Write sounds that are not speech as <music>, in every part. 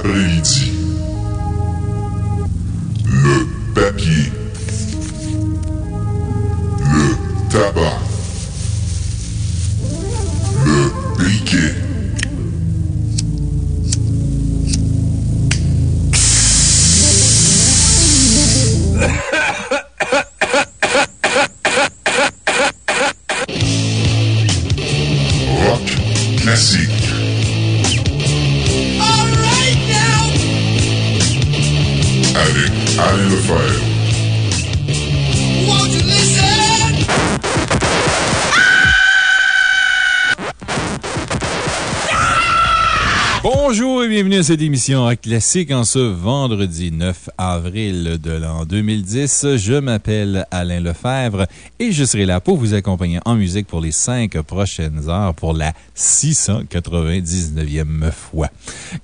Vendredi À cette émission Rock Classique en ce vendredi 9 avril de l'an 2010. Je m'appelle Alain Lefebvre et je serai là pour vous accompagner en musique pour les cinq prochaines heures pour la 699e fois.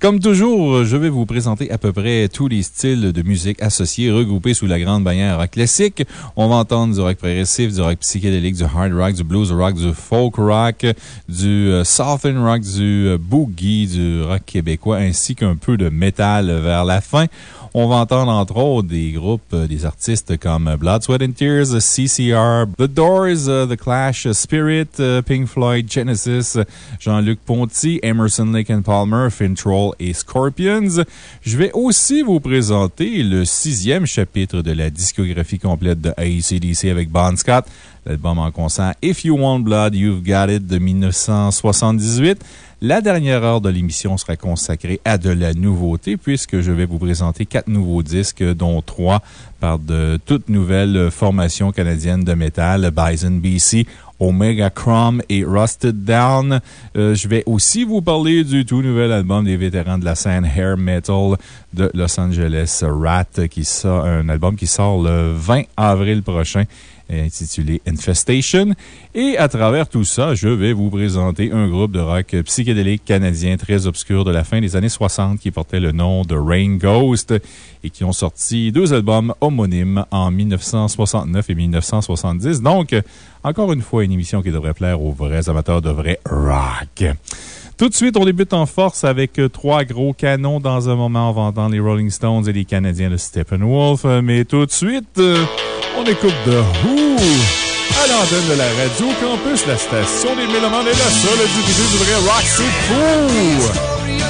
Comme toujours, je vais vous présenter à peu près tous les styles de musique associés regroupés sous la grande bannière rock classique. On va entendre du rock progressif, du rock psychédélique, du hard rock, du blues rock, du folk rock, du euh, southern rock, du euh, boogie, du rock québécois, ainsi qu'un peu de métal vers la fin. On va entendre entre autres des groupes, euh, des artistes comme Blood, Sweat and Tears, CCR, The Doors, euh, The Clash, Spirit, euh, Pink Floyd, Genesis, Jean-Luc Ponty, Emerson, Lake and Palmer, Fintroll et Scorpions. Je vais aussi vous présenter le sixième chapitre de la discographie complète de ACDC avec Bon Scott, l'album en concert If You Want Blood, You've Got It de 1978. La dernière heure de l'émission sera consacrée à de la nouveauté, puisque je vais vous présenter quatre nouveaux disques, dont trois par de toutes nouvelles formations canadiennes de métal, Bison BC, Omega Chrome et Rusted Down. Euh, je vais aussi vous parler du tout nouvel album des vétérans de la scène Hair Metal de Los Angeles, Rat, qui sort, un album qui sort le 20 avril prochain intitulé Infestation. Et à travers tout ça, je vais vous présenter un groupe de rock psychédélique canadien très obscur de la fin des années 60 qui portait le nom de Rain Ghost et qui ont sorti deux albums homonymes en 1969 et 1970. Donc, encore une fois, une émission qui devrait plaire aux vrais amateurs de vrai rock. Tout de suite, on débute en force avec trois gros canons dans un moment en vendant les Rolling Stones et les Canadiens de Steppenwolf. Mais tout de suite, euh, on écoute The Who à l'antenne de la Radio Campus, la station des Mélomanes est la seule à diffuser du vrai rock, c'est!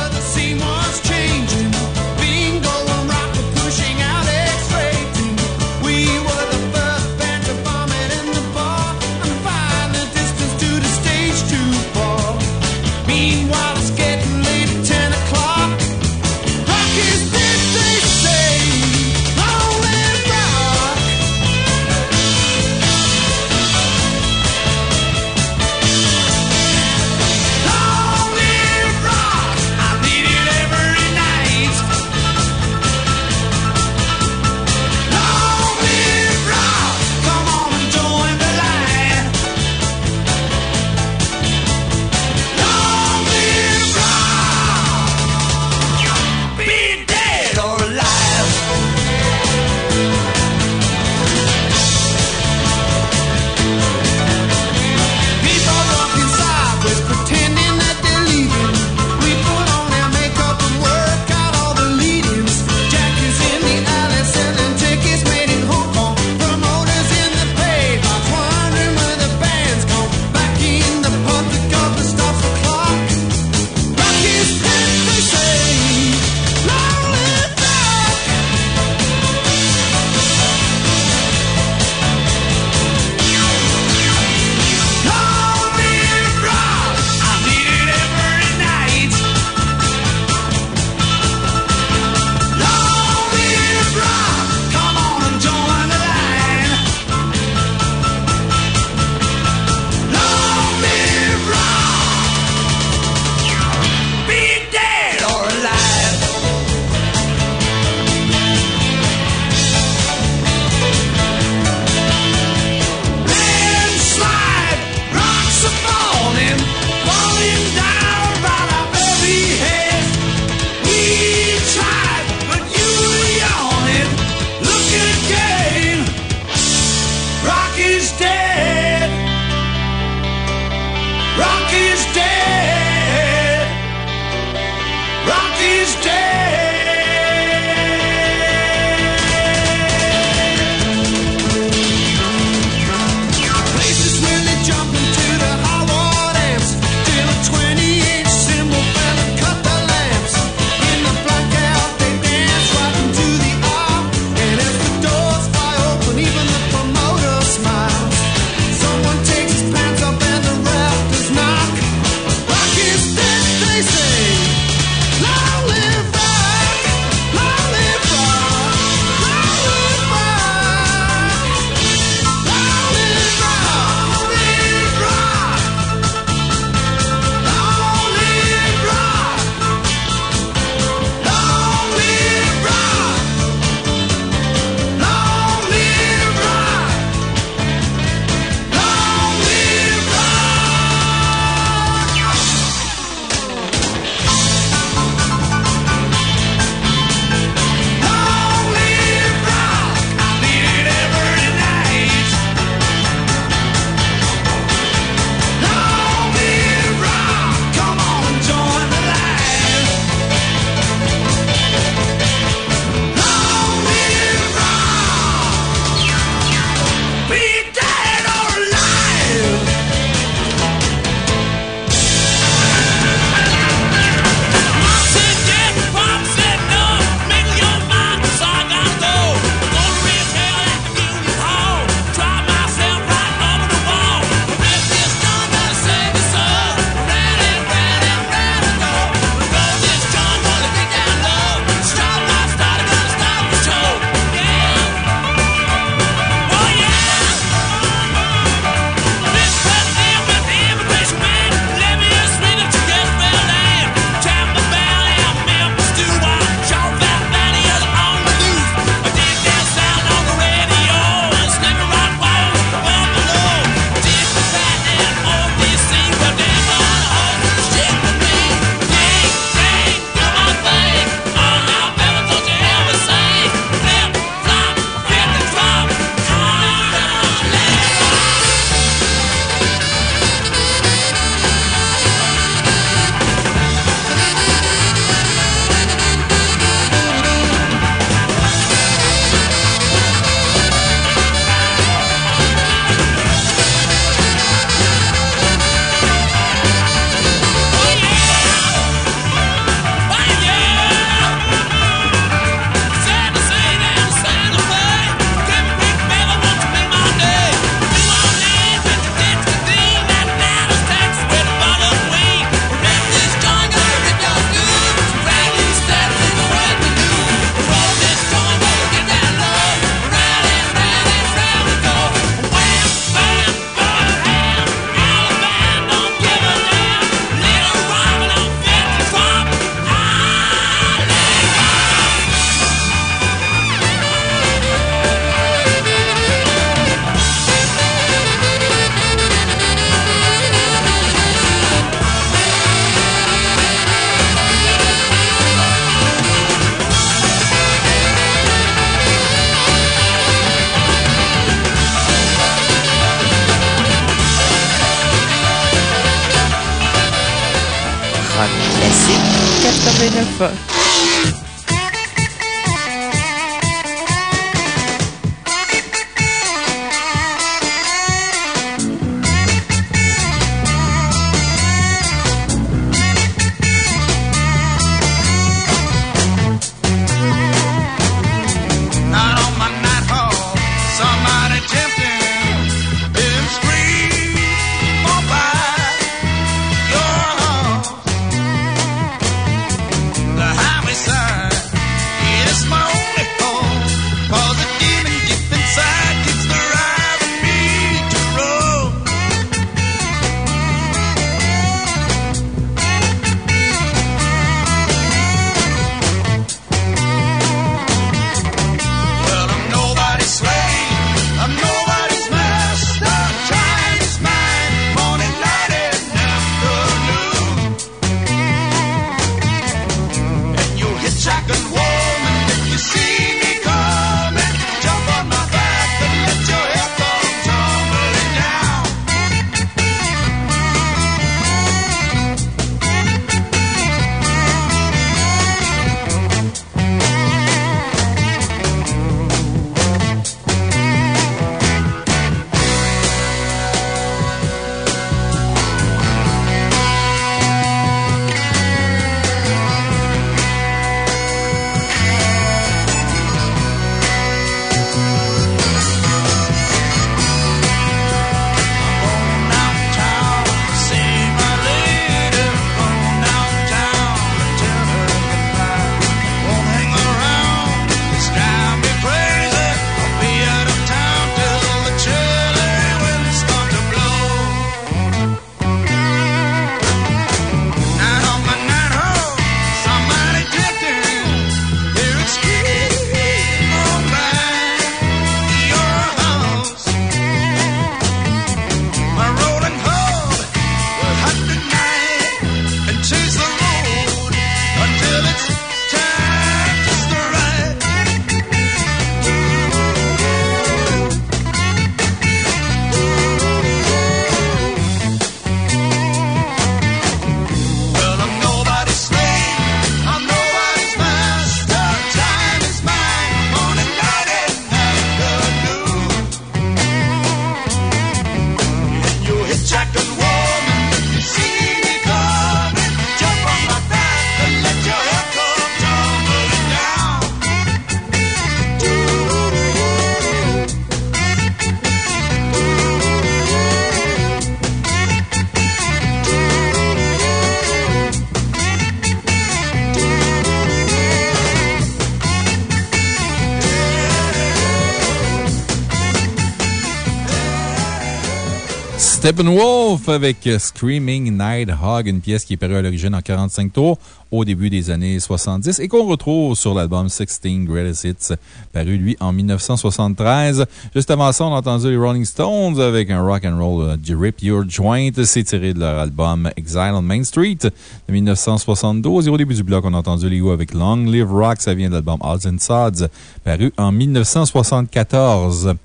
Steppenwolf avec Screaming Night Hog, une pièce qui est parue à l'origine en 45 tours au début des années 70 et qu'on retrouve sur l'album 16 Greatest Hits, paru lui en 1973. Juste avant ça, on a entendu les Rolling Stones avec un rock and roll du Rip Your Joint. C'est tiré de leur album Exile on Main Street de 1972. Et au début du bloc, on a entendu les Who avec Long Live Rock. Ça vient de l'album Odds and Sods, paru en 1974.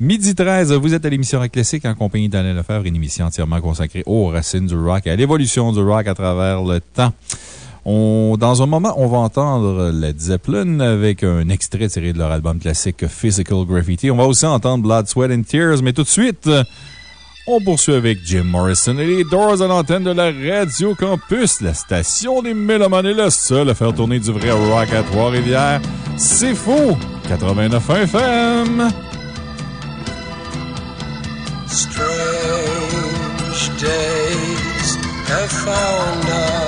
Midi 13, vous êtes à l'émission Rock Classique en compagnie d'Alain Lefebvre, une émission entièrement consacrée aux racines du rock et à l'évolution du rock à travers le temps. Dans un moment, on va entendre Led Zeppelin avec un extrait tiré de leur album classique Physical Graffiti. On va aussi entendre Blood, Sweat and Tears, mais tout de suite, on poursuit avec Jim Morrison et les Doors à l'antenne de la Radio Campus. La station des Mélomanes est la seule à faire tourner du vrai rock à Trois-Rivières. C'est faux! 89 FM! Strange days have found us.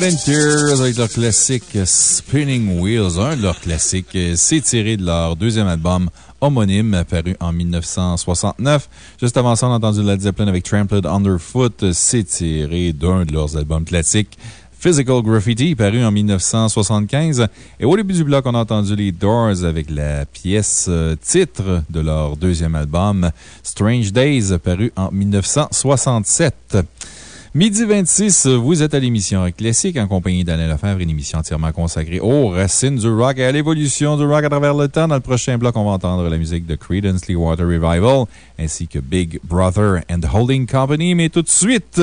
Tears avec leur classique Spinning Wheels, un de leurs classiques. C'est tiré de leur deuxième album homonyme paru en 1969. Juste avant ça, on a entendu Led Zeppelin avec Trampled Underfoot. C'est tiré d'un de leurs albums classiques. Physical Graffiti, paru en 1975. Et au début du bloc, on a entendu les Doors avec la pièce euh, titre de leur deuxième album, Strange Days, paru en 1967. Midi 26, vous êtes à l'émission Classique en compagnie d'Alain Lefebvre, une émission entièrement consacrée aux racines du rock et à l'évolution du rock à travers le temps. Dans le prochain bloc, on va entendre la musique de Creedence Clearwater Revival ainsi que Big Brother and Holding Company. Mais tout de suite,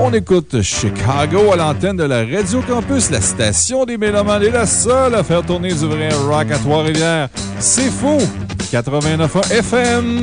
on écoute Chicago à l'antenne de la Radio Campus, la station des Mélomanes est la seule à faire tourner du vrai rock à Trois-Rivières. C'est faux! 89 FM.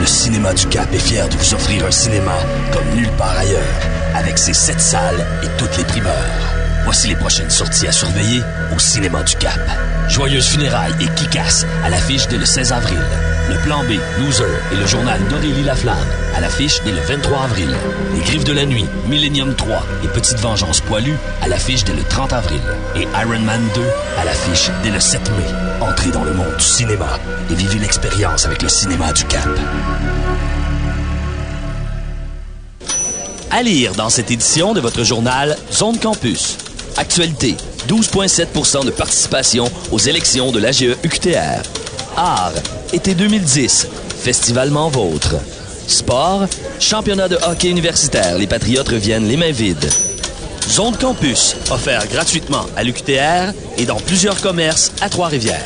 Le Cinéma du Cap est fier de vous offrir un cinéma comme nulle part ailleurs, avec ses sept salles et toutes les primeurs. Voici les prochaines sorties à surveiller au Cinéma du Cap. Joyeuse funérailles et Kikas à l'affiche dès le 16 avril. Le Plan B, Loser et le journal d'Aurélie Laflamme à l'affiche dès le 23 avril. Les Griffes de la Nuit, Millennium 3 et Petite Vengeance Poilue à l'affiche dès le 30 avril. Et Iron Man 2 à l'affiche dès le 7 mai. Entrez dans le monde du cinéma et vivez l'expérience avec le Cinéma du Cap. À lire dans cette édition de votre journal Zone Campus. Actualité, 12,7% de participation aux élections de l'AGE UQTR. Art, été 2010, festivalement vôtre. Sport, championnat de hockey universitaire, les Patriotes reviennent les mains vides. Zone Campus, offert gratuitement à l'UQTR et dans plusieurs commerces à Trois-Rivières.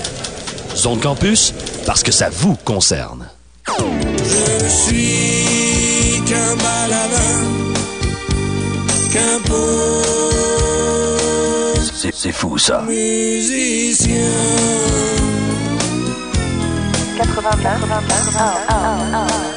Zone Campus, parce que ça vous concerne. Je suis qu'un baladin, qu'un pauvre C'est c'est fou ça. musicien. 89 Thank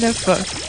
the book.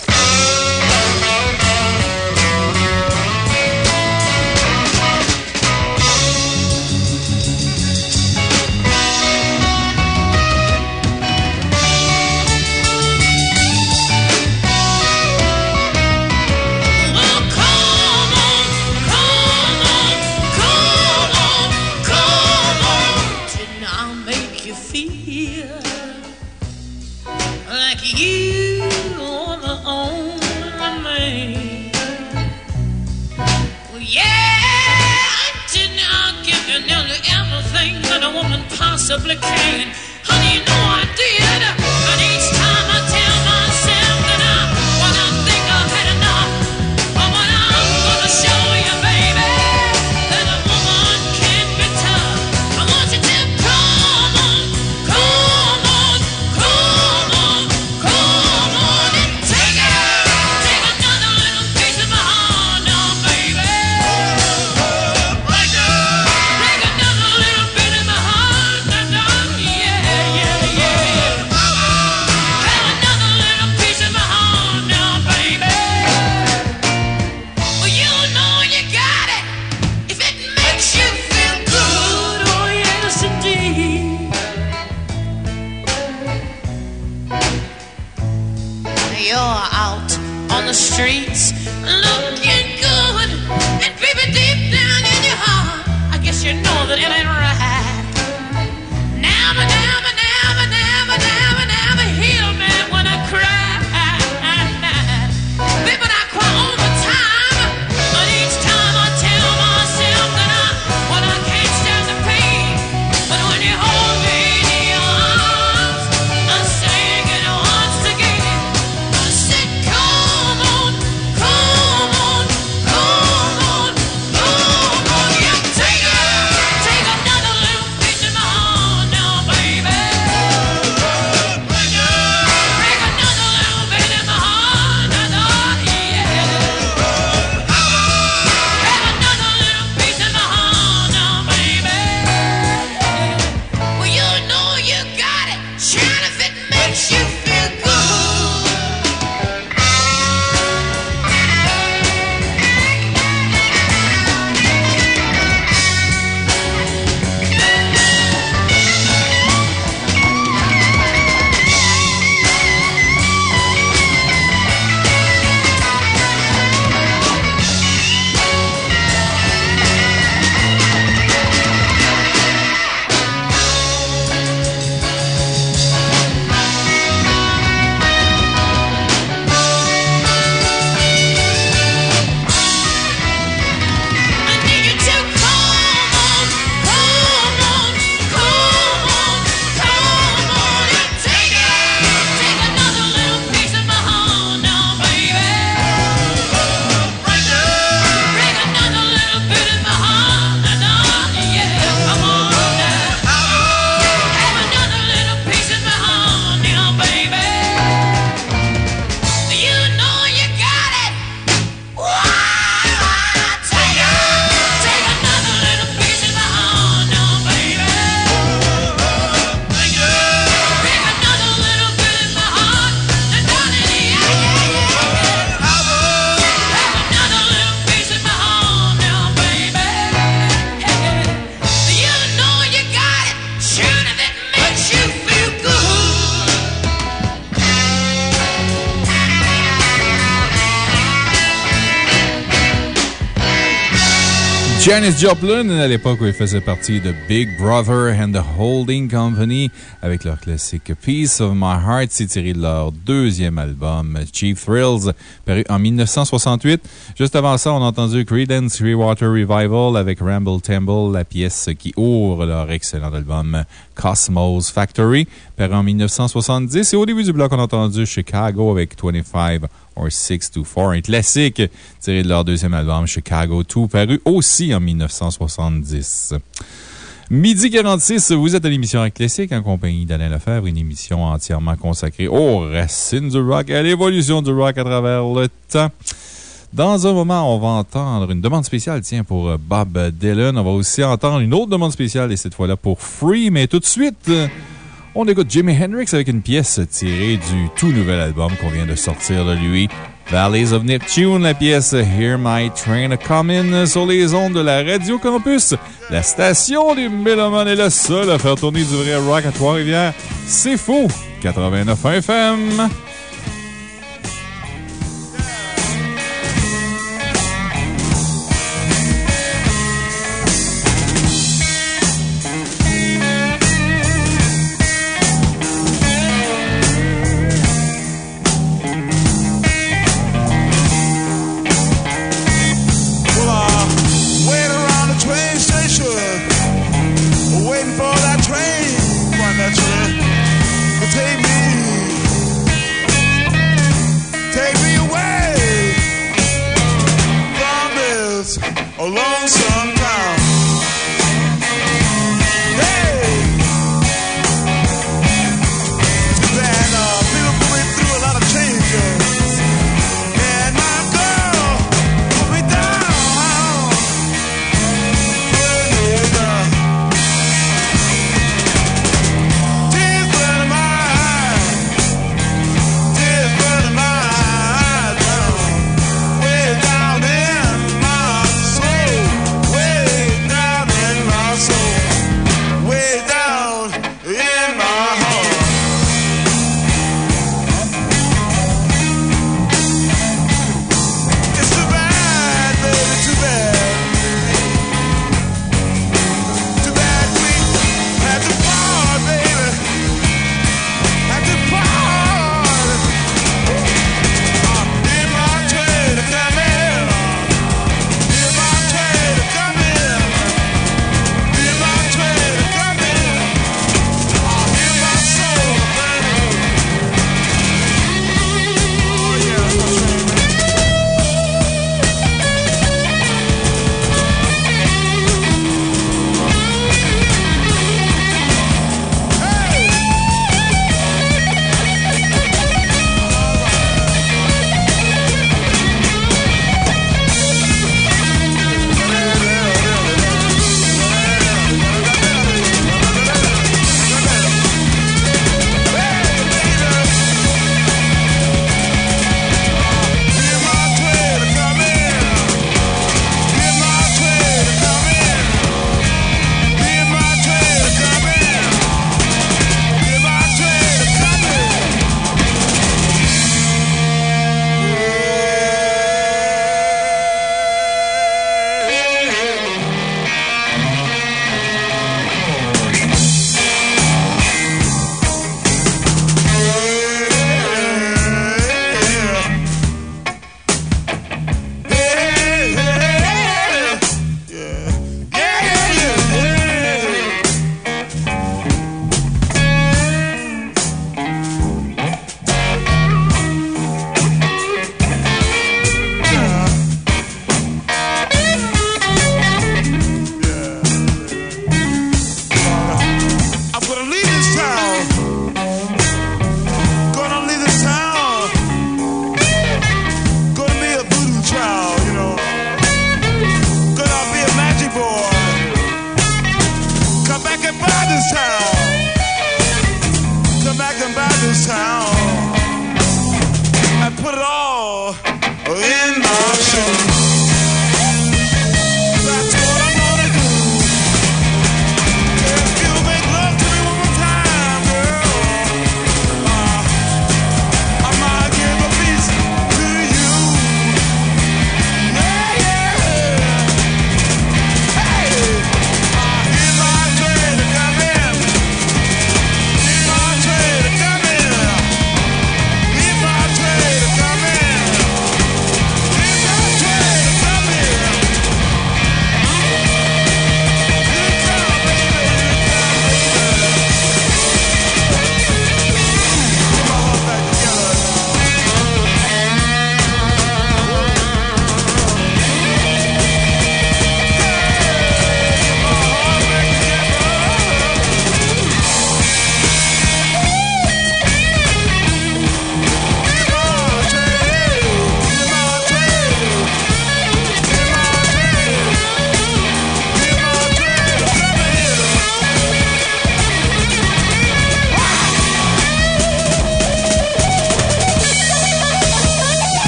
Joplin, à l'époque où il faisait partie de Big Brother and the Holding Company, avec leur classique Piece of My Heart, c'est tiré de leur deuxième album, Cheap Thrills, paru en 1968. Juste avant ça, on a entendu Creedence Clearwater Revival avec Ramble Temple, la pièce qui ouvre leur excellent album Cosmos Factory, paru en 1970. Et au début du bloc, on a entendu Chicago avec 25 or 624, un classique tiré de leur deuxième album Chicago 2, paru aussi en 1970. Midi 46, vous êtes à l'émission Classique en compagnie d'Alain Lefebvre, une émission entièrement consacrée aux racines du rock et à l'évolution du rock à travers le temps. Dans un moment, on va entendre une demande spéciale, tiens, pour euh, Bob Dylan. On va aussi entendre une autre demande spéciale, et cette fois-là pour Free, mais tout de suite, on écoute Jimi Hendrix avec une pièce tirée du tout nouvel album qu'on vient de sortir de lui. Valleys of Neptune, la pièce Hear My Train a Comin' sur les ondes de la Radio Campus. La station des Mélomanes est la seule à faire tourner du vrai rock à Trois-Rivières. C'est faux! 89 FM.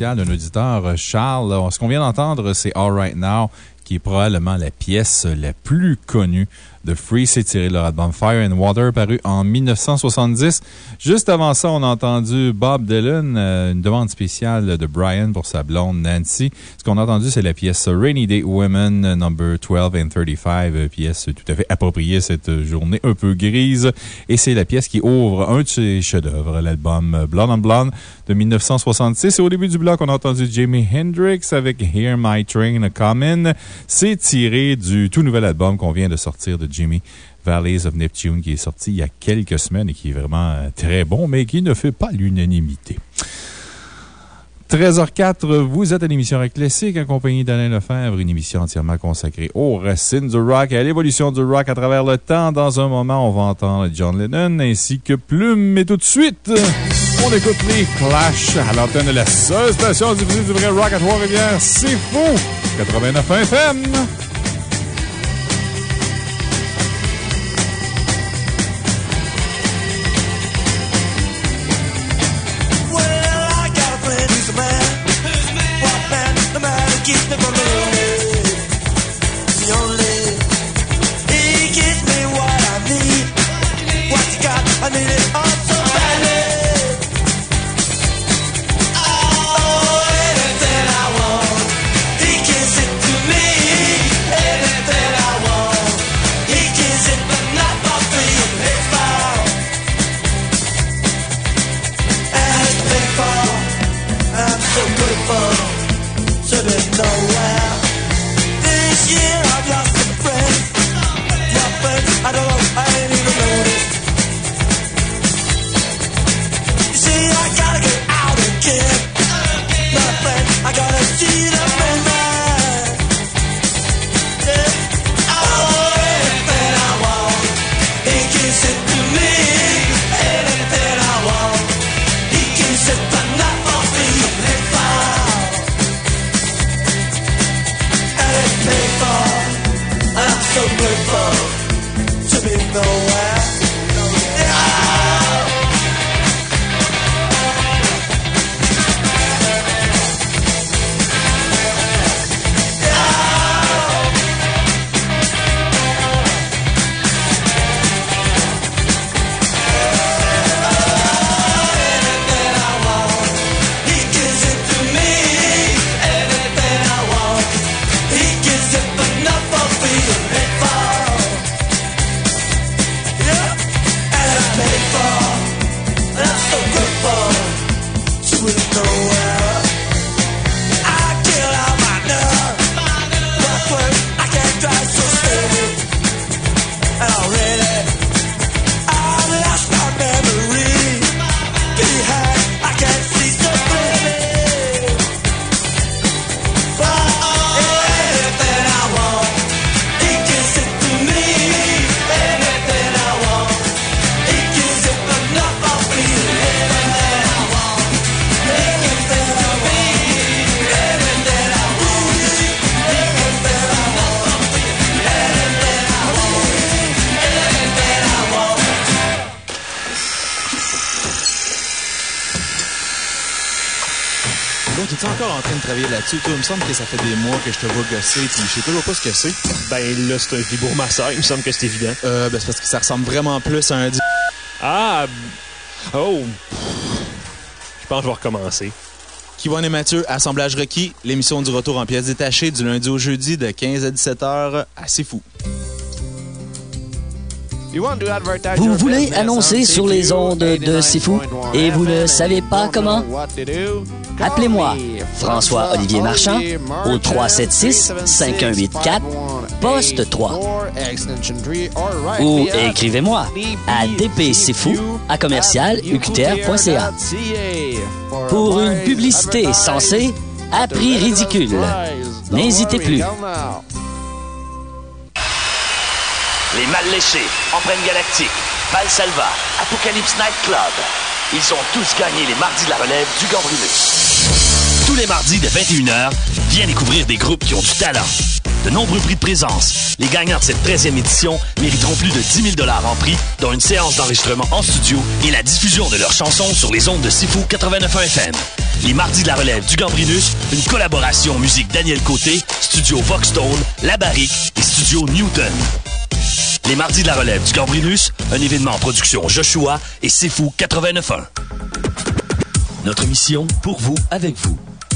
D'un auditeur, euh, Charles. Alors, Ce qu'on vient d'entendre, c'est All Right Now, qui est probablement la pièce la plus connue de Free. C'est tiré de leur album Fire and Water, paru en 1970. Juste avant ça, on a entendu Bob Dylan, euh, une demande spéciale de Brian pour sa blonde Nancy. Ce qu'on a entendu, c'est la pièce Rainy Day Women, number 12 and 35, euh, pièce tout à fait appropriée cette journée un peu grise. Et c'est la pièce qui ouvre un de ses chefs-d'œuvre, l'album Blonde on Blonde de 1966. Et au début du bloc, on a entendu Jimi Hendrix avec Hear My Train Come C'est tiré du tout nouvel album qu'on vient de sortir de Jimmy, Valleys of Neptune, qui est sorti il y a quelques semaines et qui est vraiment euh, très bon, mais qui ne fait pas l'unanimité. 13h04, vous êtes à l'émission Rock Classique, accompagné d'Alain Lefebvre, une émission entièrement consacrée aux racines du rock et à l'évolution du rock à travers le temps. Dans un moment, on va entendre John Lennon ainsi que Plume. Mais tout de suite, on écoute les Clash à l'antenne de la seule station diffusée du vrai rock à Trois-Rivières. C'est fou! 89 FM! Là-dessus? Toi, il me semble que ça fait des mois que je te vois gosser, puis je sais toujours pas ce que c'est. Ben là, c'est un vibromasseur, il me semble que c'est évident. Euh, ben c'est parce que ça ressemble vraiment plus à un... Ah! Oh! Je pense que je vais recommencer. Kivon et Mathieu, Assemblage requis, l'émission du retour en pièces détachées du lundi au jeudi de 15 à 17 heures. Assez fou. Vous voulez annoncer sur les ondes de C'est Fou et vous ne savez pas comment? Appelez-moi François-Olivier Marchand au 376-5184, poste 3. Ou écrivez-moi à dpcfou à commercial uqtr.ca. Pour une publicité censée à prix ridicule. N'hésitez plus. Les Mal Léchés, Empreinte Galactique, Valsalva, Apocalypse Night Club. Ils ont tous gagné les mardis de la relève du Gambrinus. Les mardis de 21h, viens découvrir des groupes qui ont du talent. de nombreux prix de présence. Les gagnants de cette 13e édition mériteront plus de 10 000 en prix, dont une séance d'enregistrement en studio et la diffusion de leurs chansons sur les ondes de Sifu 89.1 FM. Les mardis de la relève du Gambrinus, une collaboration musique Daniel Côté, studio Voxstone, La Barrique et studio Newton. Les mardis de la relève du Gambrinus, un événement en production Joshua et Sifu 89.1. Notre mission, pour vous, avec vous.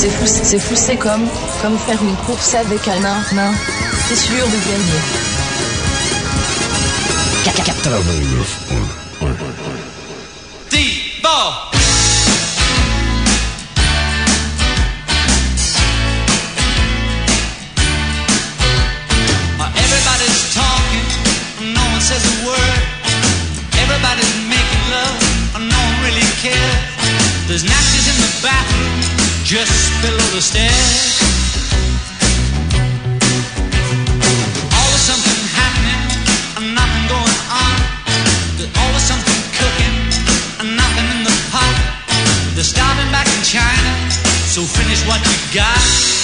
C'est fou, c'est fou, c'est comme, comme faire une course avec un nain, nain. T'es sûr de gagner. D-ball. Everybody's talking, no one says a word. Everybody's making love, no one really cares. There's bathroom, just below the stairs. Always something happening, and nothing going on. Always something cooking, and nothing in the pot. They're starving back in China, so finish what you got.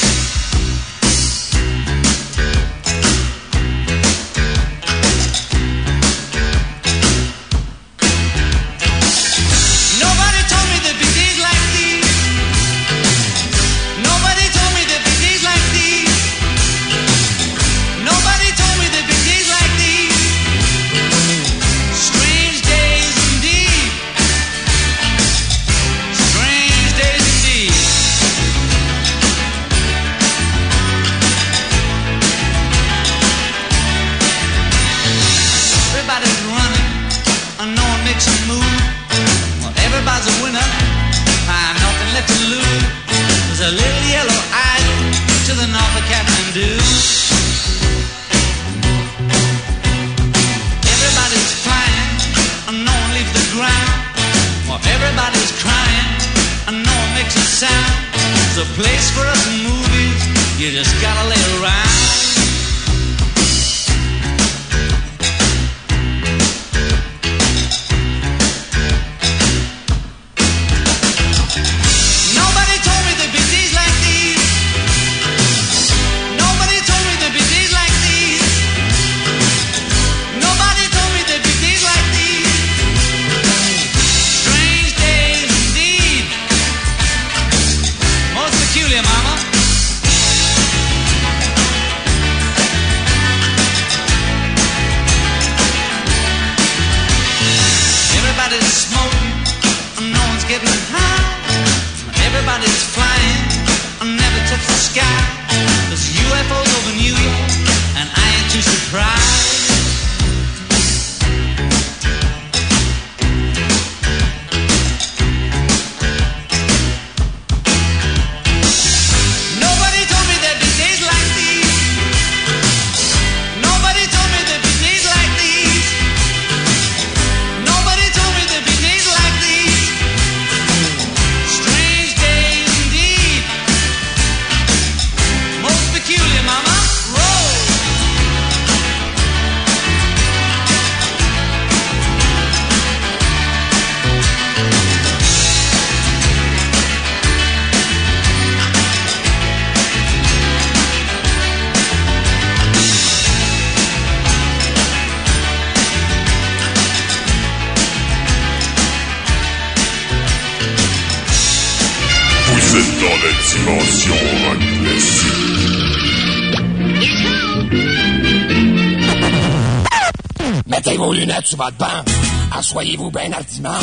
Assoyez-vous bien hardiment.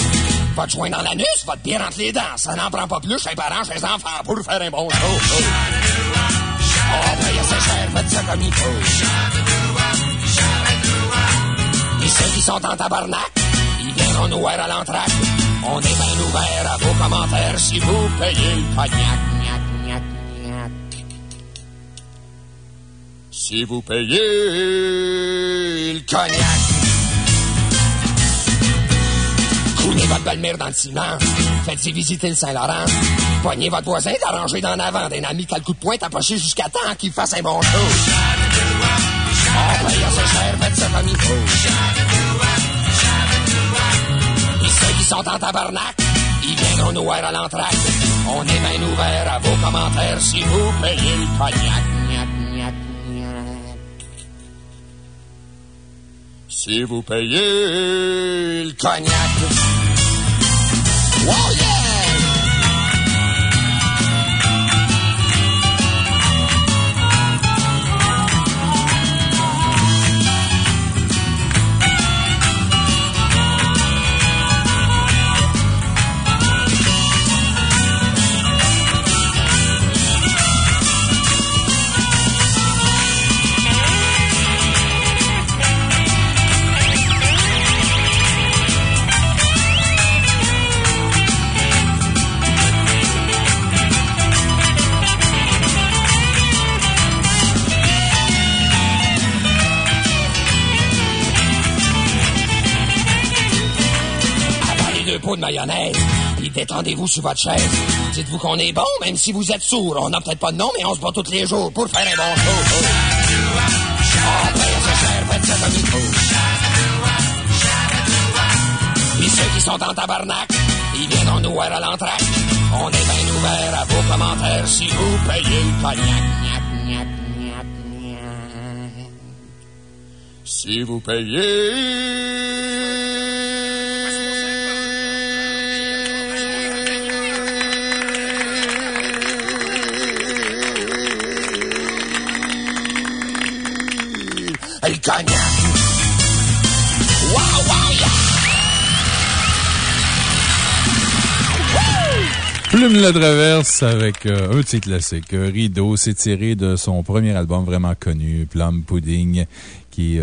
Votre joint dans l'anus, votre pied entre les dents. Ça n'en prend pas plus chez les parents, chez les enfants pour faire un bon show. Oh, payez c'est cher, faites ça comme il faut. Et ceux qui sont en tabarnak, ils viendront nous voir à l'entraque. On est bien ouvert à vos commentaires si vous payez le cognac. Gnac, gnac, gnac. Si vous payez le cognac. Votre belle-mère dans le ciment. Faites-y visiter le Saint-Laurent. Poignez votre voisin d'arranger d'en avant d'un ami qui a le coup de poing approché jusqu'à temps qu'il fasse un bon show. En payant ses cher, faites comme il faut. Et ceux qui sont en tabarnak, ils viendront nous voir à l'entraque. On est bien ouvert à vos commentaires si vous payez le cognac. Gnac, gnac, gnac. Si vous payez le cognac. Oh mayonnaise, puis détendez-vous sur votre chaise. Dites-vous qu'on est bon, même si vous êtes sourd. On n'a peut-être pas de nom, mais on se bat tous les jours pour faire un bon show. Puis ceux qui sont en tabarnak, ils viendront nous voir à l'entraque. On est bien ouvert à vos commentaires si vous payez le cognac. Gnac, gnac, gnac, gnac. Si vous payez Plume la traverse avec euh, un titre classique. Euh, Rideau, c'est tiré de son premier album vraiment connu, Plum Pudding,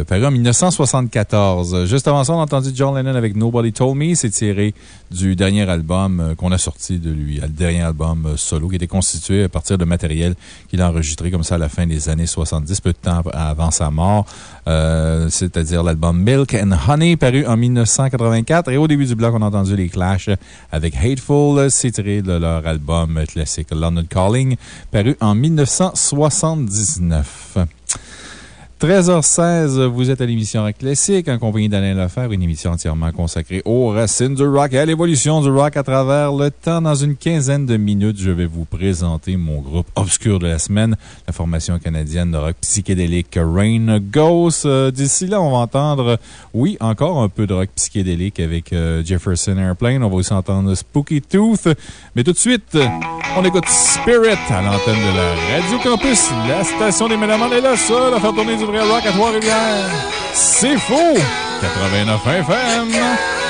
paru en 1974. Juste avant ça, on a entendu John Lennon avec Nobody Told Me. C'est tiré du dernier album euh, qu'on a sorti de lui, le dernier album euh, solo qui était constitué à partir de matériel qu'il a enregistré comme ça à la fin des années 70, peu de temps avant sa mort. Euh, c'est-à-dire l'album Milk and Honey, paru en 1984. Et au début du bloc, on a entendu les Clash avec Hateful. C'est tiré de leur album classique London Calling, paru en 1979. 13h16, vous êtes à l'émission Rock Classique, en compagnie d'Alain Lefebvre, une émission entièrement consacrée aux racines du rock et à l'évolution du rock à travers le temps. Dans une quinzaine de minutes, je vais vous présenter mon groupe obscur de la semaine, la formation canadienne de rock psychédélique Rain Ghost. Euh, D'ici là, on va entendre, oui, encore un peu de rock psychédélique avec euh, Jefferson Airplane. On va aussi entendre Spooky Tooth. Mais tout de suite, on écoute Spirit à l'antenne de la Radio Campus. La station des Mélomanes est la seule à faire tourner du vrai rock à Trois-Rivières. C'est faux! 89 FM.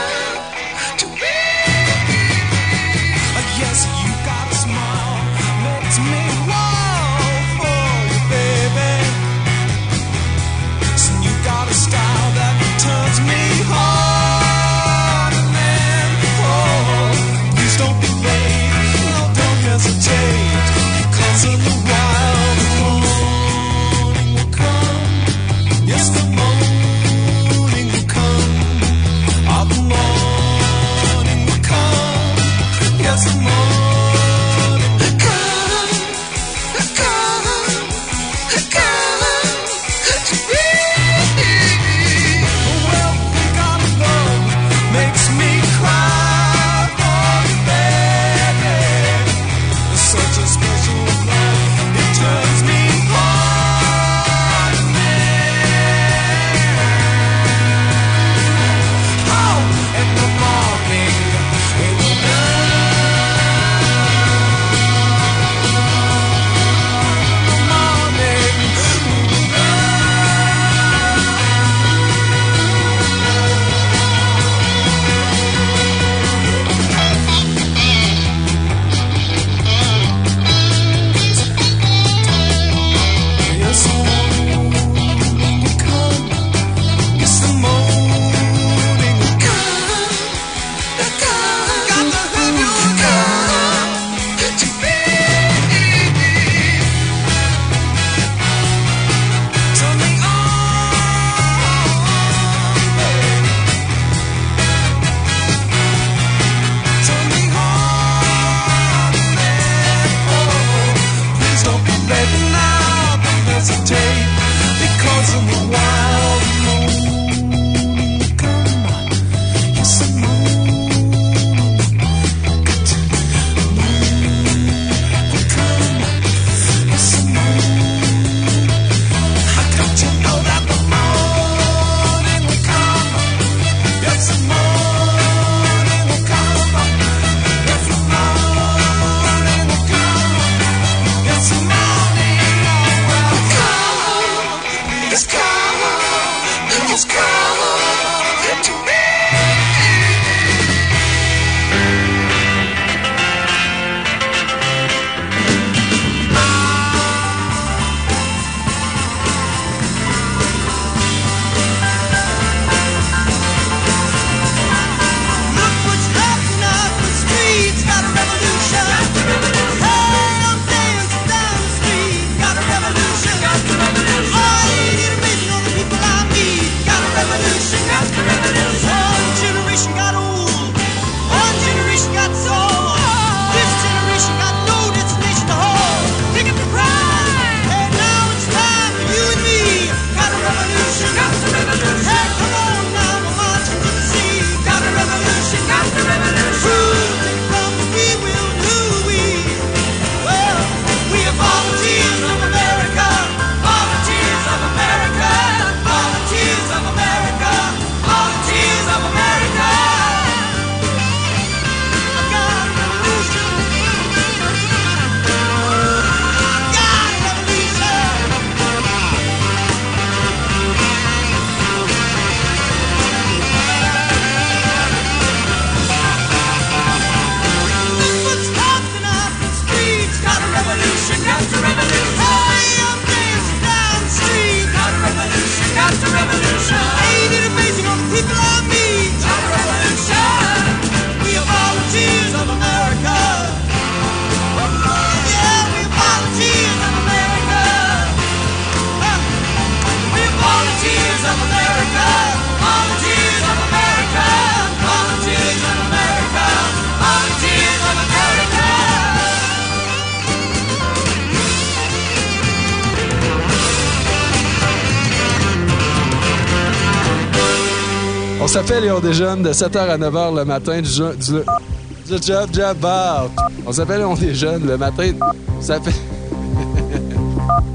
On déjeune de 7h à 9h le matin du, du, du job job bar. On s'appelle on déjeune le matin. <laughs> On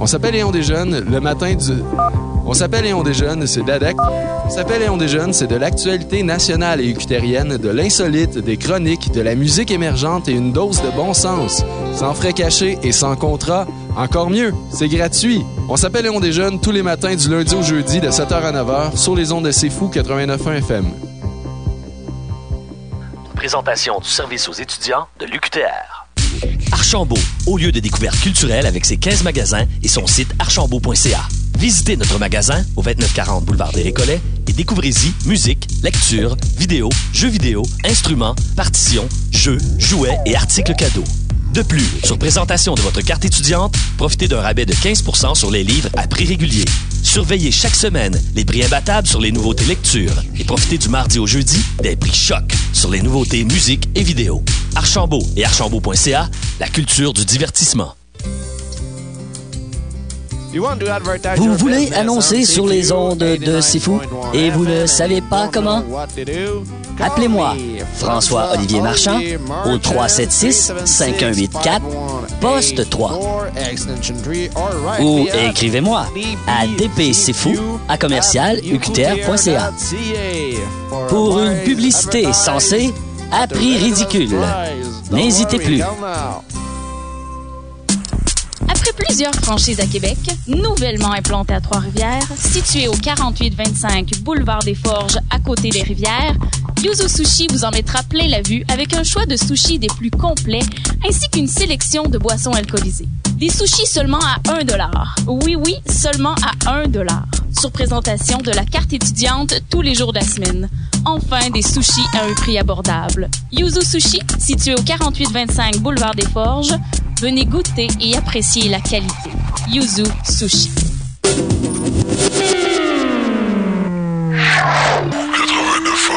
s'appelle. le matin du. On s'appelle et on déjeune, c'est de la dec- On s'appelle et on déjeune, c'est de l'actualité nationale et ucutérienne, de l'insolite, des chroniques, de la musique émergente et une dose de bon sens. Sans frais cachés et sans contrat. Encore mieux, c'est gratuit. On s'appelle et on déjeune tous les matins du lundi au jeudi de 7h à 9h sur les ondes de C'est Fou 89.1 FM. Présentation du service aux étudiants de l'UQTR. Archambault, au lieu de découverte culturelle avec ses 15 magasins et son site archambault.ca. Visitez notre magasin au 2940 boulevard des Récollets et découvrez-y musique, lecture, vidéo, jeux vidéo, instruments, partitions, jeux, jouets et articles cadeaux. De plus, sur présentation de votre carte étudiante, profitez d'un rabais de 15% sur les livres à prix régulier. Surveillez chaque semaine les prix imbattables sur les nouveautés lecture et profitez du mardi au jeudi des prix choc sur les nouveautés musique et vidéo. Archambault et archambault.ca, la culture du divertissement. Vous voulez annoncer sur les ondes de Sifu et vous ne savez pas comment? Appelez-moi François-Olivier Marchand au 376-5184, poste 3. Ou écrivez-moi à dpcfou à commercial. Pour une publicité censée à prix ridicule. N'hésitez plus. Après plusieurs franchises à Québec, nouvellement implantée à Trois-Rivières, située au 4825 Boulevard des Forges à côté des rivières, Yuzu Sushi vous en mettra plein la vue avec un choix de sushis des plus complets ainsi qu'une sélection de boissons alcoolisées. Des sushis seulement à 1 dollar. Oui, oui, seulement à 1 dollar. Sur présentation de la carte étudiante tous les jours de la semaine. Enfin, des sushis à un prix abordable. Yuzu Sushi, situé au 4825 Boulevard des Forges, venez goûter et apprécier la qualité. Yuzu Sushi. 89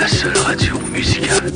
La seule radio musicale.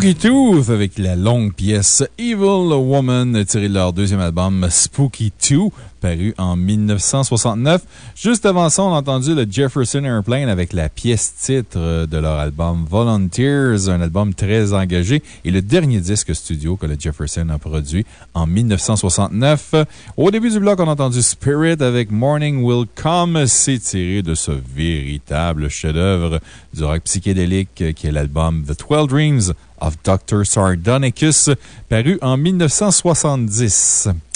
Spooky Tooth avec la longue pièce Evil Woman tirée de leur deuxième album Spooky 2 paru en 1969. Juste avant ça, on a entendu le Jefferson Airplane avec la pièce titre de leur album Volunteers, un album très engagé et le dernier disque studio que le Jefferson a produit en 1969. Au début du bloc, on a entendu Spirit avec Morning Will Come. C'est tiré de ce véritable chef-d'œuvre du rock psychédélique qui est l'album The Twelve Dreams of Dr. Sardonicus, paru en 1970.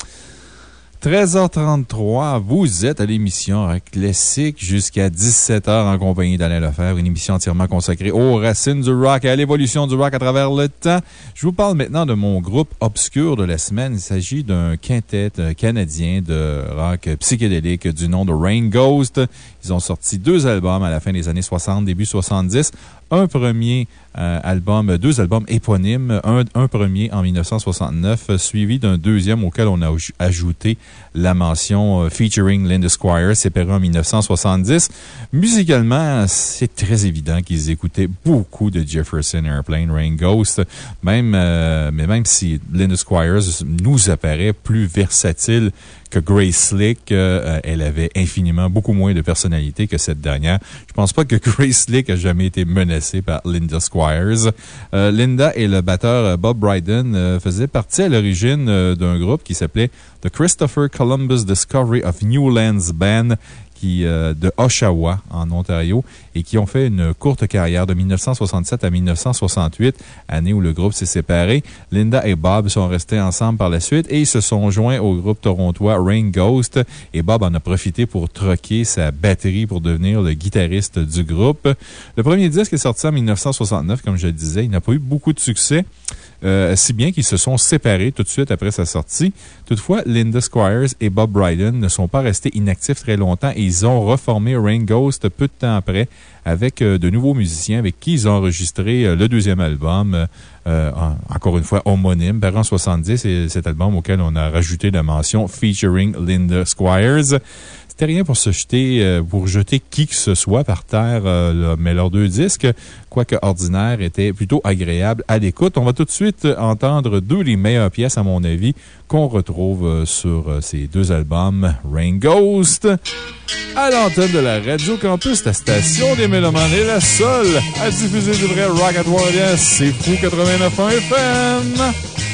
13h33, vous êtes à l'émission Rock Classique jusqu'à 17h en compagnie d'Alain Lefebvre, une émission entièrement consacrée aux racines du rock et à l'évolution du rock à travers le temps. Je vous parle maintenant de mon groupe obscur de la semaine. Il s'agit d'un quintet euh, canadien de rock psychédélique du nom de Rain Ghost. Ils ont sorti deux albums à la fin des années 60, début 70 un premier euh, album, deux albums éponymes, un, premier en 1969, euh, suivi d'un deuxième auquel on a aj- ajouté la mention euh, featuring Linda Squire, séparé en 1970. Musicalement, c'est très évident qu'ils écoutaient beaucoup de Jefferson Airplane, Rain Ghost, euh, mais même si Linda Squires nous apparaît plus versatile que Grace Slick, euh, elle avait infiniment beaucoup moins de personnalité que cette dernière. Je pense pas que <laughs> Grace Slick a jamais été menacée par Linda Squires. Euh, Linda et le batteur euh, Bob Bryden euh, faisaient partie à l'origine euh, d'un groupe qui s'appelait The Christopher Columbus Discovery of New Lands Band euh, de Oshawa, en Ontario, et qui ont fait une courte carrière de 1967 à 1968, année où le groupe s'est séparé. Linda et Bob sont restés ensemble par la suite et ils se sont joints au groupe torontois Rain Ghost. Et Bob en a profité pour troquer sa batterie pour devenir le guitariste du groupe. Le premier disque est sorti en 1969, comme je le disais. Il n'a pas eu beaucoup de succès. Euh, si bien qu'ils se sont séparés tout de suite après sa sortie. Toutefois, Linda Squires et Bob Bryden ne sont pas restés inactifs très longtemps et ils ont reformé Rain Ghost peu de temps après avec euh, de nouveaux musiciens avec qui ils ont enregistré euh, le deuxième album, euh, en- encore une fois homonyme, par en 70, et cet album auquel on a rajouté la mention featuring Linda Squires. C'était rien pour se jeter, euh, pour jeter qui que ce soit par terre, euh, mais leurs deux disques, quoique ordinaires, étaient plutôt agréables à l'écoute. On va tout de suite entendre deux des meilleures pièces, à mon avis, qu'on retrouve euh, sur ces deux albums, Rain Ghost. À l'antenne de la Radio Campus, la station des Mélomanes est la seule à diffuser du vrai rock à Trois-Rivières. C'est fou 89.1 FM.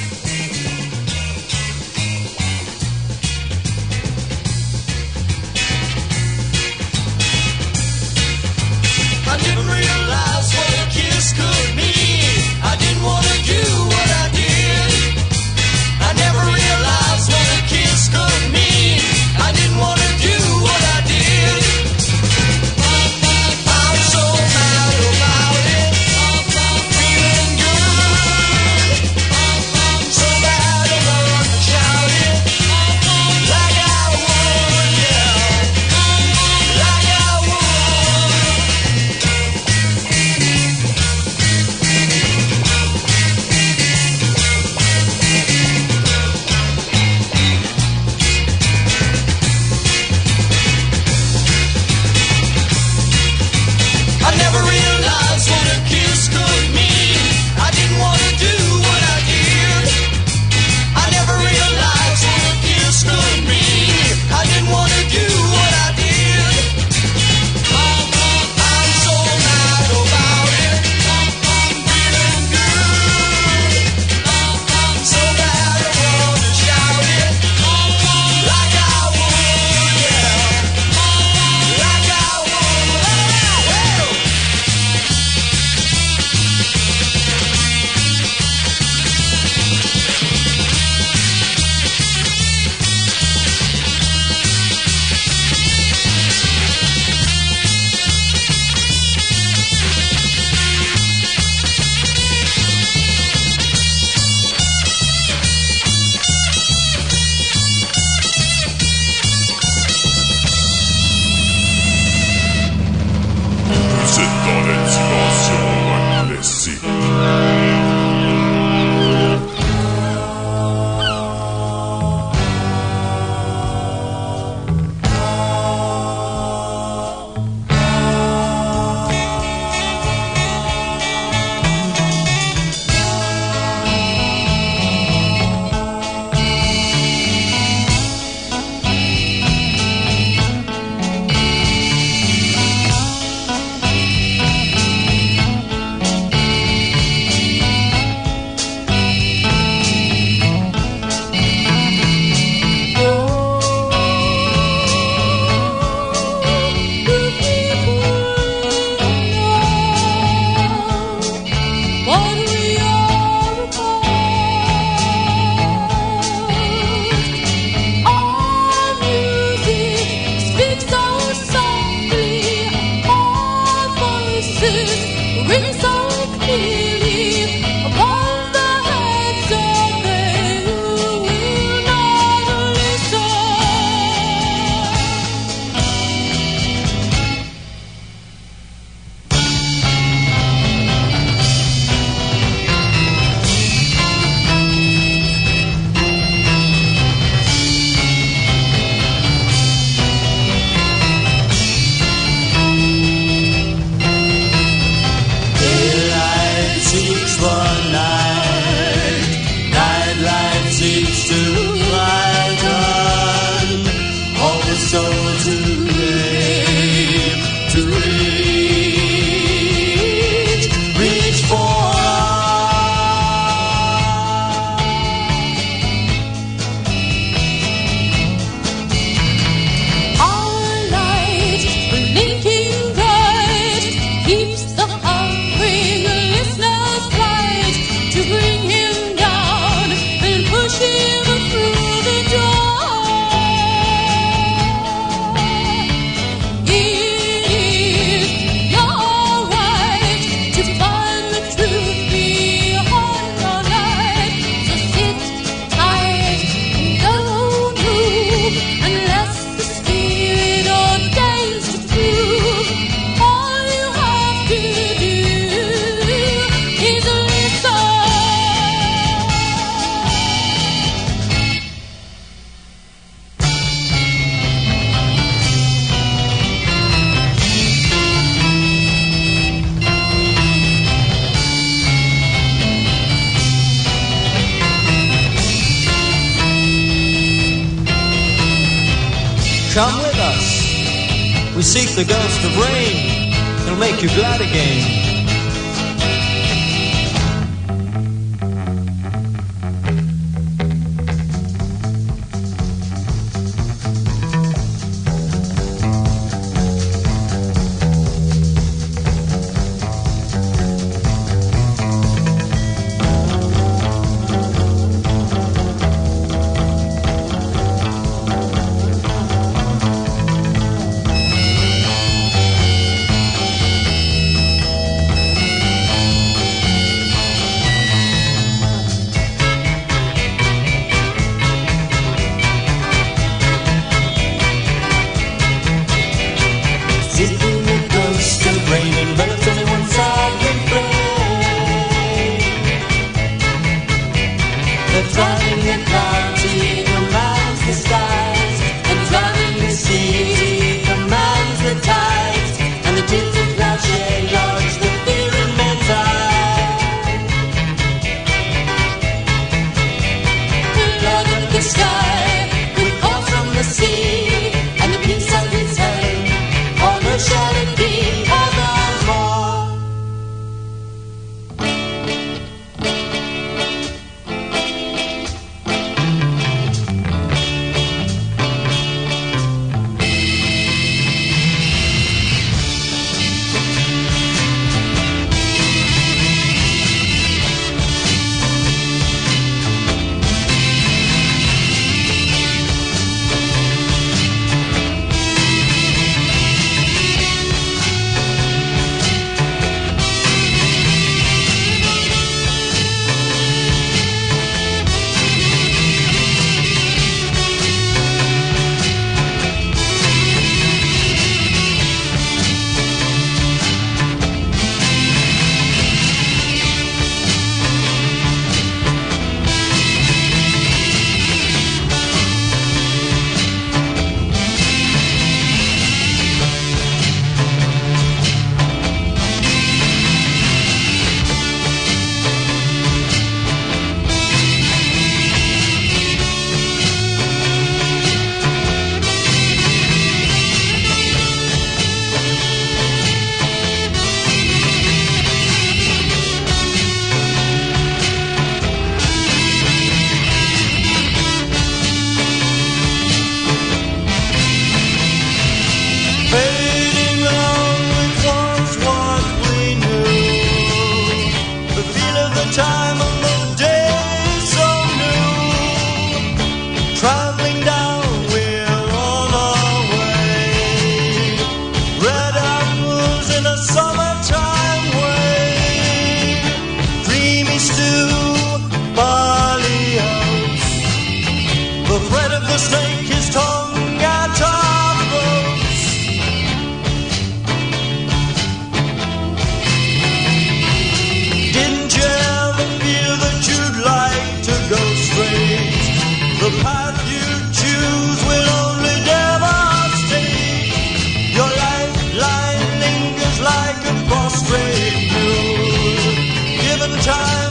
Like a prostrate mule. Given time,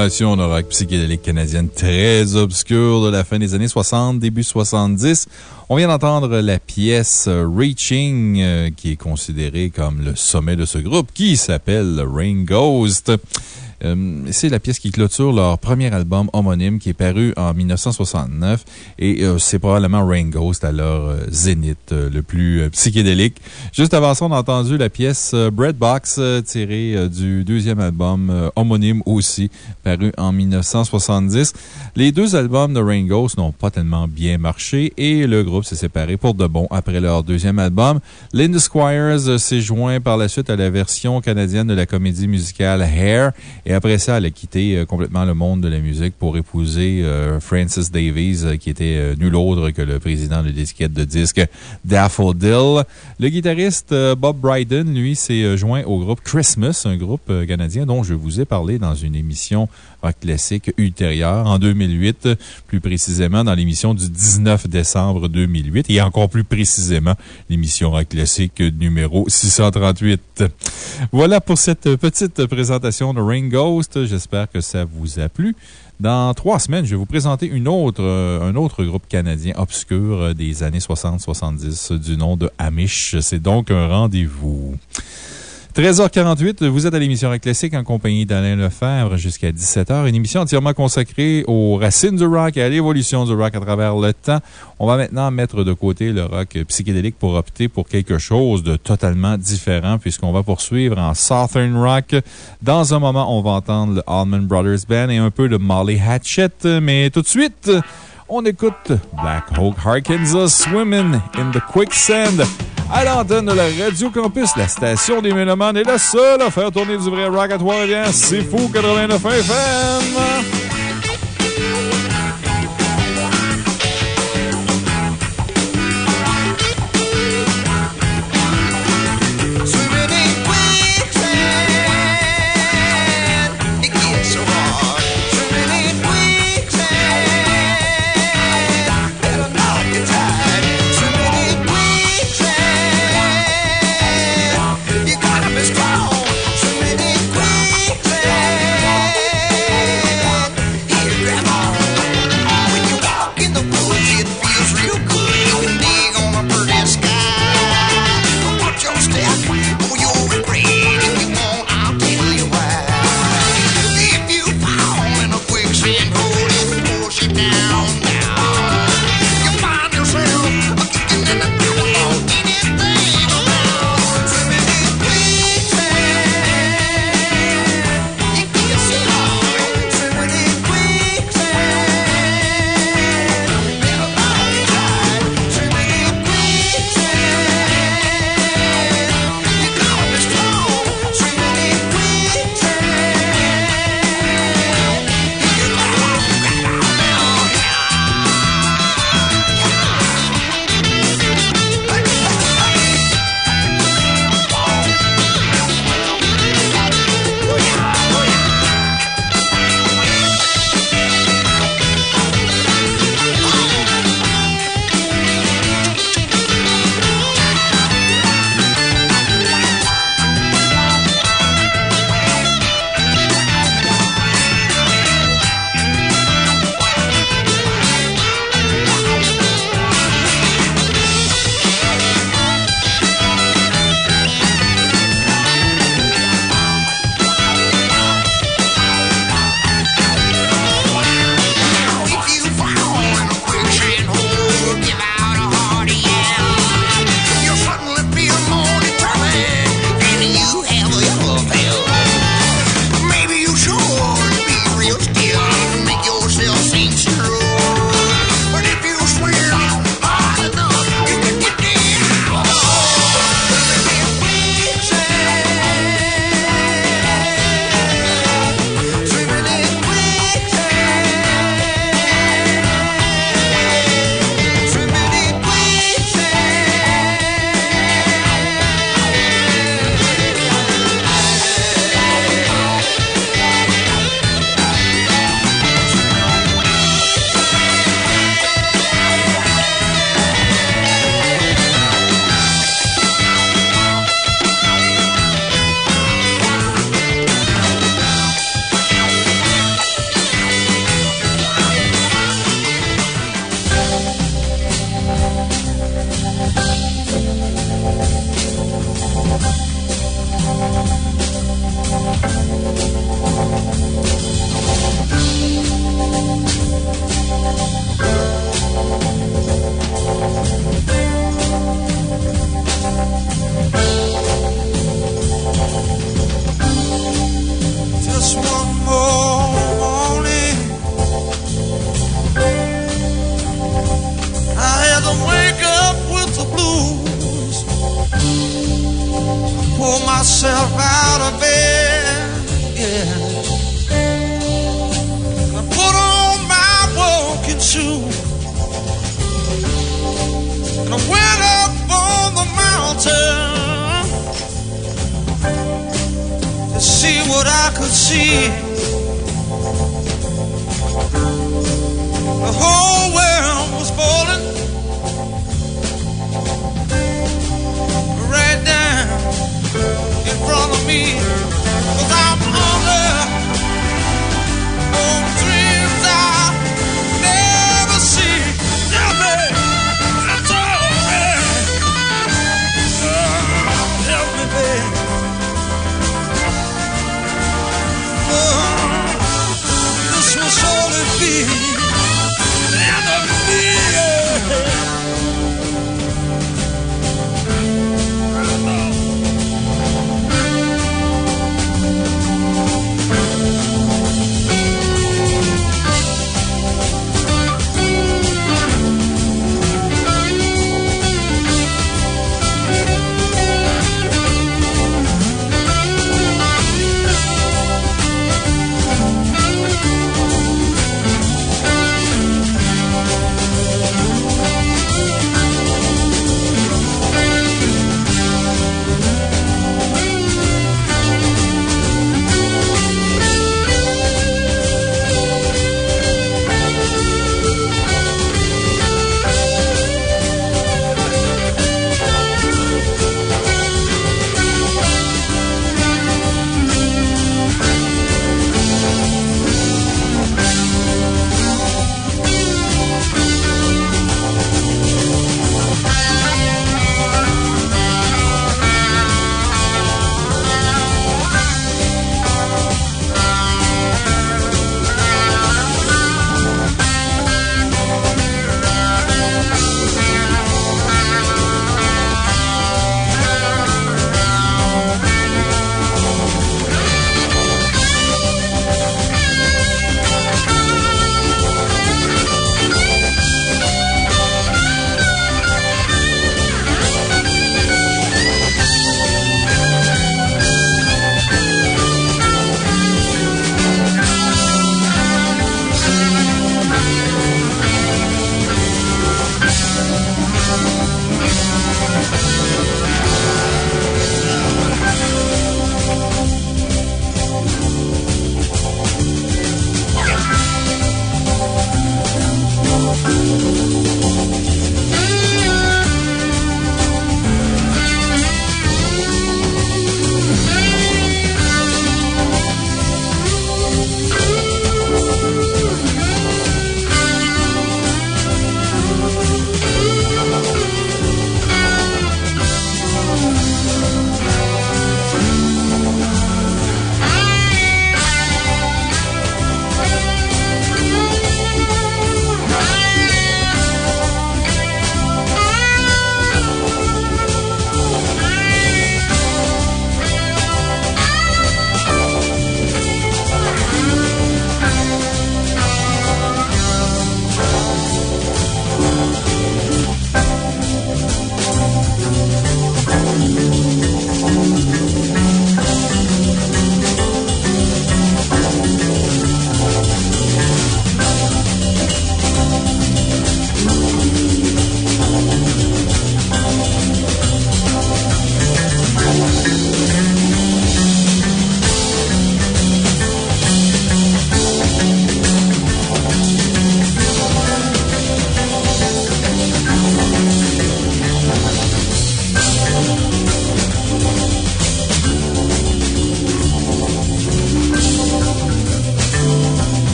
formation de rock psychédélique canadienne très obscure de la fin des années 60, début 70. On vient d'entendre la pièce euh, Reaching, euh, qui est considérée comme le sommet de ce groupe, qui s'appelle Rain Ghost. Euh, c'est la pièce qui clôture leur premier album homonyme qui est paru en 1969 et euh, c'est probablement Rain Ghost à leur euh, zénith le plus psychédélique. Juste avant ça, on a entendu la pièce Breadbox tirée du deuxième album homonyme aussi, paru en 1970. Les deux albums de Rain Ghost n'ont pas tellement bien marché et le groupe s'est séparé pour de bon après leur deuxième album. Linda Squires s'est joint par la suite à la version canadienne de la comédie musicale Hair après ça, elle a quitté euh, complètement le monde de la musique pour épouser euh, Francis Davies, euh, qui était nul autre que le président de l'étiquette de disque Daffodil. Le guitariste Bob Bryden, lui, s'est joint au groupe Christmas, un groupe canadien dont je vous ai parlé dans une émission rock classique ultérieure en 2008, plus précisément dans l'émission du 19 décembre 2008 et encore plus précisément l'émission rock classique numéro 638. Voilà pour cette petite présentation de Rain J'espère que ça vous a plu. Dans trois semaines, je vais vous présenter euh, un autre groupe canadien obscur euh, des années 60-70 du nom de Amish. C'est donc un rendez-vous. 13h48, vous êtes à l'émission Rock Classique en compagnie d'Alain Lefebvre jusqu'à 17h. Une émission entièrement consacrée aux racines du rock et à l'évolution du rock à travers le temps. On va maintenant mettre de côté le rock psychédélique pour opter pour quelque chose de totalement différent puisqu'on va poursuivre en Southern Rock. Dans un moment, on va entendre le Allman Brothers Band et un peu de Molly Hatchet. Mais tout de suite, on écoute Black Hawk Arkansas Swimming in the Quicksand à l'antenne de la Radio Campus. La station des Mélomanes est la seule à faire tourner du vrai rock à Trois-Rivières. C'est fou, 89 FM!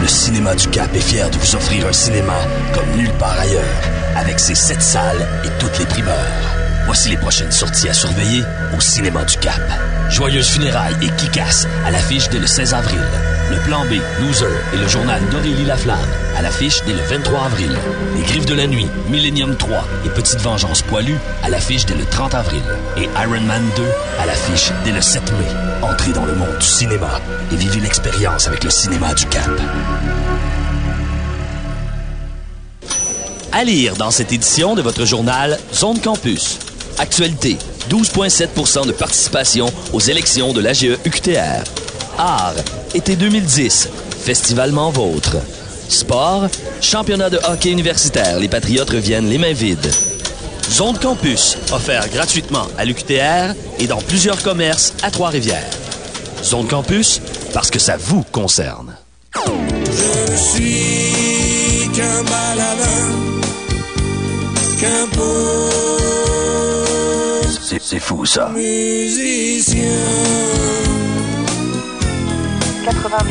Le Cinéma du Cap est fier de vous offrir un cinéma comme nulle part ailleurs, avec ses sept salles et toutes les primeurs. Voici les prochaines sorties à surveiller au Cinéma du Cap. Joyeuse funérailles et Kikas à l'affiche dès le 16 avril. Le Plan B, Loser et le journal d'Aurélie Laflamme à l'affiche dès le 23 avril. Les Griffes de la Nuit, Millennium 3 et Petite Vengeance Poilue à l'affiche dès le 30 avril. Et Iron Man 2 à l'affiche dès le 7 mai. Entrez dans le monde du cinéma et vivez l'expérience avec le Cinéma du Cap. À lire dans cette édition de votre journal Zone Campus. Actualité, 12,7% de participation aux élections de l'AGE UQTR. Art, été 2010, festivalement vôtre. Sport, championnat de hockey universitaire, les Patriotes reviennent les mains vides. Zone de Campus, offert gratuitement à l'UQTR et dans plusieurs commerces à Trois-Rivières. Zone de Campus, parce que ça vous concerne. Je suis qu'un. C'est fou ça. Musicien. 80,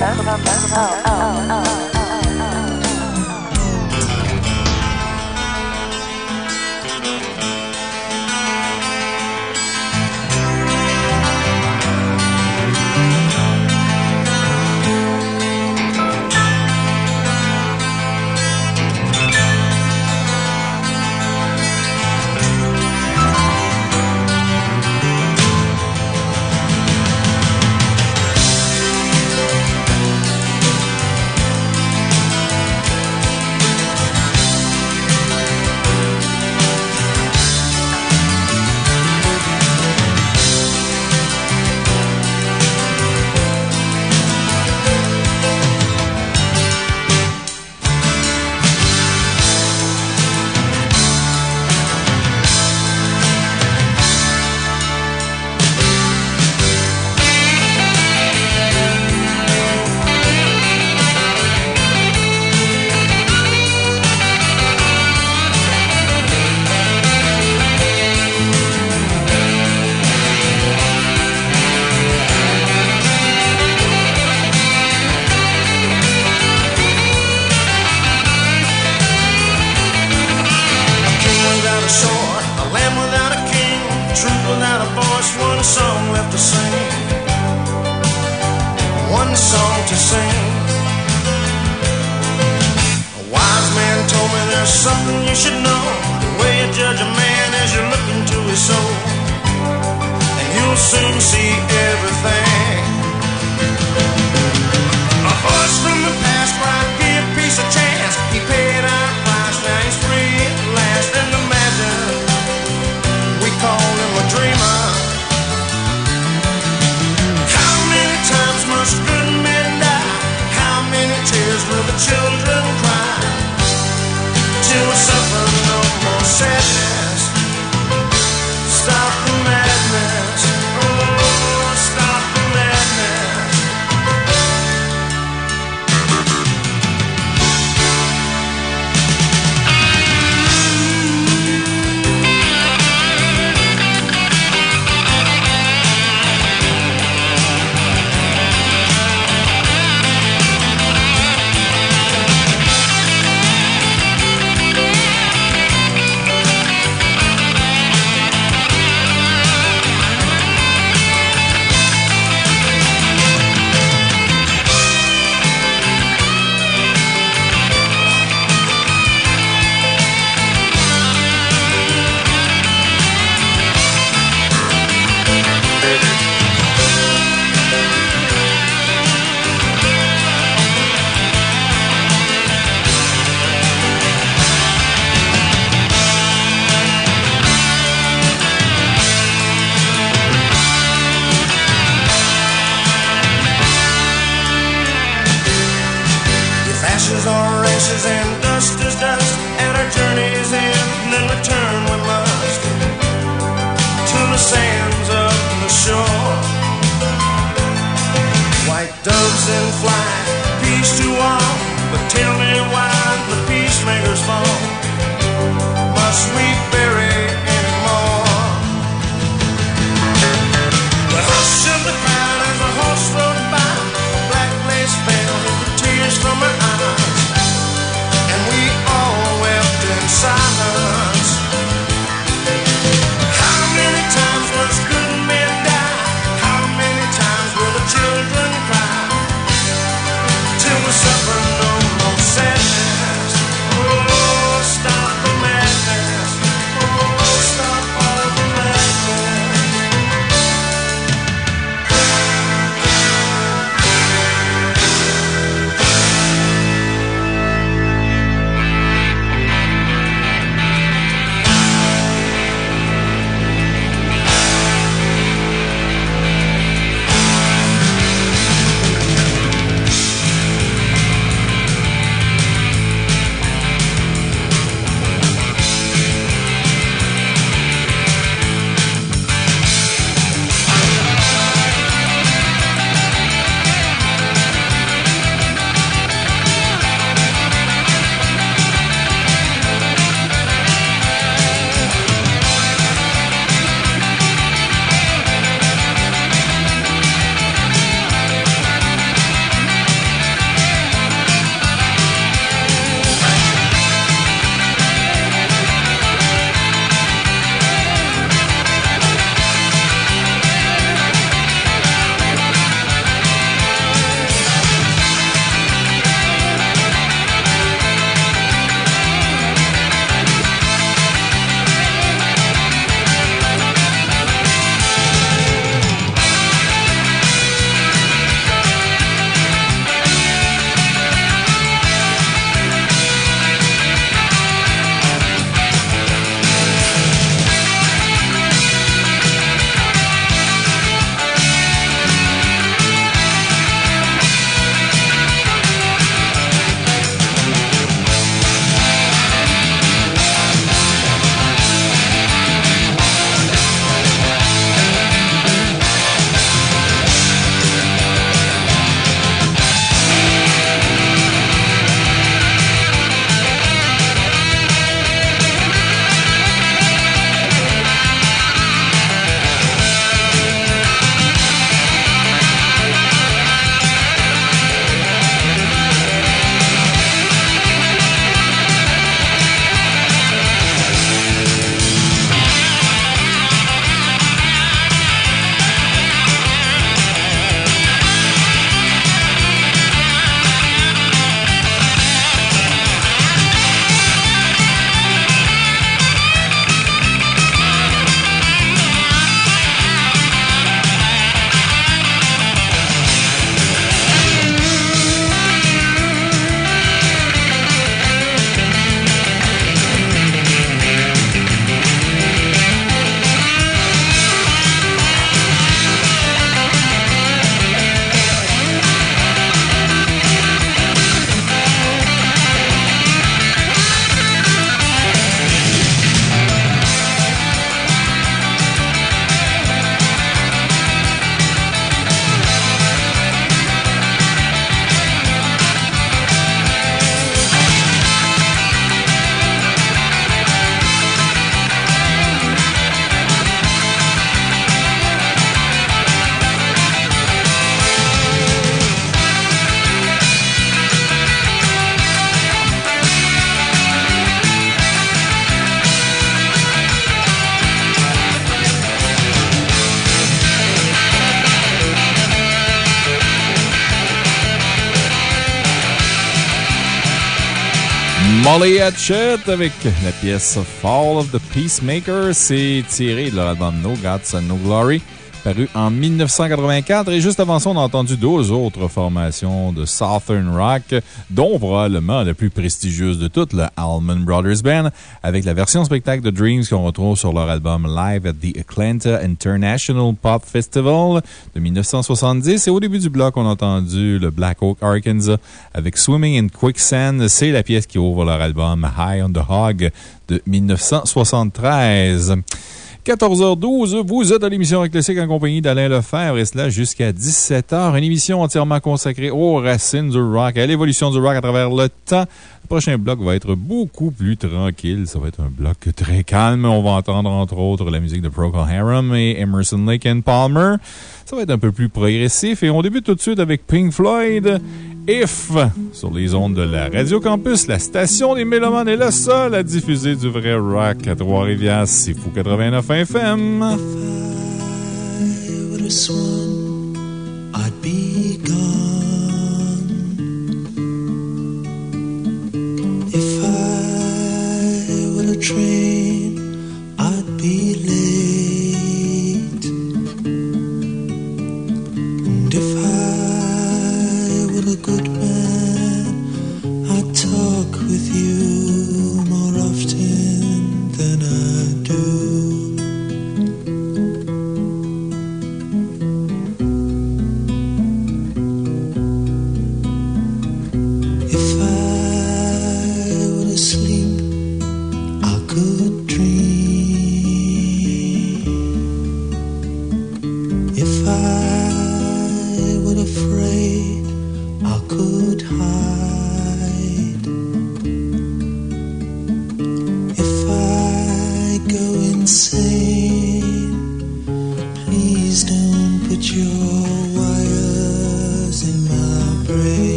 Avec la pièce Fall of the Peacemaker. C'est tiré de leur album No Gods and No Glory, paru en 1984. Et juste avant ça, on a entendu deux autres formations de Southern Rock, dont probablement la plus prestigieuse de toutes, le Allman Brothers Band, avec la version spectacle de Dreams qu'on retrouve sur leur album Live at the Atlanta International Pop Festival de 1970. Et au début du bloc, on a entendu le Black Oak Arkansas avec Swimming in Quicksand. C'est la pièce qui ouvre leur album High on the Hog de 1973. 14h12, vous êtes à l'émission Classique en compagnie d'Alain Lefebvre et cela jusqu'à 17h. Une émission entièrement consacrée aux racines du rock, à l'évolution du rock à travers le temps. Prochain bloc va être beaucoup plus tranquille. Ça va être un bloc très calme. On va entendre entre autres la musique de Procol Harum et Emerson Lake and Palmer. Ça va être un peu plus progressif et on débute tout de suite avec Pink Floyd. If, sur les ondes de la Radio Campus, la station des Mélomanes est la seule à diffuser du vrai rock à Trois-Rivières. C'est Fou 89 FM. Train, I'd be late.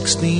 16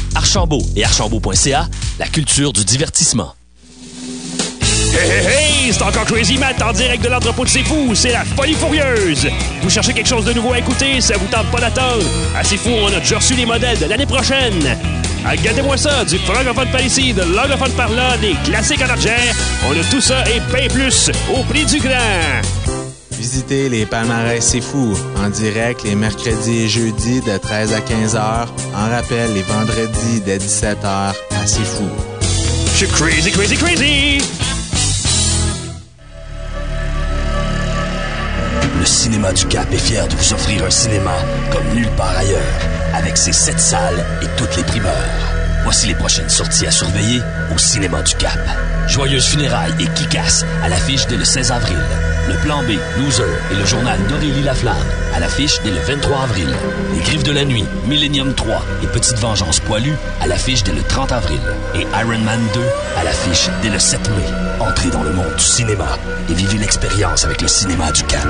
Archambault et archambault.ca, la culture du divertissement. Hey, hey, hey! C'est encore Crazy Matt en direct de l'entrepôt de C'est Fou. C'est la folie furieuse. Vous cherchez quelque chose de nouveau à écouter? Ça vous tente pas d'attendre? À C'est Fou, on a déjà reçu les modèles de l'année prochaine. Regardez-moi ça, du francophone par ici, de l'anglophone par là, des classiques en argent. On a tout ça et bien plus au prix du grand. Visitez les palmarès C'est Fou en direct les mercredis et jeudis de 13 à 15 heures. En rappel, les vendredis dès 17 heures à C'est Fou. Je suis crazy, crazy, crazy! Le cinéma du Cap est fier de vous offrir un cinéma comme nulle part ailleurs, avec ses sept salles et toutes les primeurs. Voici les prochaines sorties à surveiller au cinéma du Cap. Joyeuse funérailles et Kikas à l'affiche dès le 16 avril. Le plan B, Loser et le journal d'Aurélie Laflamme à l'affiche dès le 23 avril. Les Griffes de la Nuit, Millennium 3 et Petite Vengeance Poilue à l'affiche dès le 30 avril. Et Iron Man 2 à l'affiche dès le 7 mai. Entrez dans le monde du cinéma et vivez l'expérience avec le cinéma du Cap.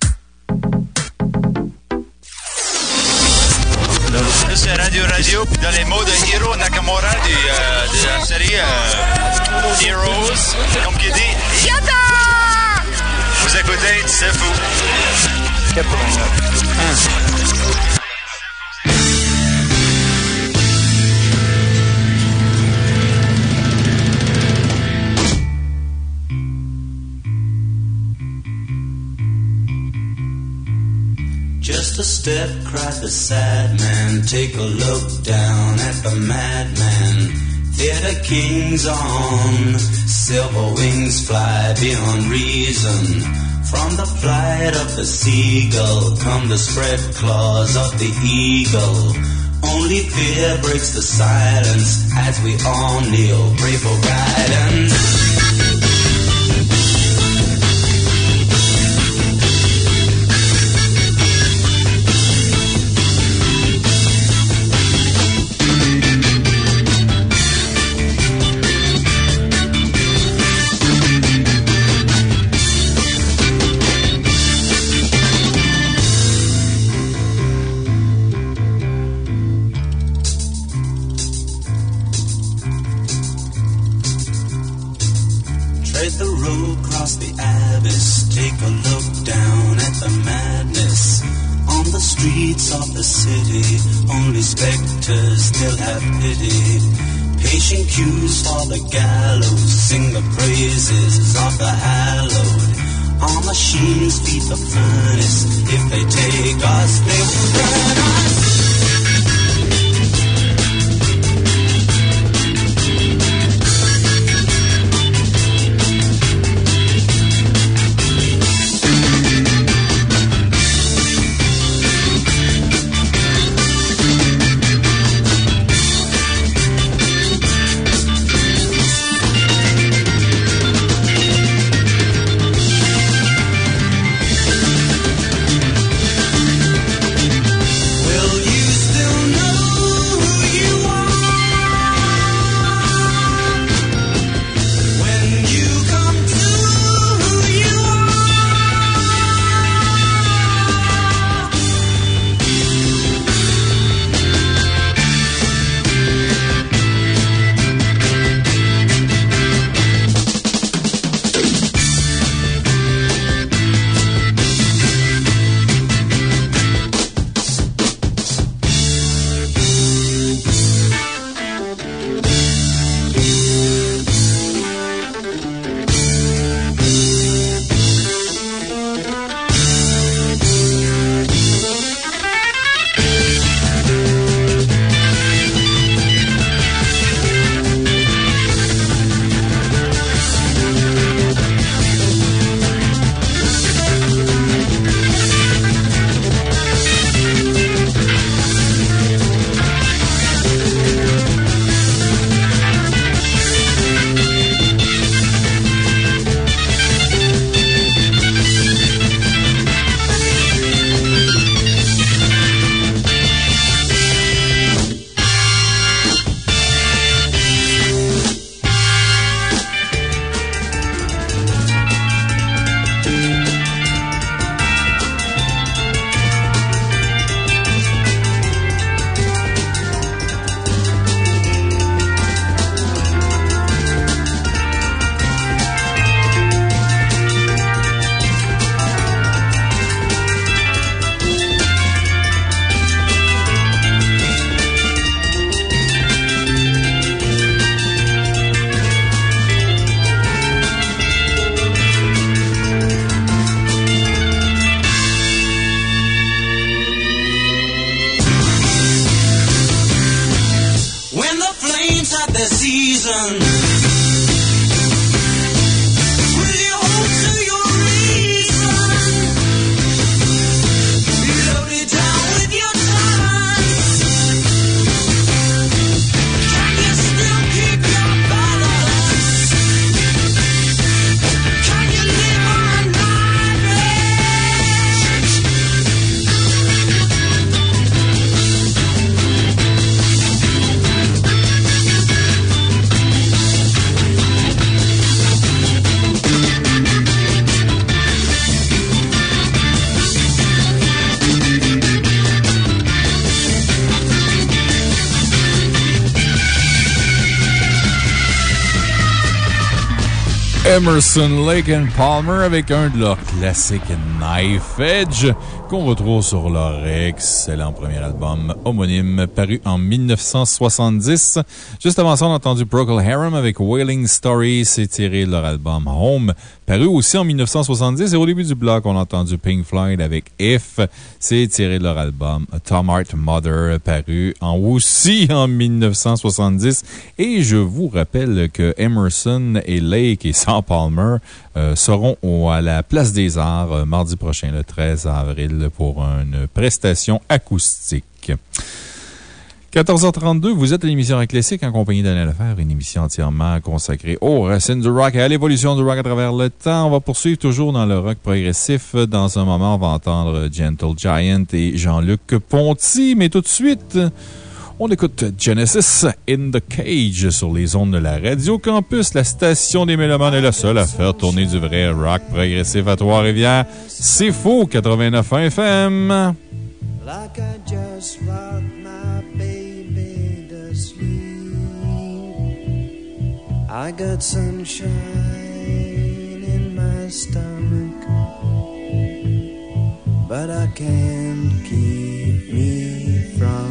C'est Radio Radio dans les mots de Hiro Nakamura du, euh, de la série euh, Heroes. Comme qui dit Yata! Vous écoutez, c'est fou. 89. Just a step, cried the sad man. Take a look down at the madman. Theater kings on silver wings fly beyond reason. From the flight of the seagull come the spread claws of the eagle. Only fear breaks the silence as we all kneel, pray for guidance. Of the city, only specters still have pity. Patient queues for the gallows, sing the praises of the hallowed. Our machines feed the furnace, if they take us, they will burn us. Emerson, Lake and Palmer avec un de leurs classiques Knife Edge qu'on retrouve sur leur excellent premier album homonyme paru en 1970. Juste avant ça, on a entendu Procol Harum avec Wailing Story. C'est tiré de leur album Home, paru aussi en 1970. Et au début du bloc, on a entendu Pink Floyd avec If. C'est tiré de leur album Tom Art Mother, paru en aussi en 1970. Et je vous rappelle que Emerson et Lake et Sam Palmer euh, seront au- à la Place des Arts euh, mardi prochain, le 13 avril, pour une prestation acoustique. 14h32, vous êtes à l'émission Rock Classique en compagnie d'Alain Lefebvre, une émission entièrement consacrée aux racines du rock et à l'évolution du rock à travers le temps. On va poursuivre toujours dans le rock progressif. Dans un moment, on va entendre Gentle Giant et Jean-Luc Ponty, mais tout de suite, on écoute Genesis in the Cage sur les ondes de la Radio Campus. La station des Mélomanes est la seule à faire tourner du vrai rock progressif à Trois-Rivières. C'est faux, 89 FM. Like I just my baby to sleep. I got sunshine in my stomach, but I can't keep me from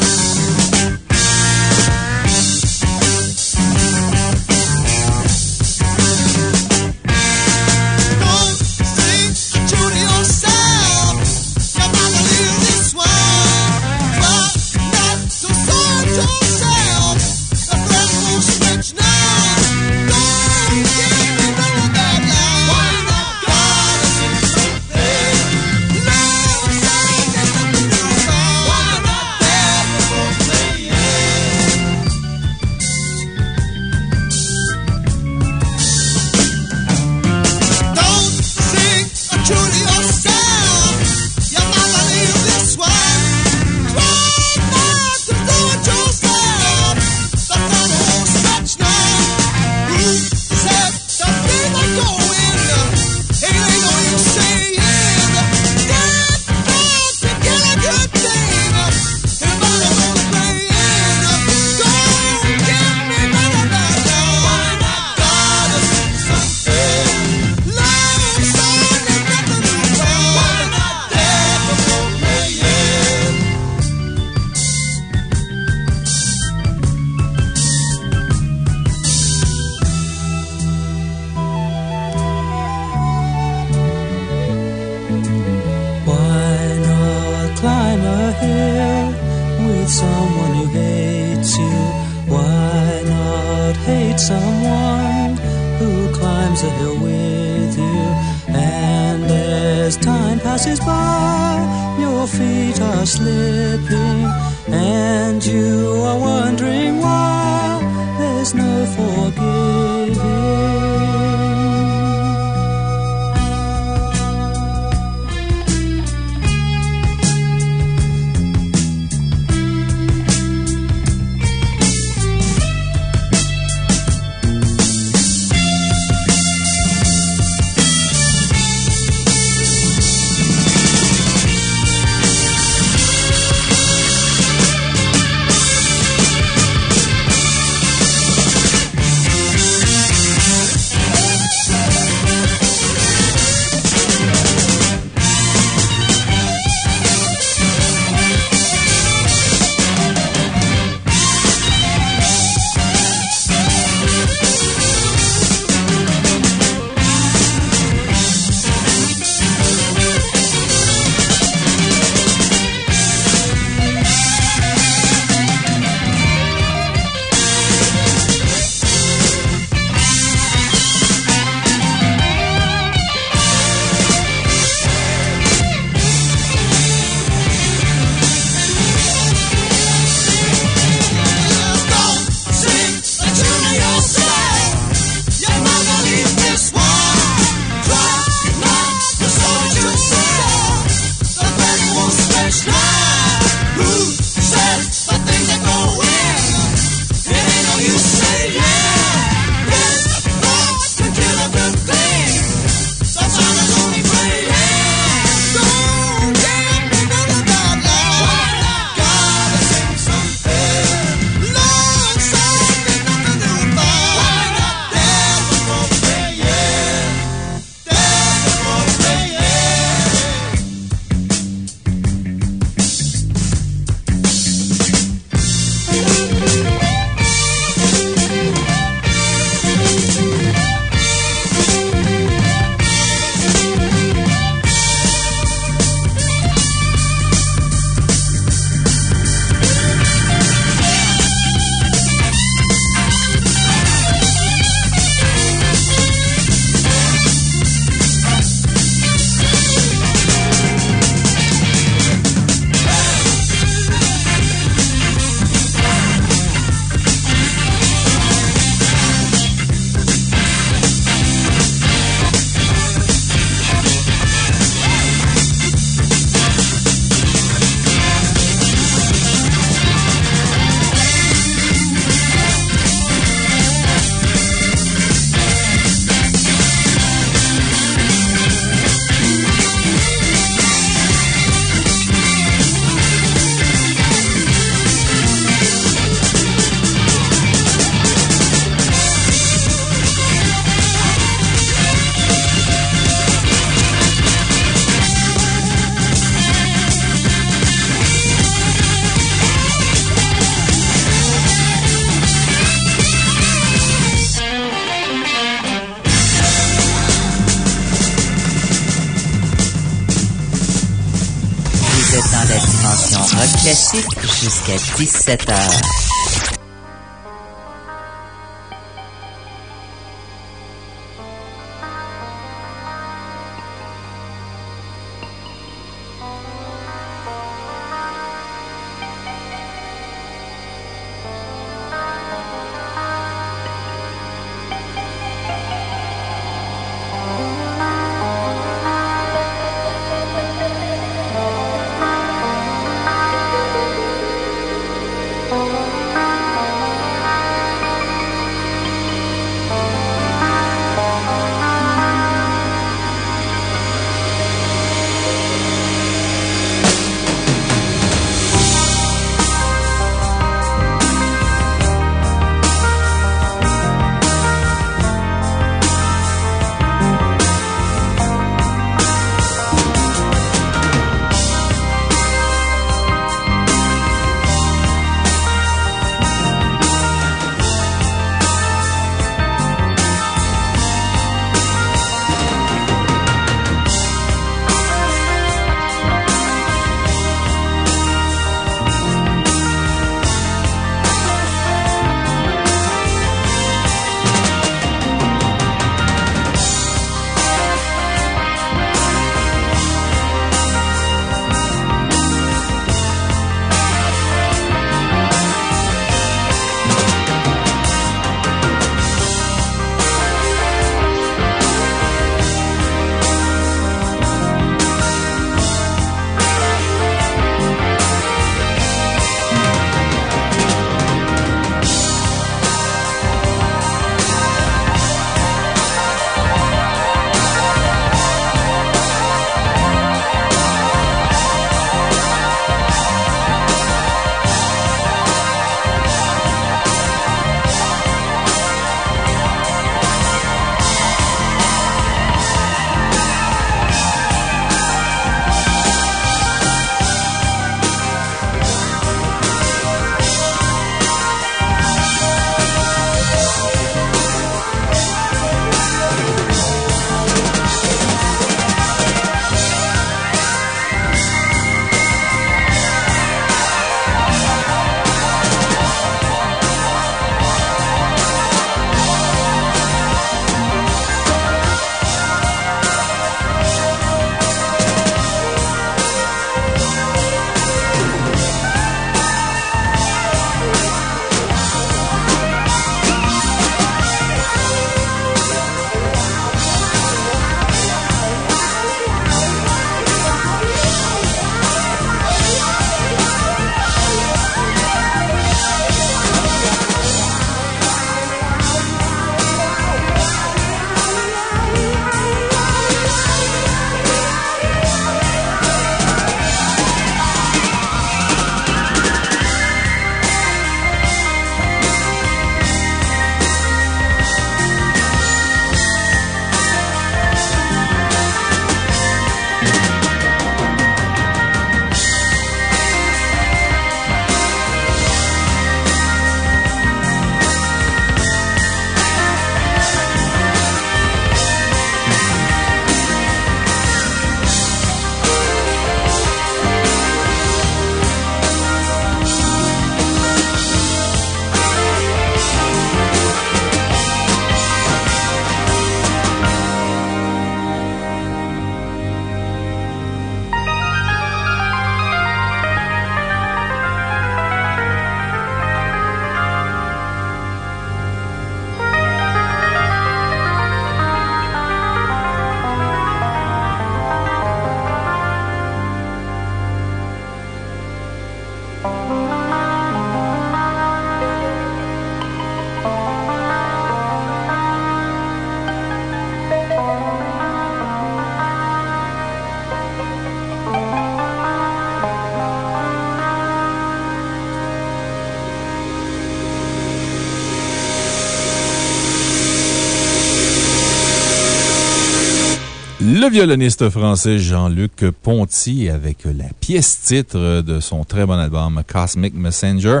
Le violoniste français Jean-Luc Ponty avec la pièce titre de son très bon album Cosmic Messenger,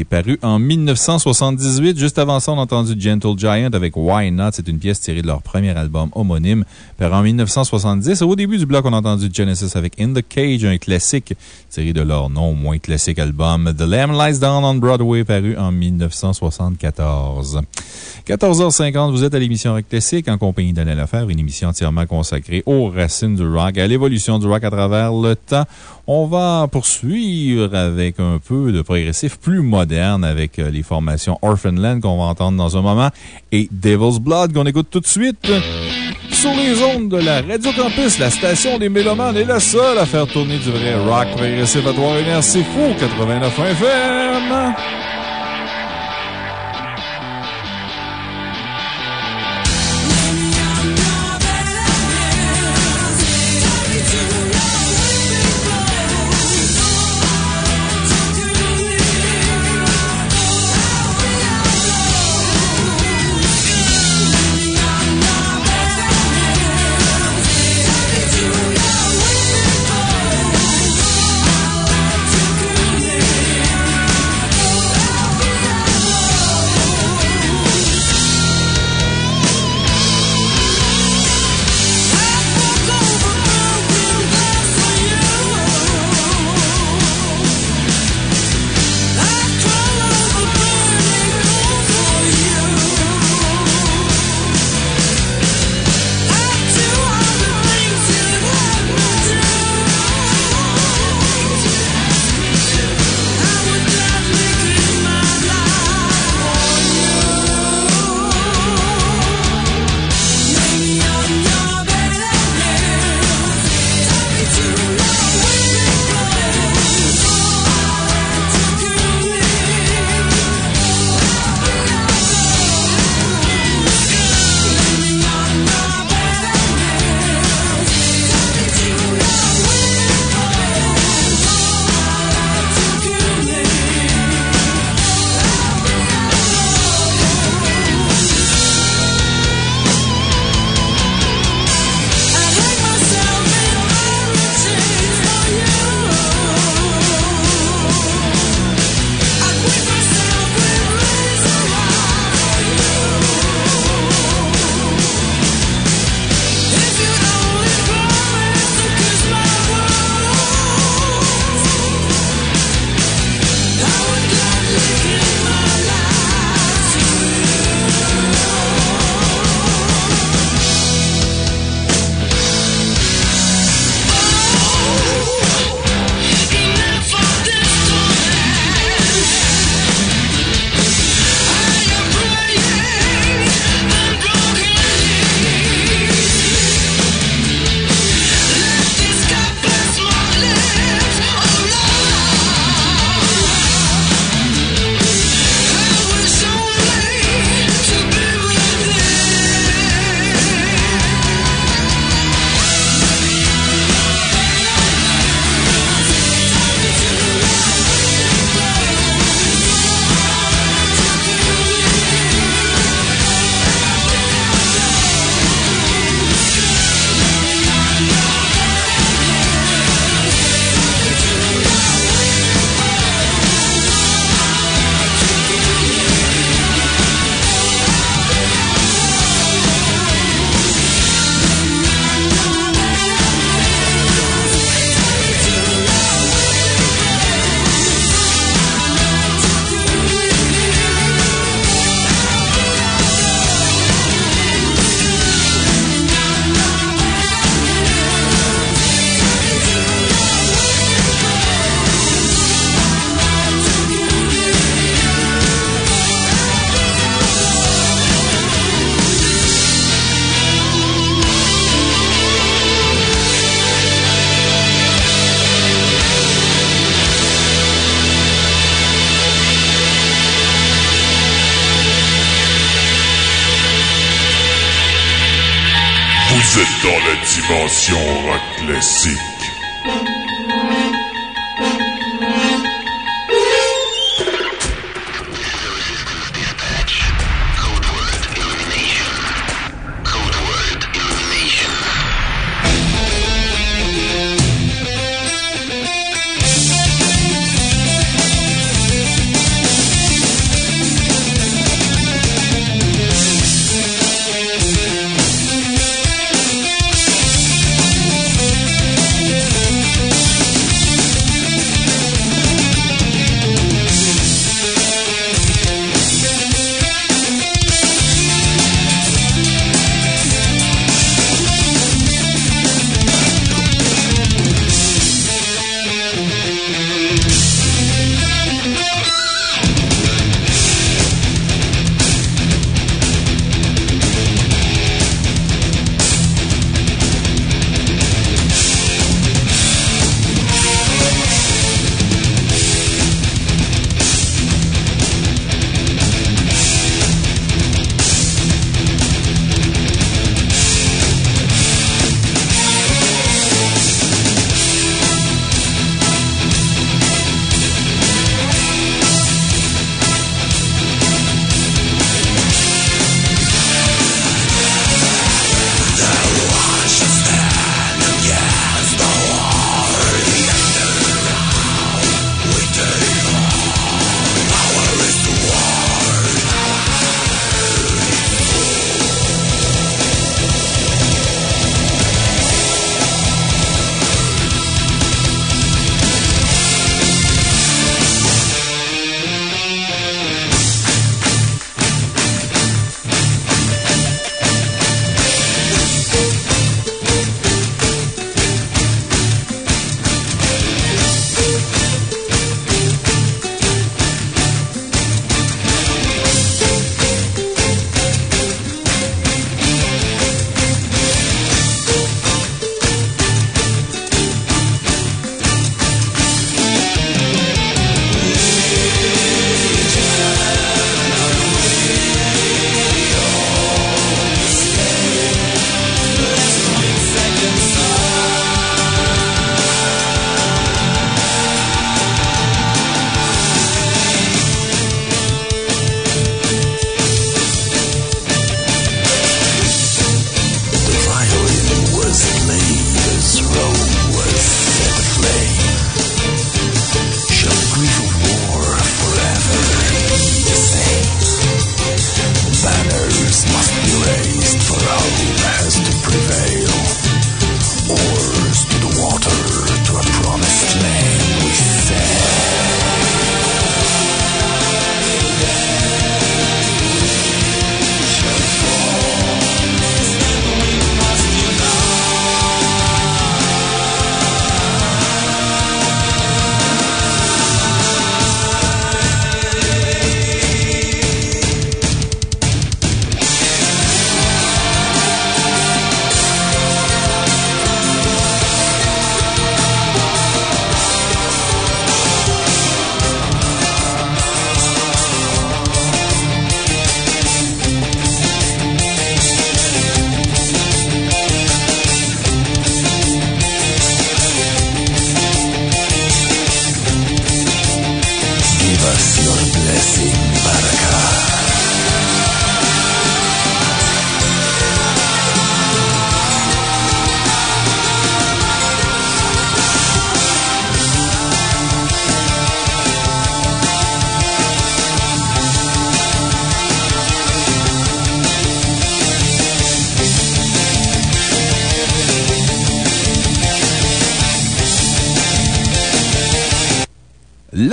est paru en 1978. Juste avant ça, on a entendu Gentle Giant avec Why Not. C'est une pièce tirée de leur premier album homonyme, paru en 1970. Au début du bloc, on a entendu Genesis avec In the Cage, un classique tiré de leur non moins classique album The Lamb Lies Down on Broadway, paru en 1974. 14h50, vous êtes à l'émission Rock Classique en compagnie d'Alain Lefebvre, une émission entièrement consacrée aux racines du rock, à l'évolution du rock à travers le temps. On va poursuivre avec un peu de progressif plus moderne avec euh, les formations Orphanland qu'on va entendre dans un moment et Devil's Blood qu'on écoute tout de suite. Sur les ondes de la Radio Campus, la station des Mélomanes est la seule à faire tourner du vrai rock progressif à Trois-Rivières. C'est fou, 89 FM.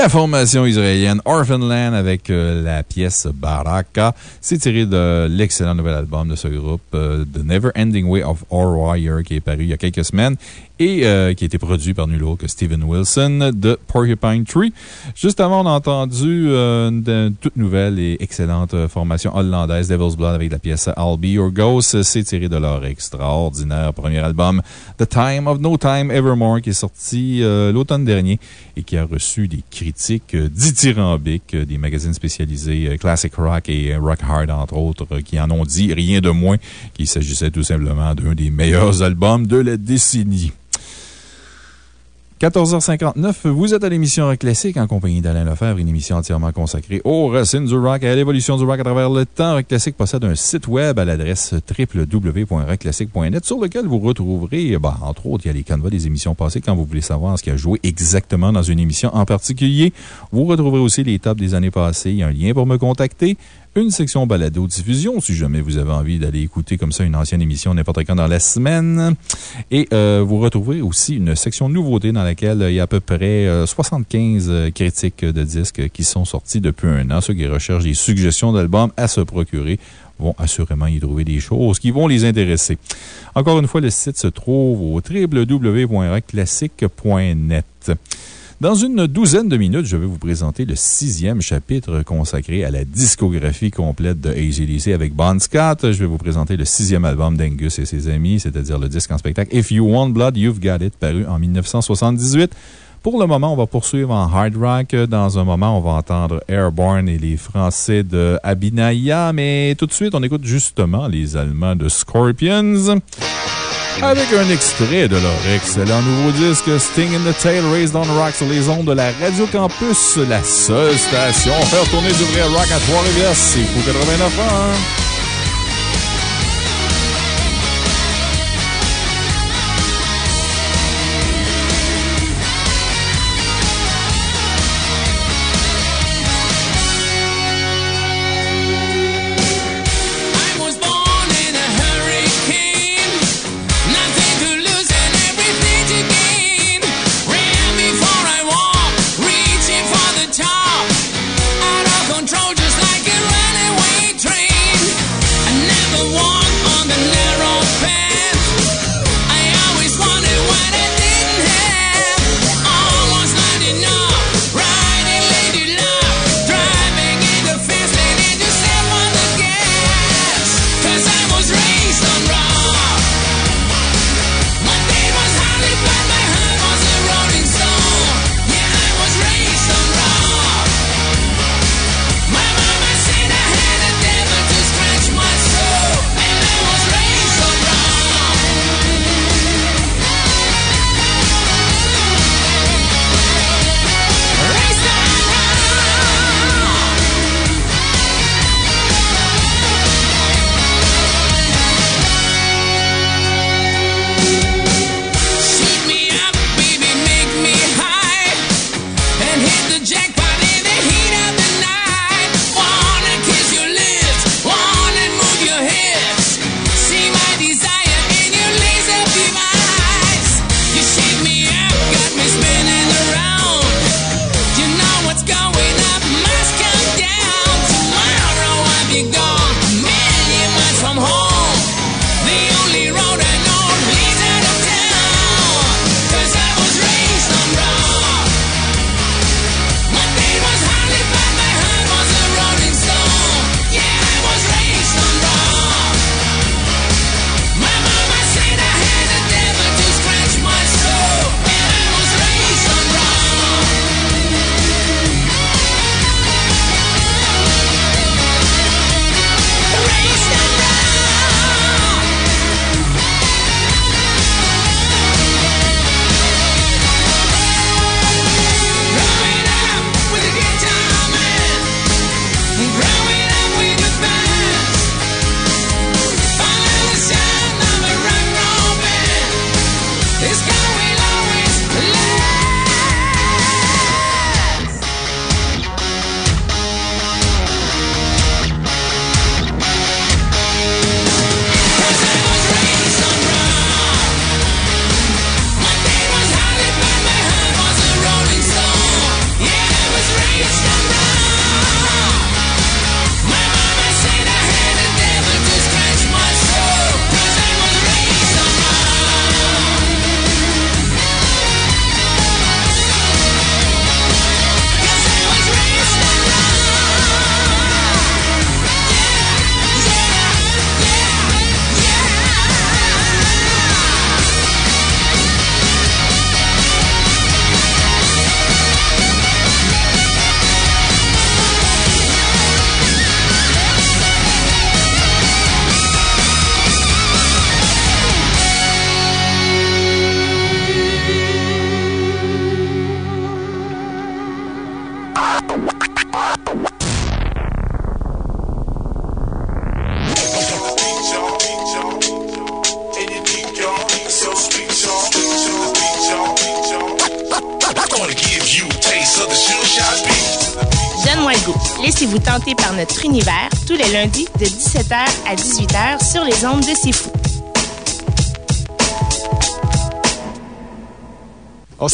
La formation israélienne Orphanland avec euh, la pièce Baraka. C'est tiré de l'excellent nouvel album de ce groupe, euh, The Never Ending Way of Our Warrior, qui est paru il y a quelques semaines et euh, qui a été produit par nul autre que Steven Wilson de Porcupine Tree. Juste avant, on a entendu une, toute nouvelle et excellente formation hollandaise, Devil's Blood, avec la pièce I'll Be Your Ghost. C'est tiré de leur extraordinaire premier album, The Time of No Time Evermore, qui est sorti l'automne dernier et qui a reçu des critiques euh, dithyrambiques euh, des magazines spécialisés euh, Classic Rock et euh, Rock Hard, entre autres, euh, qui en ont dit rien de moins qu'il s'agissait tout simplement d'un des meilleurs <laughs> albums de la décennie. 14h59, vous êtes à l'émission Rock Classique en compagnie d'Alain Lefebvre, une émission entièrement consacrée aux racines du rock et à l'évolution du rock à travers le temps. Rock Classique possède un site web à l'adresse www.rockclassique.net sur lequel vous retrouverez, ben, entre autres, il y a les canevas des émissions passées quand vous voulez savoir ce qui a joué exactement dans une émission en particulier. Vous retrouverez aussi les tops des années passées. Il y a un lien pour me contacter une section balado-diffusion si jamais vous avez envie d'aller écouter comme ça une ancienne émission n'importe quand dans la semaine. Et euh, vous retrouverez aussi une section nouveautés dans laquelle il y a à peu près euh, 75 euh, critiques de disques qui sont sortis depuis un an. Ceux qui recherchent des suggestions d'albums à se procurer vont assurément y trouver des choses qui vont les intéresser. Encore une fois, le site se trouve au www.rockclassique.net. Dans une douzaine de minutes, je vais vous présenter le sixième chapitre consacré à la discographie complète de ACDC avec Bon Scott. Je vais vous présenter le sixième album d'Angus et ses amis, c'est-à-dire le disque en spectacle If You Want Blood, You've Got It, paru en 1978. Pour le moment, on va poursuivre en hard rock. Dans un moment, on va entendre Airborne et les Français de Abinaya. Mais tout de suite, on écoute justement les Allemands de Scorpions. Avec un extrait de leur excellent nouveau disque Sting in the Tail Raised on Rock sur les ondes de la Radio Campus, la seule station à faire tourner du vrai rock à Trois-Rivières. C'est Fou 89 ans.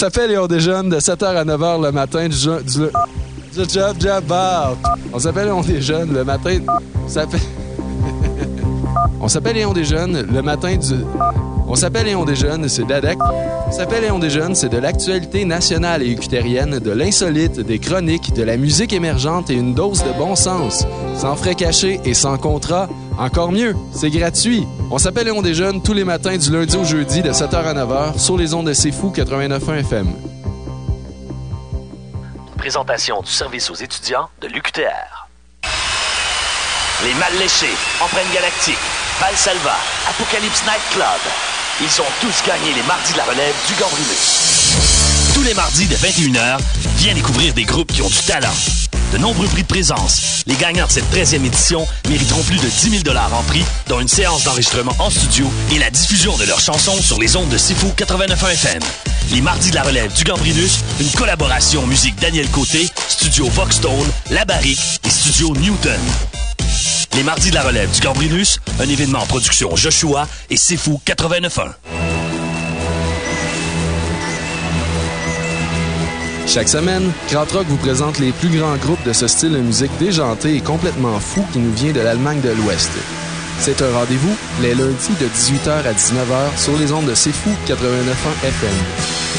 On s'appelle et on déjeune de 7h à 9h le matin du, du, du job job bar. On s'appelle et on déjeune le matin. <laughs> On s'appelle et on déjeune le matin du. On s'appelle et on déjeune, c'est d'ADEC. On s'appelle et on déjeune, c'est de l'actualité nationale et ucutérienne, de l'insolite, des chroniques, de la musique émergente et une dose de bon sens. Sans frais cachés et sans contrat. Encore mieux, c'est gratuit. On s'appelle et on déjeune tous les matins du lundi au jeudi de 7h à 9h sur les ondes de C'est Fou 89.1 FM. Présentation du service aux étudiants de l'UQTR. Les Mal Léchés, Empreinte Galactique, Valsalva, Apocalypse Night Club. Ils ont tous gagné les mardis de la relève du Gambrinus. Tous les mardis de 21h, viens découvrir des groupes qui ont du talent. De nombreux prix de présence. Les gagnants de cette 13e édition mériteront plus de 10 000 en prix, dont une séance d'enregistrement en studio et la diffusion de leurs chansons sur les ondes de Sifu 89.1 FM. Les mardis de la relève du Gambrinus, une collaboration musique Daniel Côté, Studio Voxstone, La Barrique et Studio Newton. Les mardis de la relève du Gambrinus, un événement en production Joshua et Sifu 89.1. Chaque semaine, Krautrock vous présente les plus grands groupes de ce style de musique déjanté et complètement fou qui nous vient de l'Allemagne de l'Ouest. C'est un rendez-vous les lundis de 18h à 19h sur les ondes de C'est Fou 89.1 FM.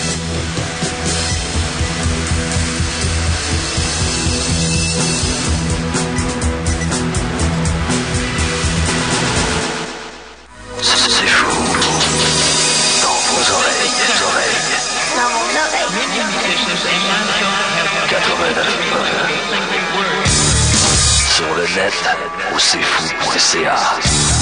Net, au cfou.ca. Swinging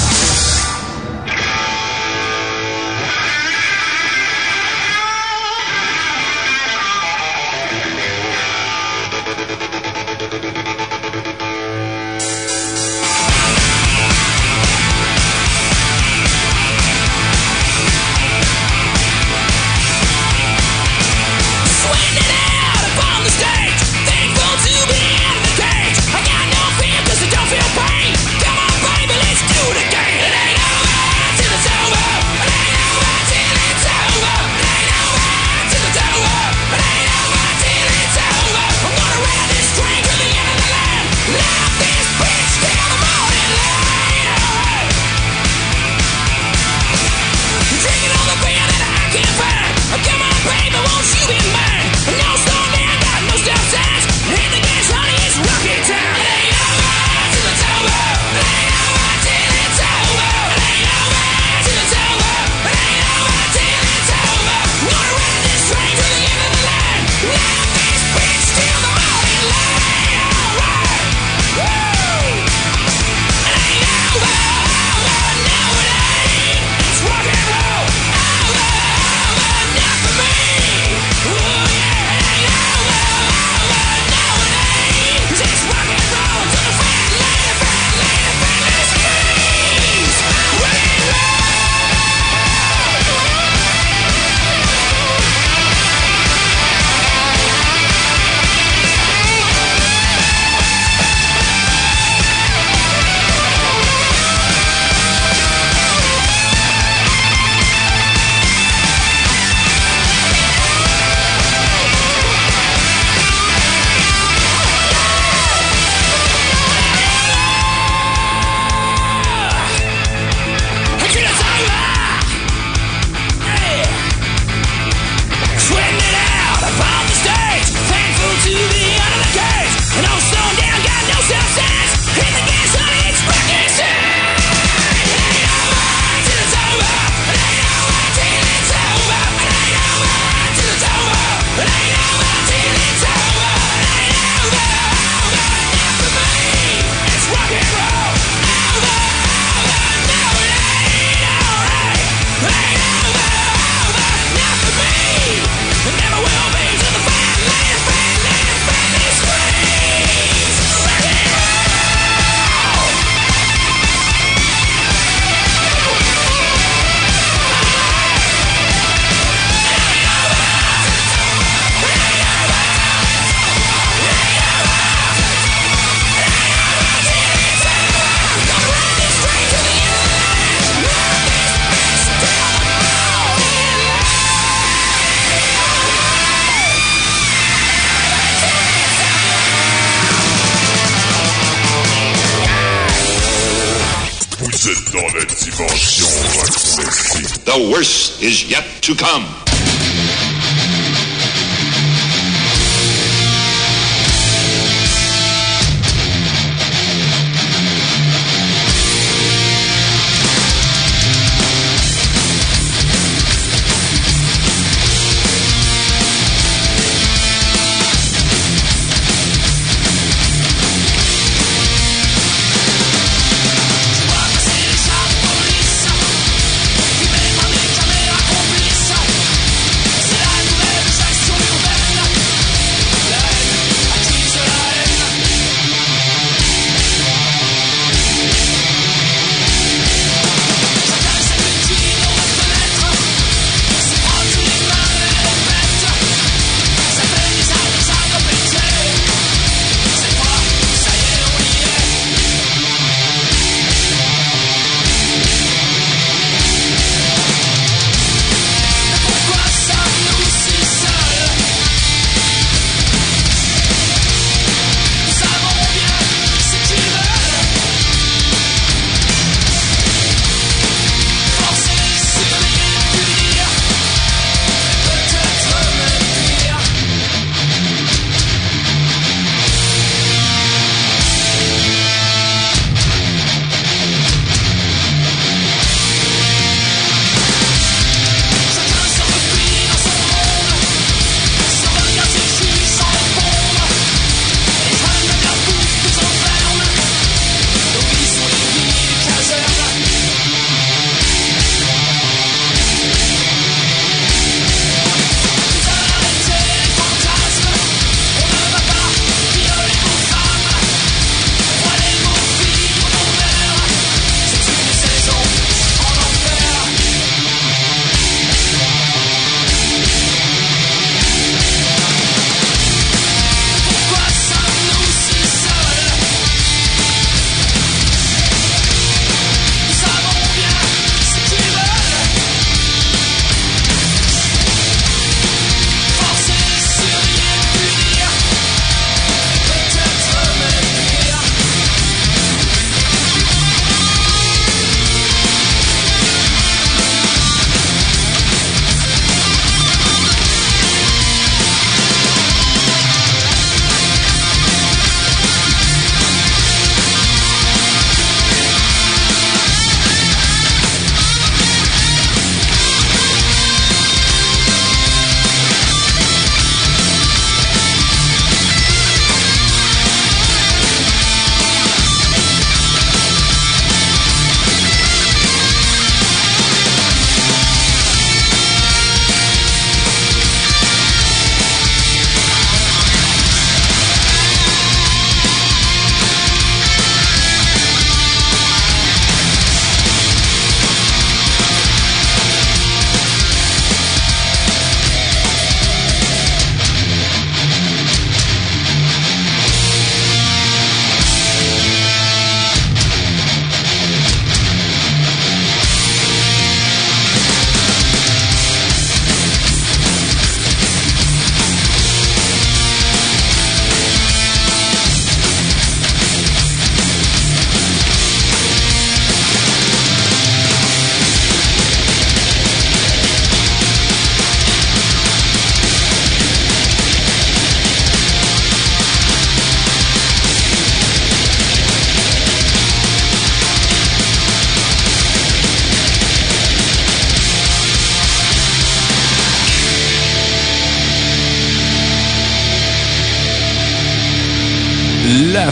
is yet to come.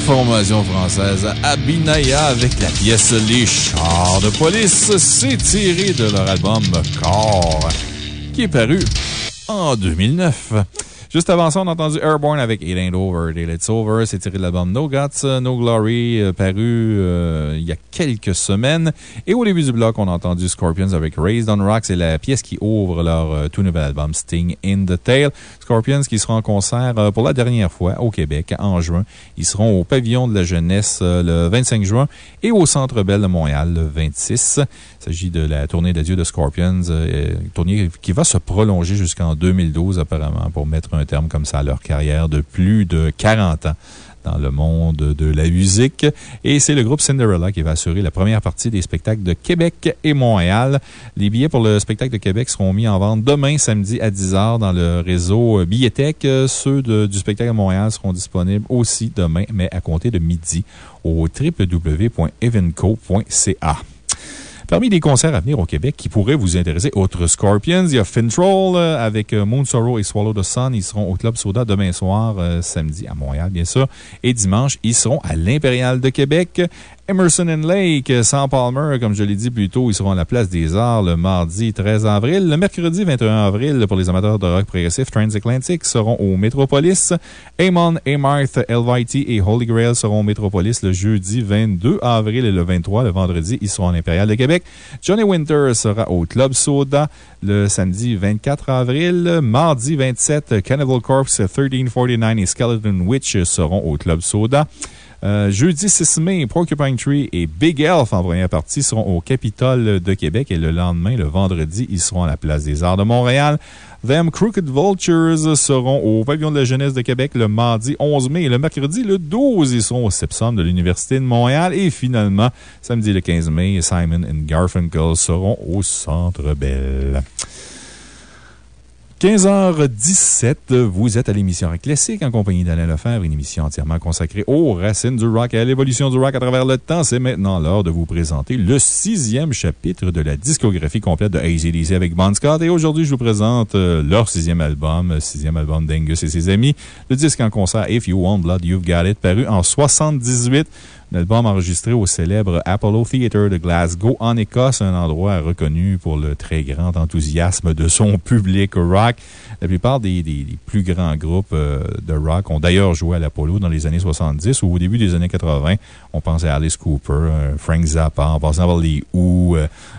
Formation française Abinaya avec la pièce Les chars de police s'est tiré de leur album Corps, qui est paru en 2009. Juste avant ça, on a entendu Airborne avec It Ain't Over, It's Over. C'est tiré de l'album No Guts, No Glory, euh, paru euh, il y a quelques semaines. Et au début du bloc, on a entendu Scorpions avec Raised on Rocks. C'est la pièce qui ouvre leur euh, tout nouvel album Sting in the Tail. Scorpions qui sera en concert euh, pour la dernière fois au Québec en juin. Ils seront au Pavillon de la Jeunesse euh, le 25 juin et au Centre Bell de Montréal le 26. Il s'agit de la tournée d'adieu de Scorpions, une tournée qui va se prolonger jusqu'en 2012 apparemment pour mettre un terme comme ça à leur carrière de plus de 40 ans dans le monde de la musique. Et c'est le groupe Cinderella qui va assurer la première partie des spectacles de Québec et Montréal. Les billets pour le spectacle de Québec seront mis en vente demain, samedi à 10h dans le réseau Billetech. Ceux de- du spectacle à Montréal seront disponibles aussi demain, mais à compter de midi au www.evenco.ca. Parmi les concerts à venir au Québec qui pourraient vous intéresser, autres Scorpions, il y a Fintroll euh, avec euh, Moon Sorrow et Swallow the Sun. Ils seront au Club Soda demain soir, euh, samedi à Montréal, bien sûr. Et dimanche, ils seront à l'Impérial de Québec. Emerson and Lake, sans Palmer, comme je l'ai dit plus tôt, ils seront à la Place des Arts le mardi 13 avril. Le mercredi 21 avril, pour les amateurs de rock progressif, Transatlantic seront au Metropolis. Amon, Amarth, Elvite et Holy Grail seront au Metropolis le jeudi 22 avril et le 23, le vendredi, ils seront à l'Impérial de Québec. Johnny Winter sera au Club Soda le samedi 24 avril. Mardi 27, Cannibal Corpse, 1349 et Skeleton Witch seront au Club Soda. Euh, jeudi 6 mai, Porcupine Tree et Big Elf en première partie seront au Capitole de Québec et le lendemain, le vendredi, ils seront à la Place des Arts de Montréal. Them Crooked Vultures seront au Pavillon de la Jeunesse de Québec le mardi 11 mai et le mercredi le 12, ils seront au Sepsum de l'Université de Montréal. Et finalement, samedi le 15 mai, Simon and Garfunkel seront au Centre Bell. 15h17, vous êtes à l'émission Classique en compagnie d'Alain Lefebvre, une émission entièrement consacrée aux racines du rock et à l'évolution du rock à travers le temps. C'est maintenant l'heure de vous présenter le sixième chapitre de la discographie complète de ACDC avec Bon Scott. Et aujourd'hui, je vous présente euh, leur sixième album, sixième album d'Angus et ses amis, le disque en concert If You Want Blood, You've Got It, paru en 78. Un album enregistré au célèbre Apollo Theatre de Glasgow, en Écosse, un endroit reconnu pour le très grand enthousiasme de son <laughs> public rock. La plupart des, plus grands groupes euh, de rock ont d'ailleurs joué à l'Apollo dans les années 70 ou au début des années 80. On pense à Alice Cooper, euh, Frank Zappa, en passant par les Who,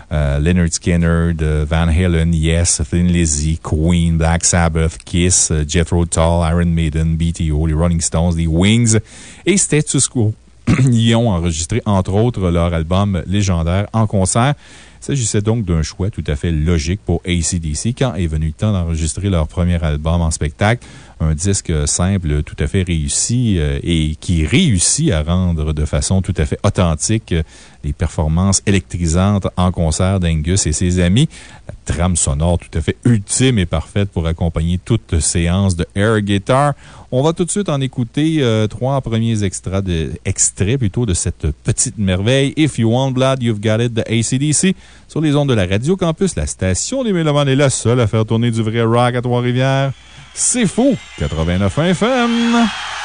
Leonard Skinner, Van Halen, Yes, Thin Lizzy, Queen, Black Sabbath, Kiss, Jethro Tull, Iron Maiden, BTO, les Rolling Stones, les Wings et Status Quo. <clears throat> Ils ont enregistré, entre autres, leur album légendaire en concert. Il s'agissait donc d'un choix tout à fait logique pour ACDC quand est venu le temps d'enregistrer leur premier album en spectacle. Un disque simple, tout à fait réussi euh, et qui réussit à rendre de façon tout à fait authentique euh, les performances électrisantes en concert d'Angus et ses amis. La trame sonore tout à fait ultime et parfaite pour accompagner toute séance de air guitar. On va tout de suite en écouter euh, trois premiers extraits de, extraits plutôt de cette petite merveille. If You Want Blood, You've Got It de ACDC sur les ondes de la Radio Campus. La station des Mélomanes est la seule à faire tourner du vrai rock à Trois-Rivières. C'est faux! 89 FM!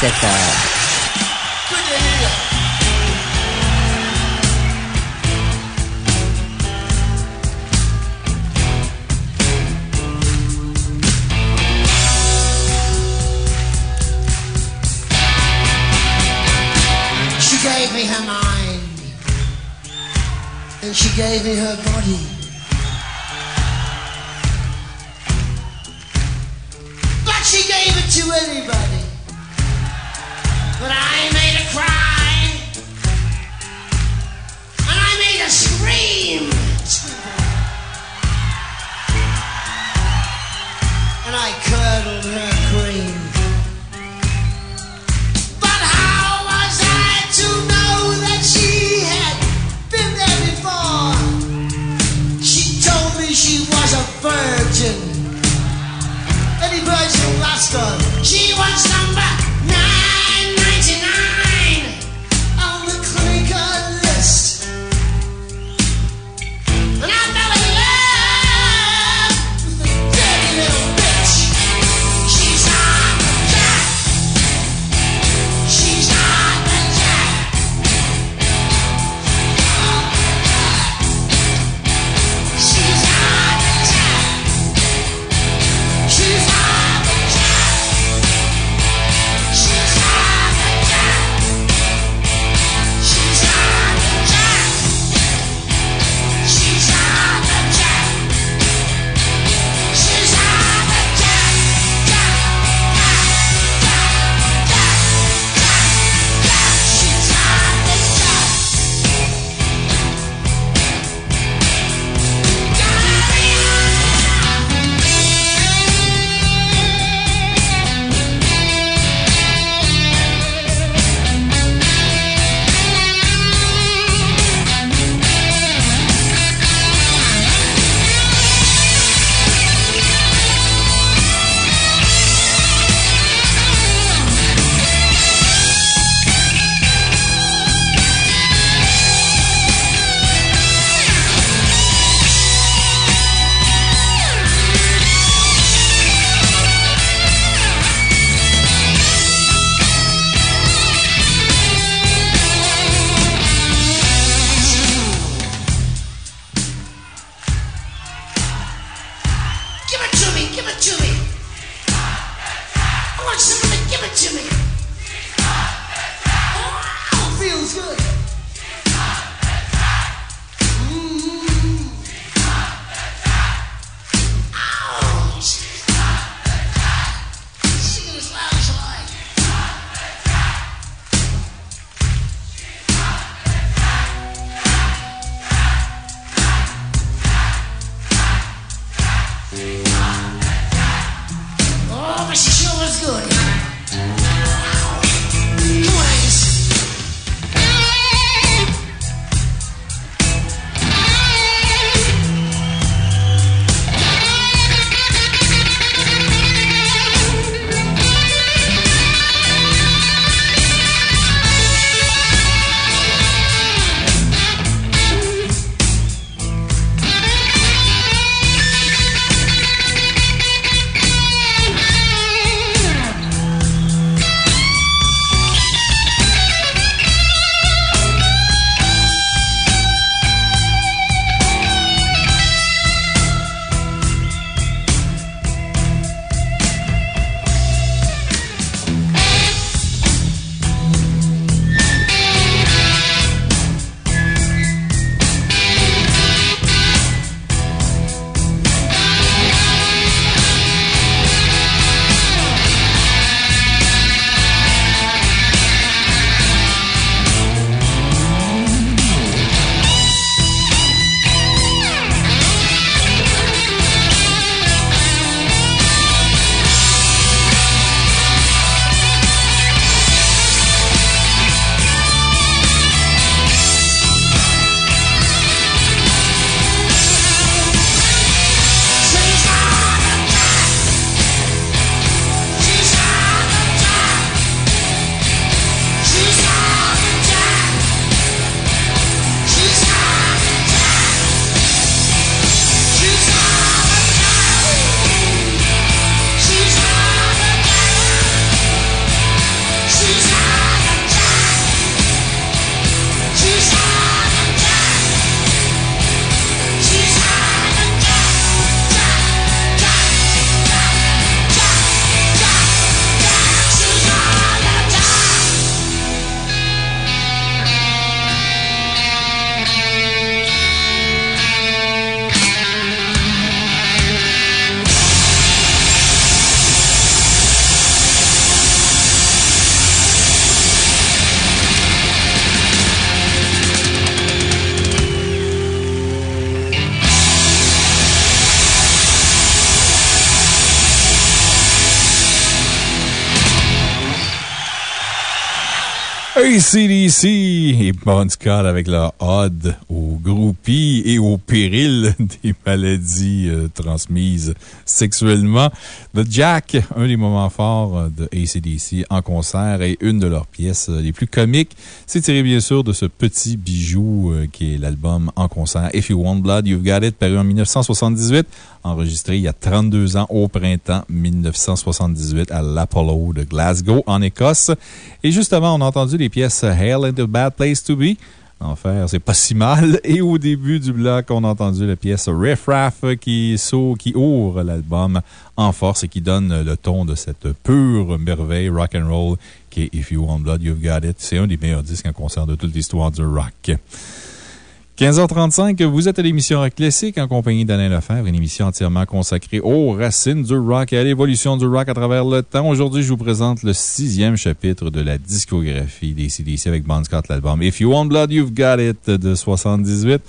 Jusqu'à ACDC et Bon avec leur ode aux groupies et au péril <laughs> des maladies euh, transmises sexuellement. The Jack, un des moments forts euh, de ACDC en concert et une de leurs pièces euh, les plus comiques, c'est tiré bien sûr de ce petit bijou euh, qui est l'album en concert If You Want Blood, You've Got It, paru en 1978, enregistré il y a 32 ans au printemps 1978 à l'Apollo de Glasgow en Écosse. Et juste avant, on a entendu les pièces Hell and a Bad Place to Be. Enfer, c'est pas si mal. <laughs> Et au début du bloc, on a entendu la pièce Riff Raff qui, sau- qui ouvre l'album en force et qui donne le ton de cette pure merveille rock and roll qui est If You Want Blood, You've Got It. C'est un des meilleurs disques en concert de toute l'histoire du rock. 15h35, vous êtes à l'émission Rock Classique en compagnie d'Alain Lefebvre, une émission entièrement consacrée aux racines du rock et à l'évolution du rock à travers le temps. Aujourd'hui, je vous présente le sixième chapitre de la discographie des CDC avec Bon Scott, l'album If You Want Blood, You've Got It de 78.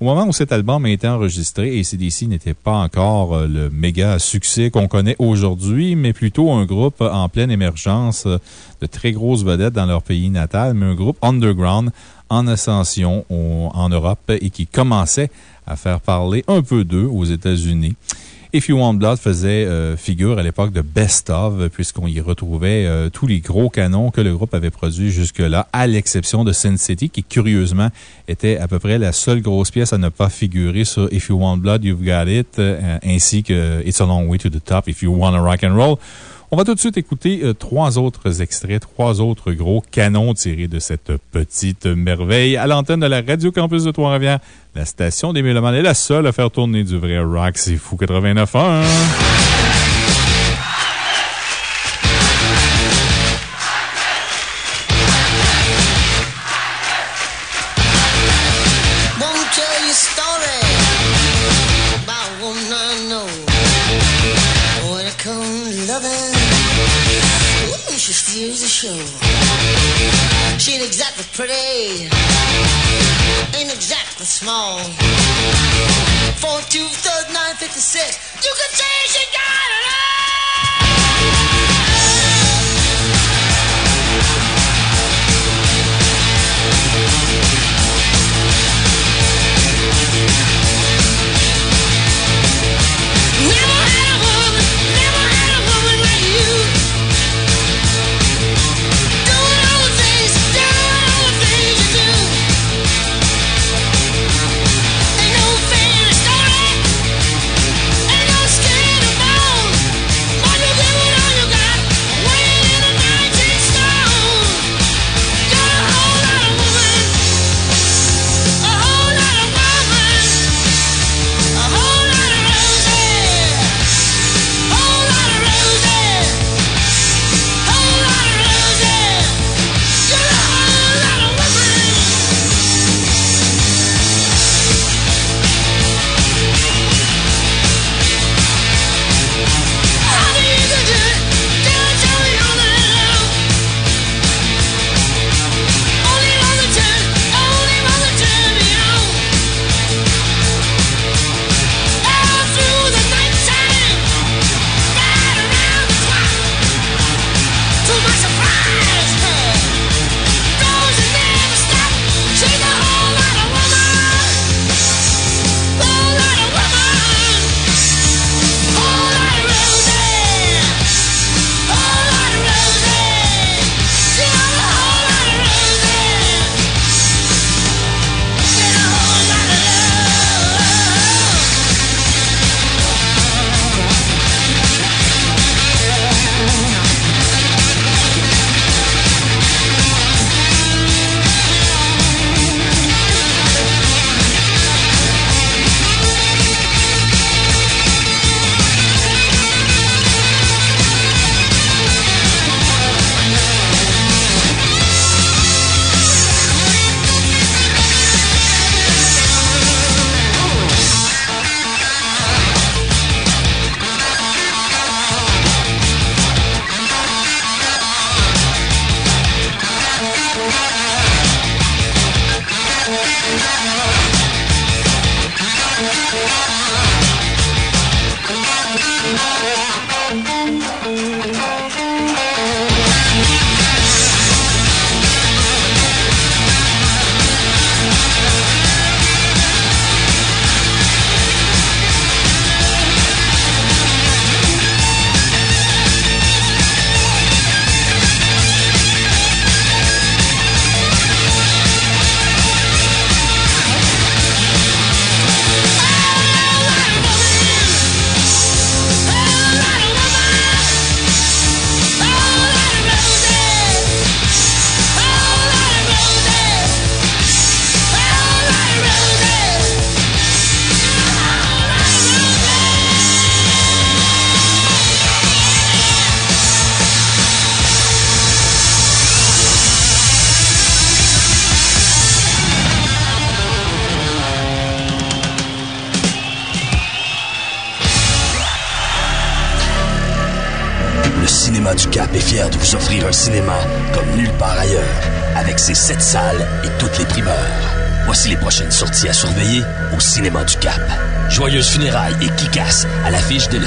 Au moment où cet album a été enregistré, ACDC n'était pas encore euh, le méga succès qu'on connaît aujourd'hui, mais plutôt un groupe en pleine émergence euh, de très grosses vedettes dans leur pays natal, mais un groupe underground en ascension en Europe et qui commençait à faire parler un peu d'eux aux États-Unis. If You Want Blood faisait euh, figure à l'époque de Best of, puisqu'on y retrouvait euh, tous les gros canons que le groupe avait produits jusque-là, à l'exception de Sin City, qui curieusement était à peu près la seule grosse pièce à ne pas figurer sur If You Want Blood, You've Got It, euh, ainsi que It's a Long Way to the Top, If You Want a Rock and Roll. On va tout de suite écouter euh, trois autres extraits, trois autres gros canons tirés de cette petite merveille à l'antenne de la Radio Campus de Trois-Rivières. La station des Mélomanes est la seule à faire tourner du vrai rock. C'est fou 89.1. small.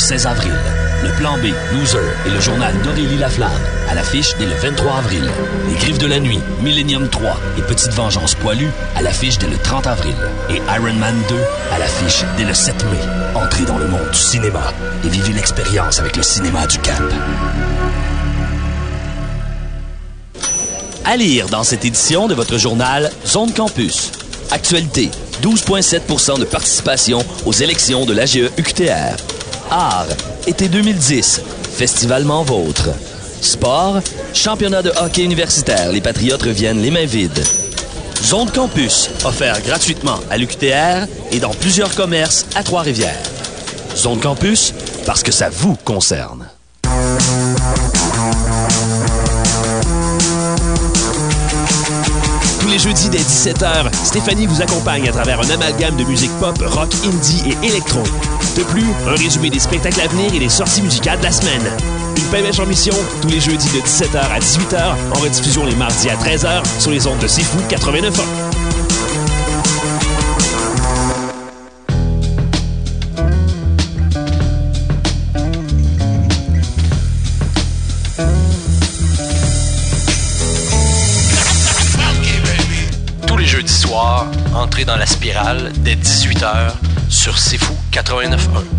16 avril. Le plan B, Loser et le journal d'Aurélie Laflamme à l'affiche dès le 23 avril. Les Griffes de la Nuit, Millennium 3 et Petite Vengeance Poilue à l'affiche dès le 30 avril. Et Iron Man 2 à l'affiche dès le 7 mai. Entrez dans le monde du cinéma et vivez l'expérience avec le cinéma du Cap. À lire dans cette édition de votre journal Zone Campus. Actualité, 12,7% de participation aux élections de l'AGE UQTR. Art, été 2010, festivalement vôtre. Sport, championnat de hockey universitaire, les Patriotes reviennent les mains vides. Zone Campus, offert gratuitement à l'UQTR et dans plusieurs commerces à Trois-Rivières. Zone Campus, parce que ça vous concerne. Jeudis dès 17h, Stéphanie vous accompagne à travers un amalgame de musique pop, rock, indie et électro. De plus, un résumé des spectacles à venir et des sorties musicales de la semaine. Une pêche en mission tous les jeudis de 17h à 18h, en rediffusion les mardis à 13h sur les ondes de C'est Fou 89.1. Tous dans la spirale dès 18h sur Fou 89.1.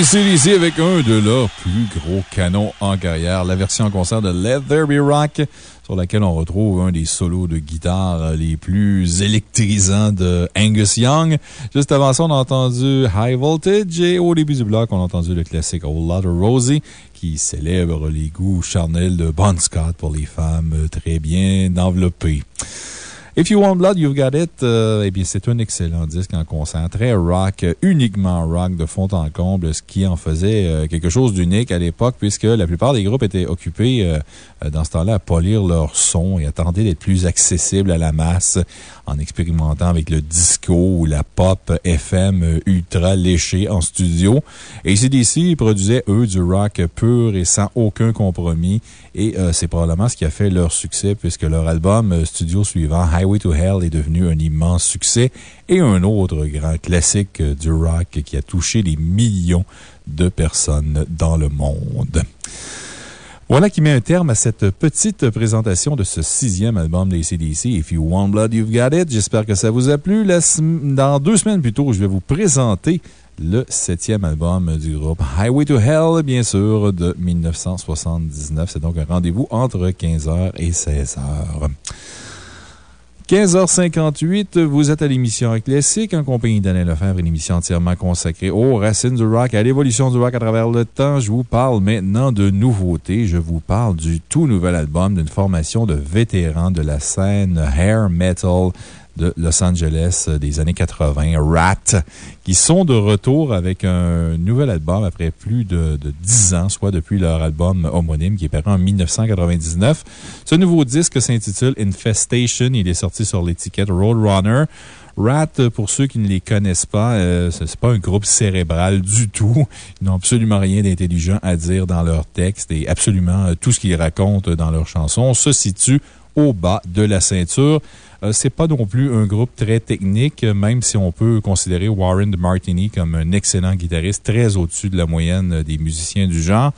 ACDC avec un de leurs plus gros canons en carrière, la version en concert de Let There Be Rock, sur laquelle on retrouve un des solos de guitare les plus électrisants de Angus Young. Juste avant ça, on a entendu High Voltage et au début du bloc, on a entendu le classique Old Lotta Rosie qui célèbre les goûts charnels de Bon Scott pour les femmes très bien enveloppées. If You Want Blood, You've Got It, euh, eh bien, c'est un excellent disque en concert, très rock, euh, uniquement rock de fond en comble, ce qui en faisait euh, quelque chose d'unique à l'époque, puisque la plupart des groupes étaient occupés dans ce temps-là à polir leur son et attendaient d'être plus accessibles à la masse en expérimentant avec le disco ou la pop FM ultra léchée en studio. Et CDC produisait, eux, du rock pur et sans aucun compromis. Et c'est probablement ce qui a fait leur succès, puisque leur album studio suivant, Highway to Hell, est devenu un immense succès et un autre grand classique euh, du rock qui a touché des millions de personnes dans le monde. Voilà qui met un terme à cette petite présentation de ce sixième album des CDC, If You Want Blood, You've Got It. J'espère que ça vous a plu. Dans deux semaines plus tôt, je vais vous présenter le septième album du groupe Highway to Hell, bien sûr, de 1979. C'est donc un rendez-vous entre 15h et 16h. 15h58, vous êtes à l'émission Classique en compagnie d'Alain Lefebvre, une émission entièrement consacrée aux racines du rock, à l'évolution du rock à travers le temps. Je vous parle maintenant de nouveautés. Je vous parle du tout nouvel album d'une formation de vétérans de la scène hair metal de Los Angeles euh, des années 80, Rat, qui sont de retour avec un nouvel album après plus de, de 10 ans, soit depuis leur album homonyme qui est paru en 1999. Ce nouveau disque s'intitule Infestation. Il est sorti sur l'étiquette Roadrunner. Rat, pour ceux qui ne les connaissent pas, euh, ce n'est pas un groupe cérébral du tout. Ils n'ont absolument rien d'intelligent à dire dans leurs textes et absolument euh, tout ce qu'ils racontent dans leurs chansons se situe au bas de la ceinture. Euh, c'est pas non plus un groupe très technique, euh, même si on peut considérer Warren de Martini comme un excellent guitariste très au-dessus de la moyenne euh, des musiciens du genre.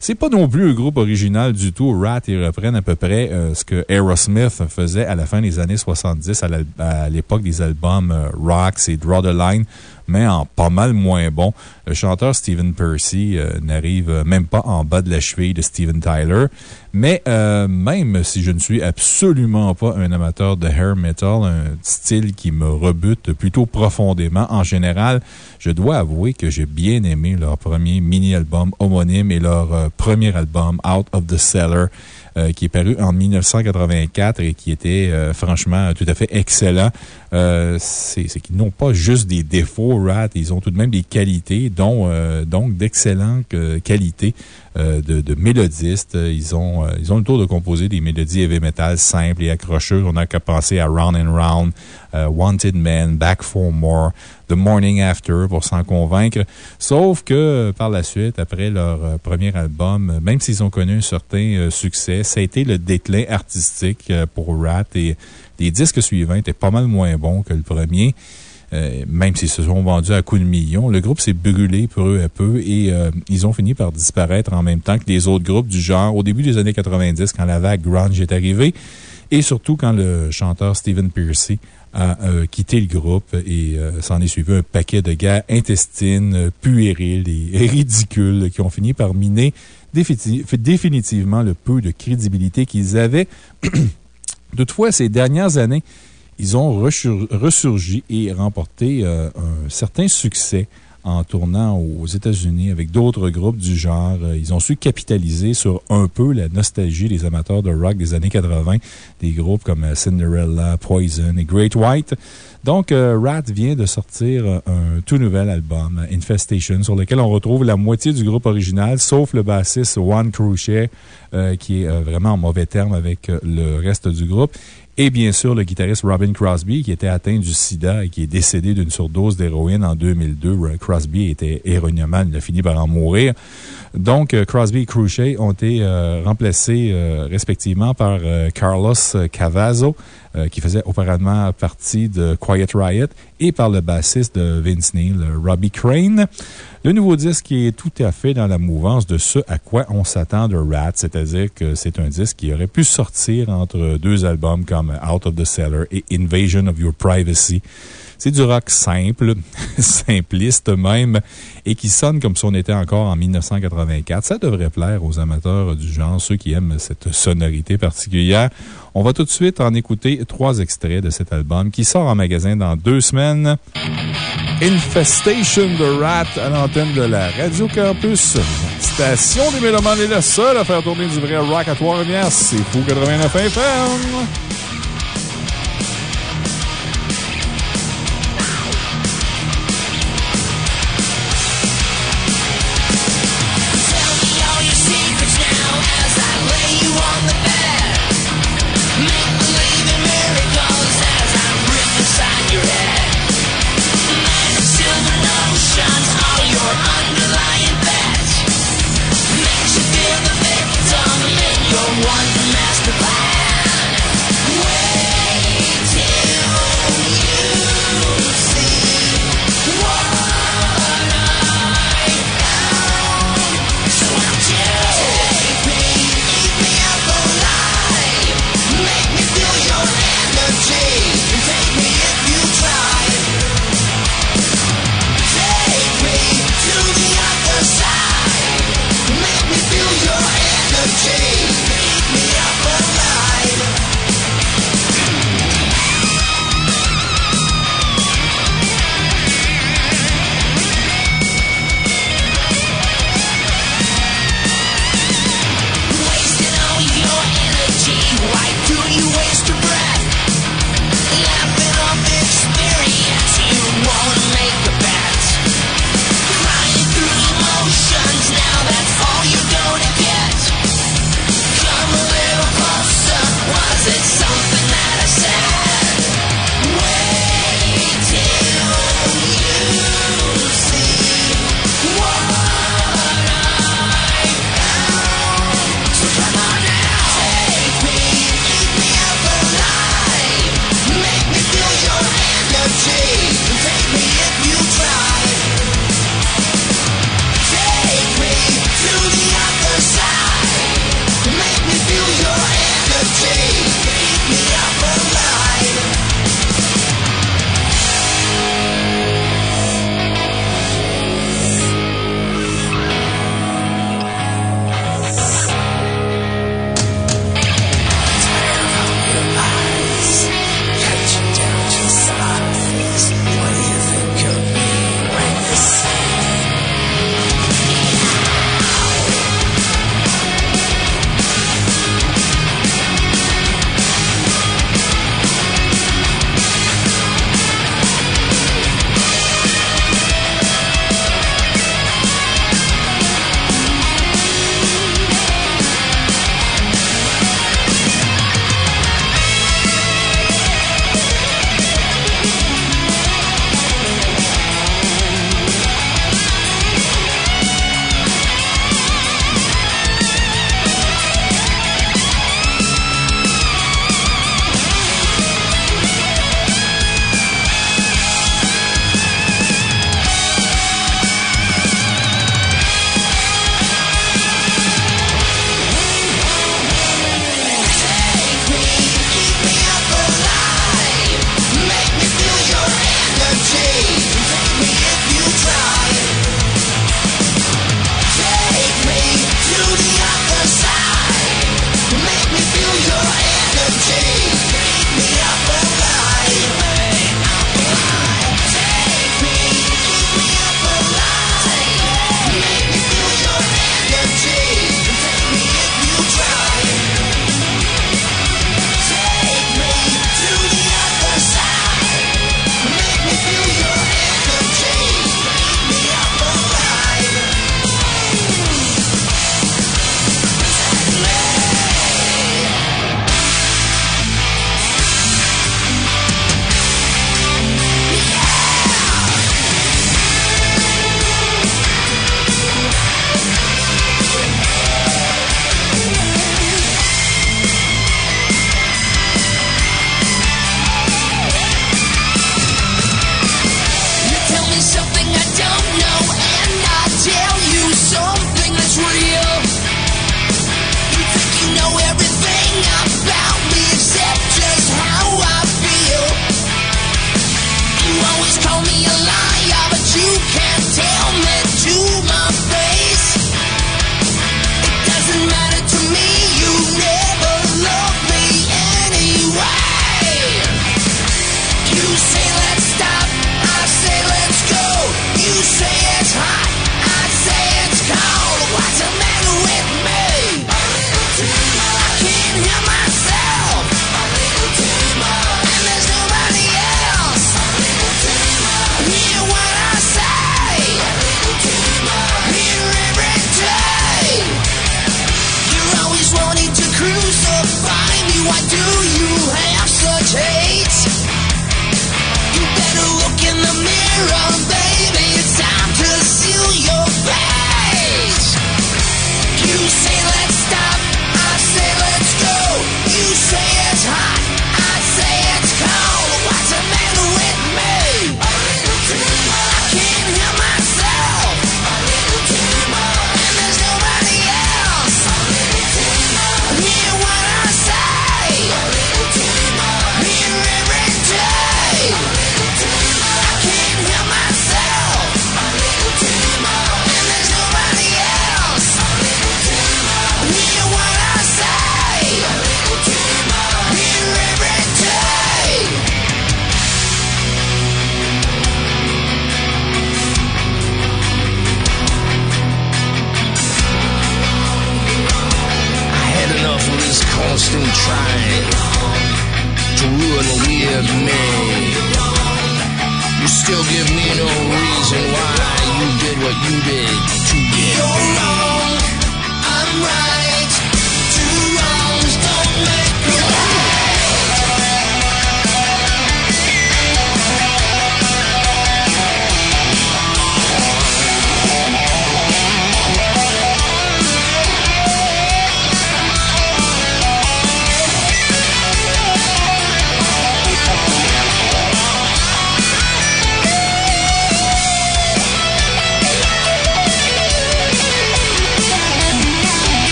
C'est pas non plus un groupe original du tout. Rat, ils reprennent à peu près ce que Aerosmith faisait à la fin des années 70, à l'époque des albums Rocks et Draw the Line, mais en pas mal moins bon. Le chanteur Steven Percy euh, n'arrive euh, même pas en bas de la cheville de Steven Tyler. Mais euh, même si je ne suis absolument pas un amateur de hair metal, un style qui me rebute plutôt profondément en général, je dois avouer que j'ai bien aimé leur premier mini-album homonyme et leur premier album Out of the Cellar. Euh, qui est paru en 1984 et qui était euh, franchement tout à fait excellent. Euh, c'est qu'ils n'ont pas juste des défauts, Rat, ils ont tout de même des qualités, dont euh, donc d'excellentes qualités de, de mélodistes. Ils ont, ils ont le tour de composer des mélodies heavy metal simples et accrocheuses. On n'a qu'à penser à Round and Round, Wanted Man, Back for More, The Morning After pour s'en convaincre. Sauf que par la suite, après leur euh, premier album, euh, même s'ils ont connu un certain euh, succès, ça a été le déclin artistique pour Rat et les disques suivants étaient pas mal moins bons que le premier. Même s'ils se sont vendus à coups de millions, le groupe s'est brûlé peu à peu et ils ont fini par disparaître en même temps que les autres groupes du genre au début des années 90 quand la vague grunge est arrivée et surtout quand le chanteur Stephen Pearcy a euh, quitté le groupe et euh, s'en est suivi un paquet de guerres intestines, euh, puériles et ridicules qui ont fini par miner défini- définitivement le peu de crédibilité qu'ils avaient. <clears throat> Toutefois, ces dernières années, ils ont ressur- ressurgi et remporté un certain succès en tournant aux États-Unis avec d'autres groupes du genre. Euh, Ils ont su capitaliser sur un peu la nostalgie des amateurs de rock des années 80, des groupes comme euh, Cinderella, Poison et Great White. Donc, euh, Rat vient de sortir un tout nouvel album, Infestation, sur lequel on retrouve la moitié du groupe original, sauf le bassiste Juan Cruchet, qui est vraiment en mauvais terme avec le reste du groupe. Et bien sûr, le guitariste Robin Crosby, qui était atteint du sida et qui est décédé d'une surdose d'héroïne en 2002. Ro- Crosby était héroïnomane, il a fini par en mourir. Donc, euh, Crosby et Cruchet ont été euh, remplacés euh, respectivement par Carlos Cavazo, qui faisait auparavant partie de Quiet Riot, et par le bassiste de Vince Neil, Robbie Crane. Le nouveau disque est tout à fait dans la mouvance de ce à quoi on s'attend de Rat, c'est-à-dire que c'est un disque qui aurait pu sortir entre deux albums comme Out of the Cellar et Invasion of Your Privacy. C'est du rock simple, <laughs> simpliste même, et qui sonne comme si on était encore en 1984. Ça devrait plaire aux amateurs du genre, ceux qui aiment cette sonorité particulière. On va tout de suite en écouter trois extraits de cet album qui sort en magasin dans deux semaines. Infestation de Rat à l'antenne de la Radio Campus. Station des Mélomanes est la seule à faire tourner du vrai rock à Trois-Rivières. C'est Fou 89 FM.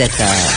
17h.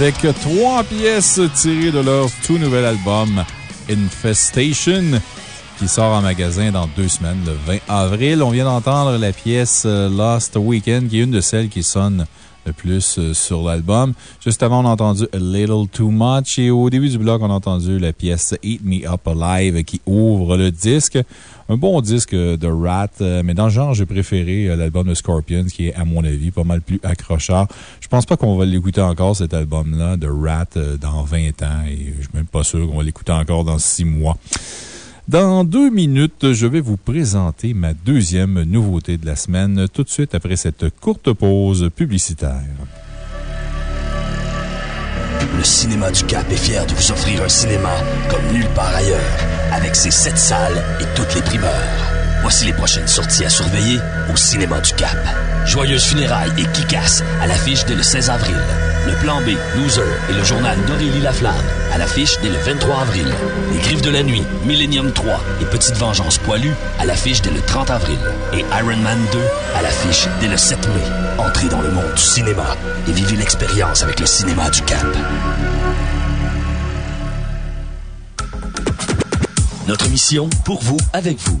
Avec trois pièces tirées de leur tout nouvel album Infestation qui sort en magasin dans deux semaines, le 20 avril. On vient d'entendre la pièce euh, Lost Weekend qui est une de celles qui sonne le plus euh, sur l'album. Juste avant, on a entendu A Little Too Much et au début du bloc, on a entendu la pièce Eat Me Up Alive qui ouvre le disque. Un bon disque de Rat, euh, mais dans le genre, j'ai préféré euh, l'album de Scorpions qui est, à mon avis, pas mal plus accrocheur. Je pense pas qu'on va l'écouter encore, cet album-là, de Rat, euh, dans 20 ans et je suis même pas sûr qu'on va l'écouter encore dans 6 mois. Dans deux minutes, je vais vous présenter ma deuxième nouveauté de la semaine, tout de suite après cette courte pause publicitaire. Le Cinéma du Cap est fier de vous offrir un cinéma comme nulle part ailleurs, avec ses sept salles et toutes les primeurs. Voici les prochaines sorties à surveiller au Cinéma du Cap. Joyeuse funérailles et Kikas à l'affiche dès le 16 avril. Le Plan B, Loser et le journal d'Aurélie Laflamme à l'affiche dès le 23 avril. Les Griffes de la Nuit, Millennium 3 et Petite Vengeance Poilue à l'affiche dès le 30 avril. Et Iron Man 2 à l'affiche dès le 7 mai. Entrez dans le monde du cinéma et vivez l'expérience avec le Cinéma du Cap. Notre mission, pour vous, avec vous.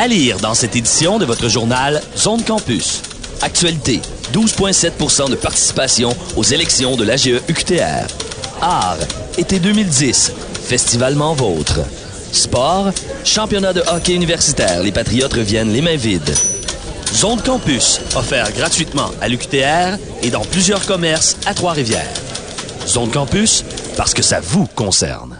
À lire dans cette édition de votre journal Zone Campus. Actualité 12,7% de participation aux élections de l'AGE UQTR. Art, été 2010, Festivalement Vôtre. Sport, championnat de hockey universitaire, les Patriotes reviennent les mains vides. Zone Campus, offert gratuitement à l'UQTR et dans plusieurs commerces à Trois-Rivières. Zone Campus, parce que ça vous concerne.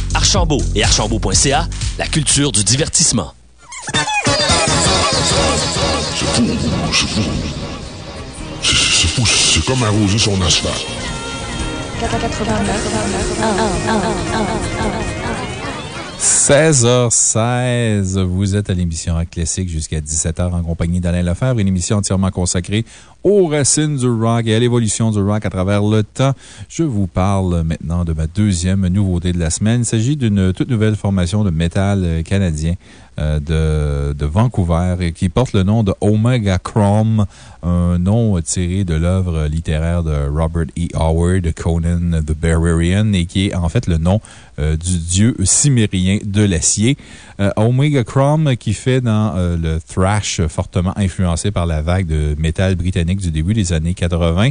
Archambault et archambault.ca, la culture du divertissement. C'est fou, c'est fou. C'est fou, c'est comme arroser son asphalte. 16h16, vous êtes à l'émission Rock Classique jusqu'à 17h en compagnie d'Alain Lefebvre, une émission entièrement consacrée aux racines du rock et à l'évolution du rock à travers le temps. Je vous parle maintenant de ma deuxième nouveauté de la semaine. Il s'agit d'une toute nouvelle formation de métal euh, canadien de, de Vancouver et qui porte le nom de Omega Chrome, un nom tiré de l'œuvre littéraire de Robert E. Howard, Conan the Barbarian, et qui est en fait le nom euh, du dieu cimérien de l'acier. Euh, Omega Chrome, qui fait dans euh, le thrash fortement influencé par la vague de métal britannique du début des années 80.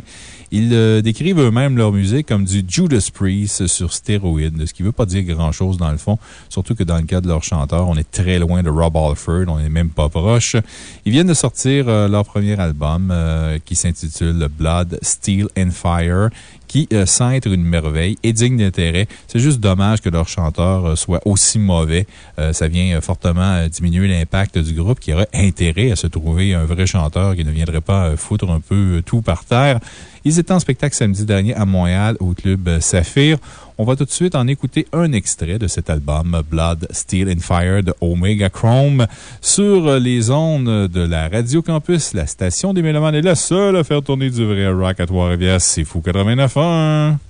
Ils euh, décrivent eux-mêmes leur musique comme du Judas Priest sur stéroïdes, ce qui ne veut pas dire grand-chose dans le fond, surtout que dans le cas de leur chanteur, on est très loin de Rob Alford, on n'est même pas proche. Ils viennent de sortir euh, leur premier album euh, qui s'intitule Blood, Steel and Fire, qui euh, être une merveille est digne d'intérêt. C'est juste dommage que leur chanteur soit aussi mauvais. Ça vient fortement diminuer l'impact du groupe qui aurait intérêt à se trouver un vrai chanteur qui ne viendrait pas foutre un peu tout par terre. Ils étaient en spectacle samedi dernier à Montréal au club euh, Saphir. On va tout de suite en écouter un extrait de cet album Blood, Steel and Fire de Omega Chrome sur euh, les ondes de la Radio Campus. La station des Mélomanes est la seule à faire tourner du vrai rock à Trois-Rivières. C'est fou 89.1.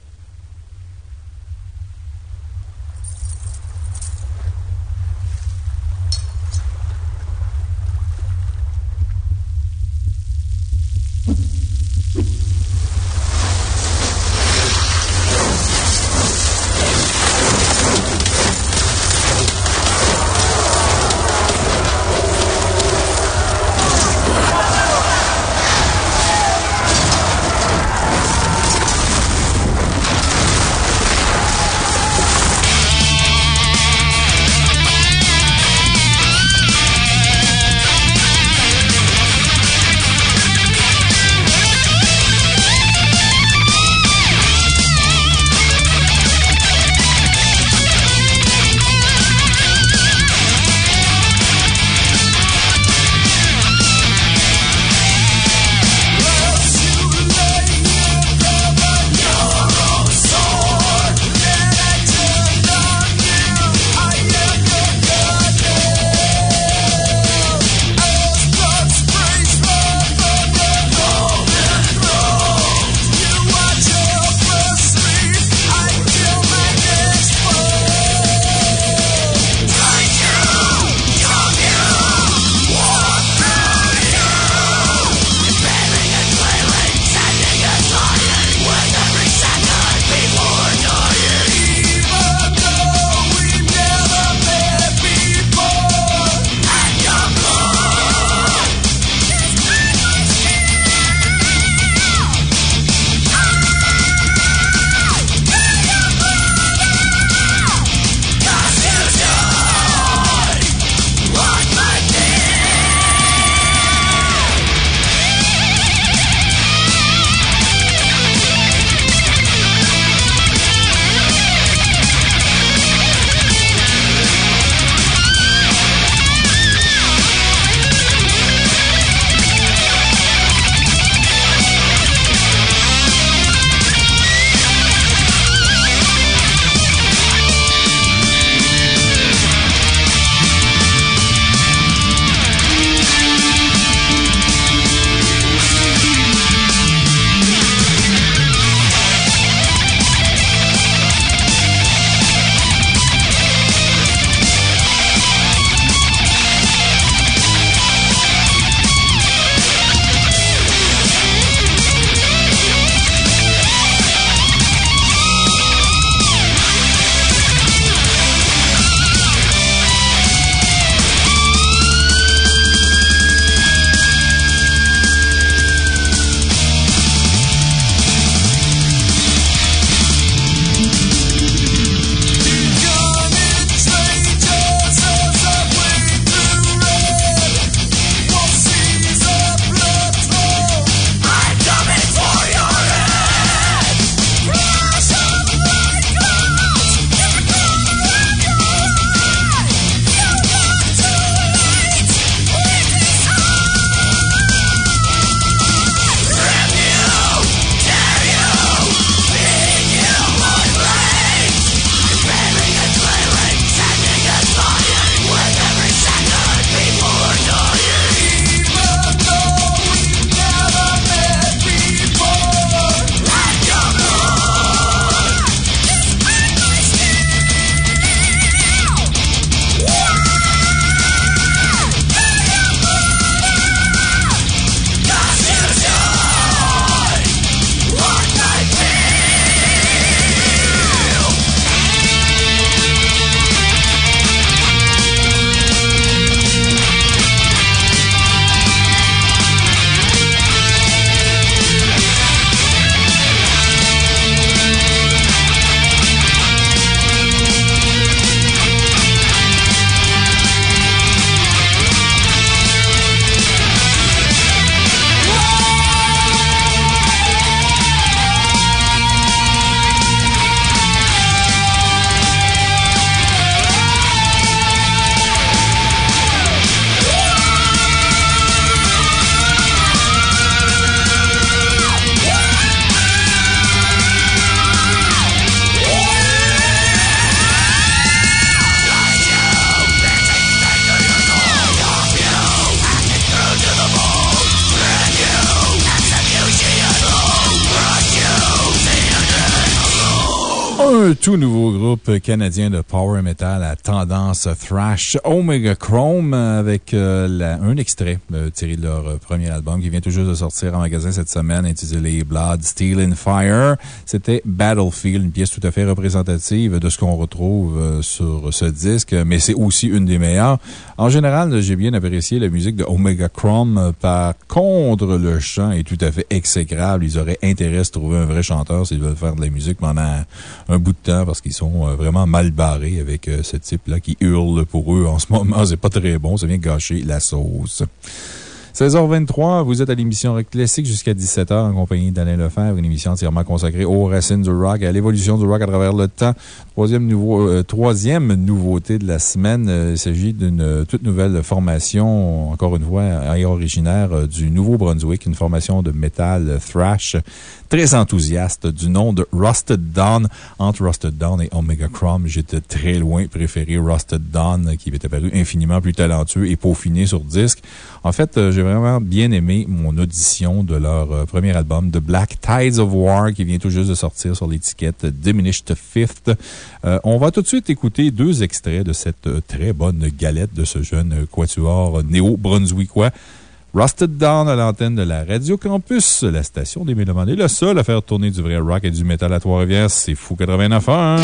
groupe canadien de power metal à tendance thrash, Omega Chrome, avec euh, un extrait euh, tiré de leur euh, premier album qui vient tout juste de sortir en magasin cette semaine, intitulé Blood, Steel and Fire. C'était Battlefield, une pièce tout à fait représentative de ce qu'on retrouve sur ce disque, mais c'est aussi une des meilleures. En général, j'ai bien apprécié la musique de Omega Chrome. Par contre, le chant est tout à fait exécrable. Ils auraient intérêt à se trouver un vrai chanteur s'ils veulent faire de la musique pendant un bout de temps parce qu'ils sont euh, vraiment mal barrés avec euh, ce type-là qui hurle pour eux en ce moment. <laughs> C'est pas très bon. Ça vient gâcher la sauce. 16h23, vous êtes à l'émission Rock Classique jusqu'à 17h en compagnie d'Alain Lefebvre, une émission entièrement consacrée aux racines du rock et à l'évolution du rock à travers le temps. Troisième, euh, nouveauté de la semaine, euh, il s'agit d'une euh, toute nouvelle formation, encore une fois, originaire du Nouveau-Brunswick, une formation de métal thrash très enthousiaste du nom de Rusted Dawn. Entre Rusted Dawn et Omega Chrome, j'étais très loin préféré Rusted Dawn, qui m'est apparu infiniment plus talentueux et peaufiné sur disque. En fait, euh, j'ai vraiment bien aimé mon audition de leur euh, premier album, The Black Tides of War, qui vient tout juste de sortir sur l'étiquette Diminished Fifth. Euh, on va tout de suite écouter deux extraits de cette très bonne galette de ce jeune quatuor néo-brunswickois. Rusted Dawn à l'antenne de la Radio Campus, la station des Mélomanes est la seule à faire tourner du vrai rock et du métal à Trois-Rivières. C'est fou 89 ans.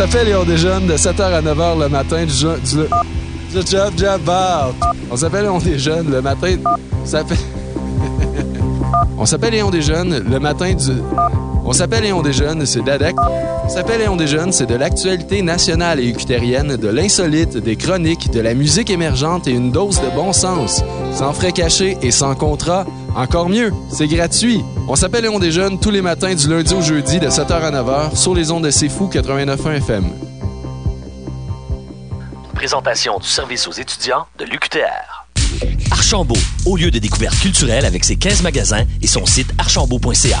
On s'appelle et on déjeune de 7h à 9h le matin du, jo- du, du job job bar. On s'appelle et on déjeune le matin. Ça fait... <laughs> on s'appelle et on déjeune le matin du. On s'appelle et on déjeune, c'est d'ADEC. On s'appelle et on déjeune, c'est de l'actualité nationale et ucutérienne, de l'insolite, des chroniques, de la musique émergente et une dose de bon sens. Sans frais cachés et sans contrat. Encore mieux, c'est gratuit. On s'appelle et on déjeune tous les matins du lundi au jeudi de 7h à 9h sur les ondes de C'est Fou 89.1 FM. Présentation du service aux étudiants de l'UQTR. Archambault, au lieu de découverte culturelle avec ses 15 magasins et son site archambault.ca.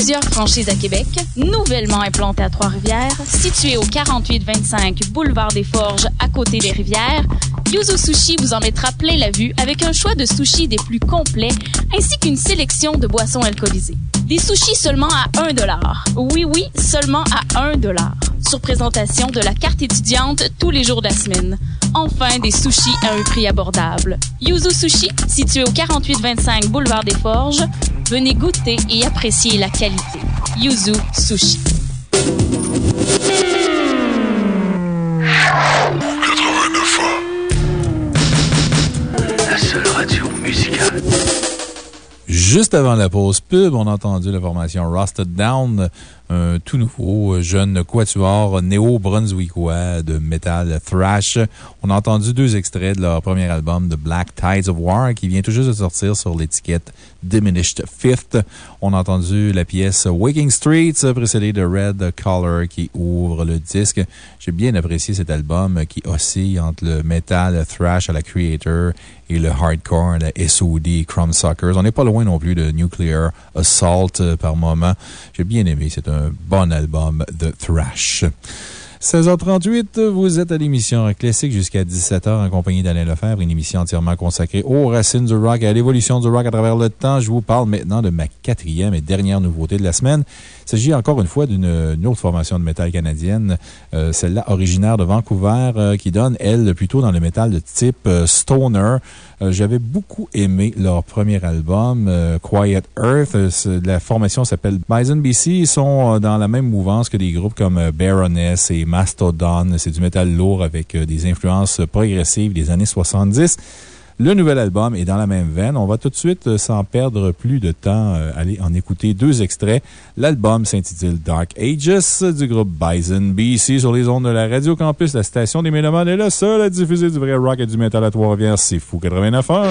Plusieurs franchises à Québec, nouvellement implantée à Trois-Rivières, située au 4825 Boulevard des Forges à côté des rivières, Yuzu Sushi vous en mettra plein la vue avec un choix de sushis des plus complets ainsi qu'une sélection de boissons alcoolisées. Des sushis seulement à 1 Oui, oui, seulement à 1 Sur présentation de la carte étudiante tous les jours de la semaine. Enfin, des sushis à un prix abordable. Yuzu Sushi, situé au 4825 Boulevard des Forges. Venez goûter et apprécier la qualité. Yuzu Sushi. La seule radio musicale. Juste avant la pause pub, on a entendu la formation Rusted Down, un tout nouveau jeune quatuor néo-brunswickois de metal thrash. On a entendu deux extraits de leur premier album, The Black Tides of War, qui vient tout juste de sortir sur l'étiquette Diminished Fifth. On a entendu la pièce Waking Streets, précédée de Red Color, qui ouvre le disque. J'ai bien apprécié cet album qui oscille entre le metal thrash à la Creator et le hardcore, la SOD, Crumb Suckers. On n'est pas loin non plus de Nuclear Assault euh, par moment. J'ai bien aimé. C'est un bon album de thrash. 16h38, vous êtes à l'émission Classique jusqu'à 17h en compagnie d'Alain Lefebvre, une émission entièrement consacrée aux racines du rock et à l'évolution du rock à travers le temps. Je vous parle maintenant de ma quatrième et dernière nouveauté de la semaine. Il s'agit encore une fois d'une une autre formation de métal canadienne, euh, celle-là originaire de Vancouver, euh, qui donne, elle, plutôt dans le métal de type euh, stoner. J'avais beaucoup aimé leur premier album, Quiet Earth. La formation s'appelle Bison BC. Ils sont dans la même mouvance que des groupes comme Baroness et Mastodon. C'est du métal lourd avec des influences progressives des années 70. Le nouvel album est dans la même veine. On va tout de suite, euh, sans perdre plus de temps, euh, aller en écouter deux extraits. L'album s'intitule Dark Ages du groupe Bison BC sur les ondes de la Radio Campus. La station des Mélomanes est la seule à diffuser du vrai rock et du métal à Trois-Rivières. C'est fou 89 ans.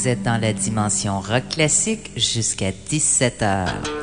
Vous êtes dans la dimension rock classique jusqu'à 17 heures.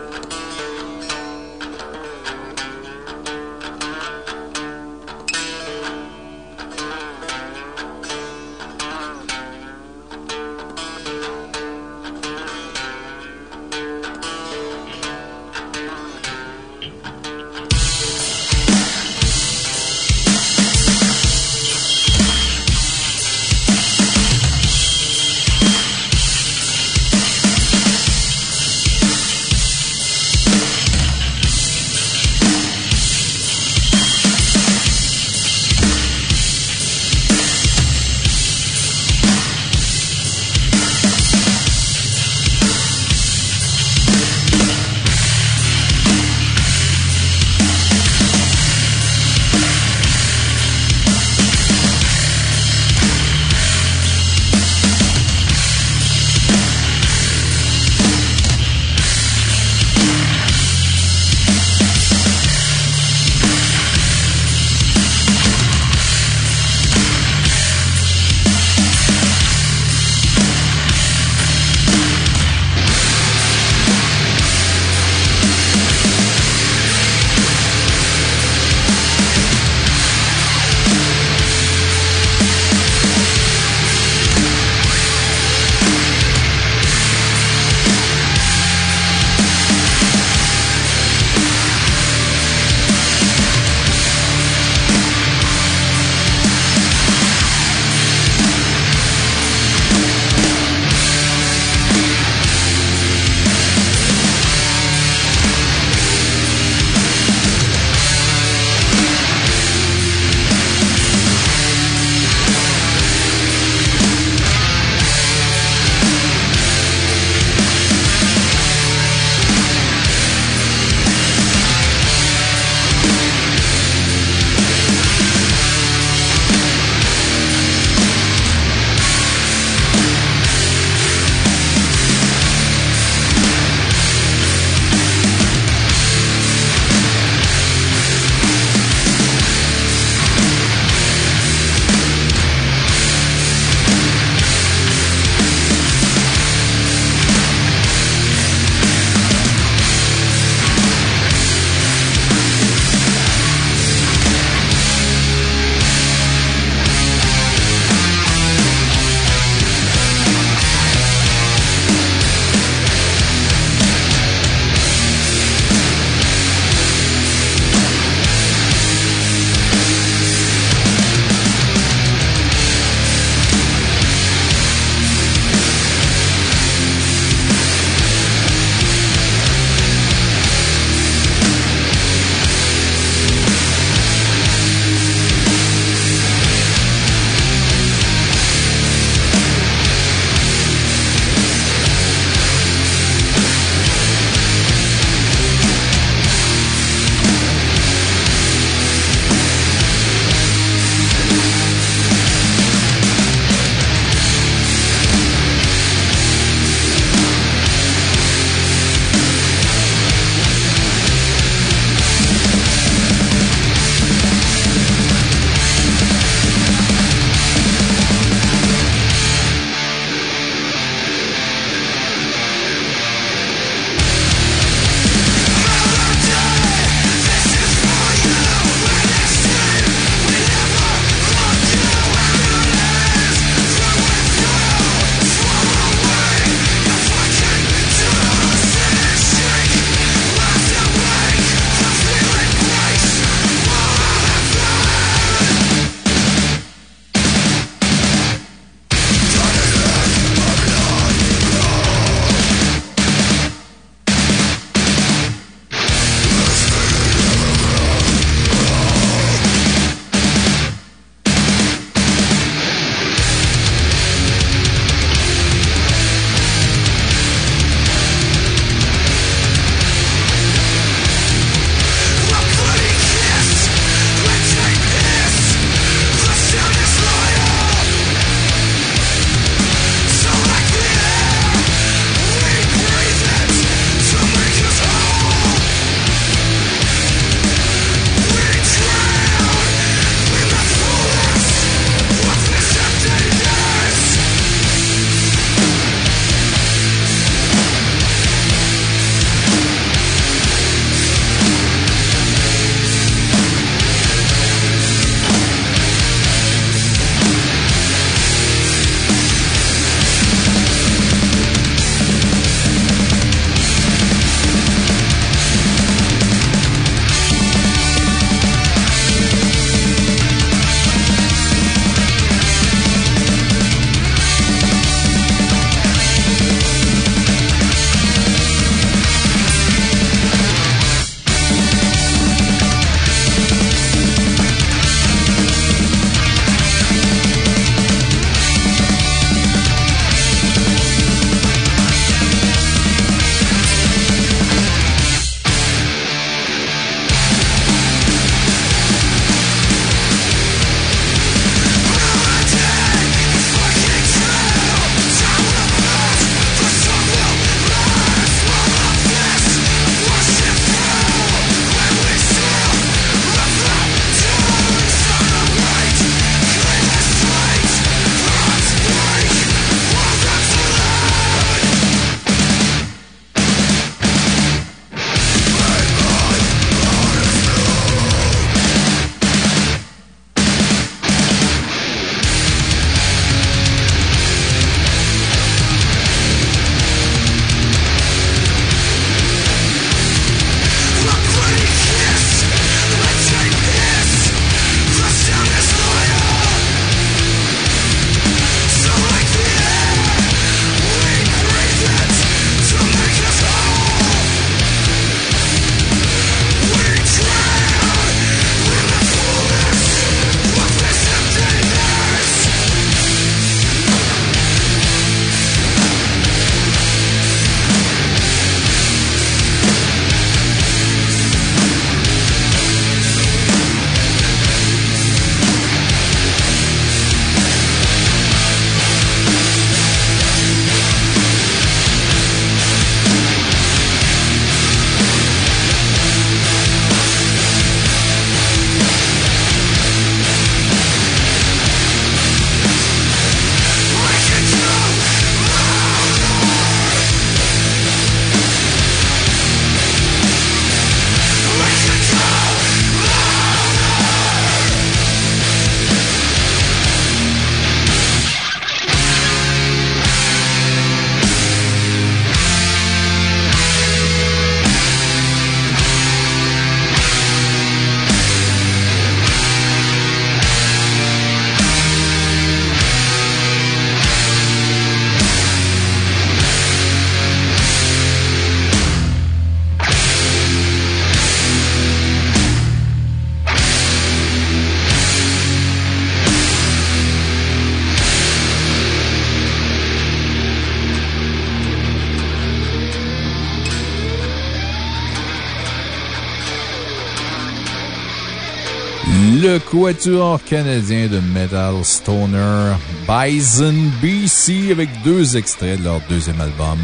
Quatuor canadien de metal stoner Bison BC avec deux extraits de leur deuxième album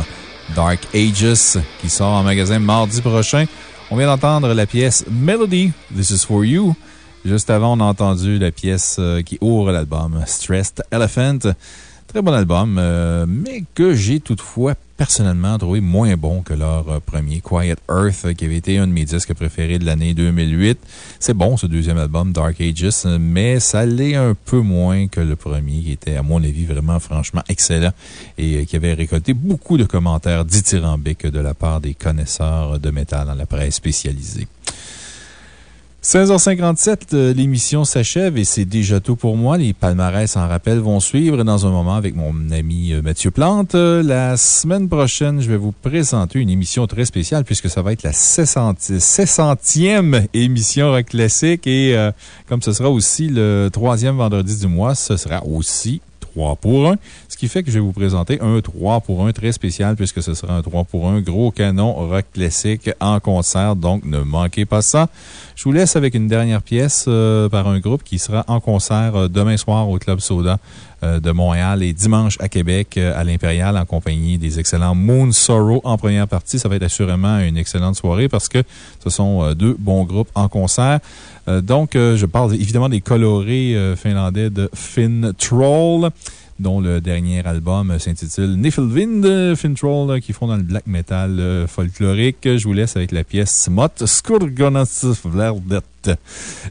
Dark Ages qui sort en magasin mardi prochain. On vient d'entendre la pièce Melody, This is for You. Juste avant, on a entendu la pièce euh, qui ouvre l'album Stressed Elephant. Très bon album, euh, mais que j'ai toutefois personnellement trouvé moins bon que leur euh, premier Quiet Earth, euh, qui avait été un de mes disques préférés de l'année 2008. C'est bon, ce deuxième album, Dark Ages, mais ça l'est un peu moins que le premier, qui était, à mon avis, vraiment franchement excellent et qui avait récolté beaucoup de commentaires dithyrambiques de la part des connaisseurs de métal dans la presse spécialisée. 16h57, euh, l'émission s'achève et c'est déjà tout pour moi. Les palmarès en rappel vont suivre dans un moment avec mon ami euh, Mathieu Plante. Euh, La semaine prochaine, je vais vous présenter une émission très spéciale puisque ça va être la 60 600e émission Rock Classique et comme ce sera aussi le troisième vendredi du mois, ce sera aussi 3 pour 1. Ce qui fait que je vais vous présenter un 3 pour 1 très spécial puisque ce sera un 3 pour 1 gros canon rock classique en concert. Donc, ne manquez pas ça. Je vous laisse avec une dernière pièce euh, par un groupe qui sera en concert euh, demain soir au Club Soda euh, de Montréal et dimanche à Québec à l'Impérial en compagnie des excellents Moon Sorrow en première partie. Ça va être assurément une excellente soirée parce que ce sont deux bons groupes en concert. Euh, donc, euh, je parle évidemment des colorés euh, finlandais de Finn Troll dont le dernier album s'intitule Niflvind Finn Troll, euh, qui font dans le black metal folklorique. Je vous laisse avec la pièce Smot Skurgonasvlerdet.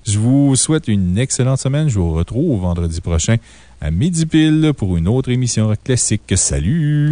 Je vous souhaite une excellente semaine. Je vous retrouve vendredi prochain à midi pile pour une autre émission classique. Salut!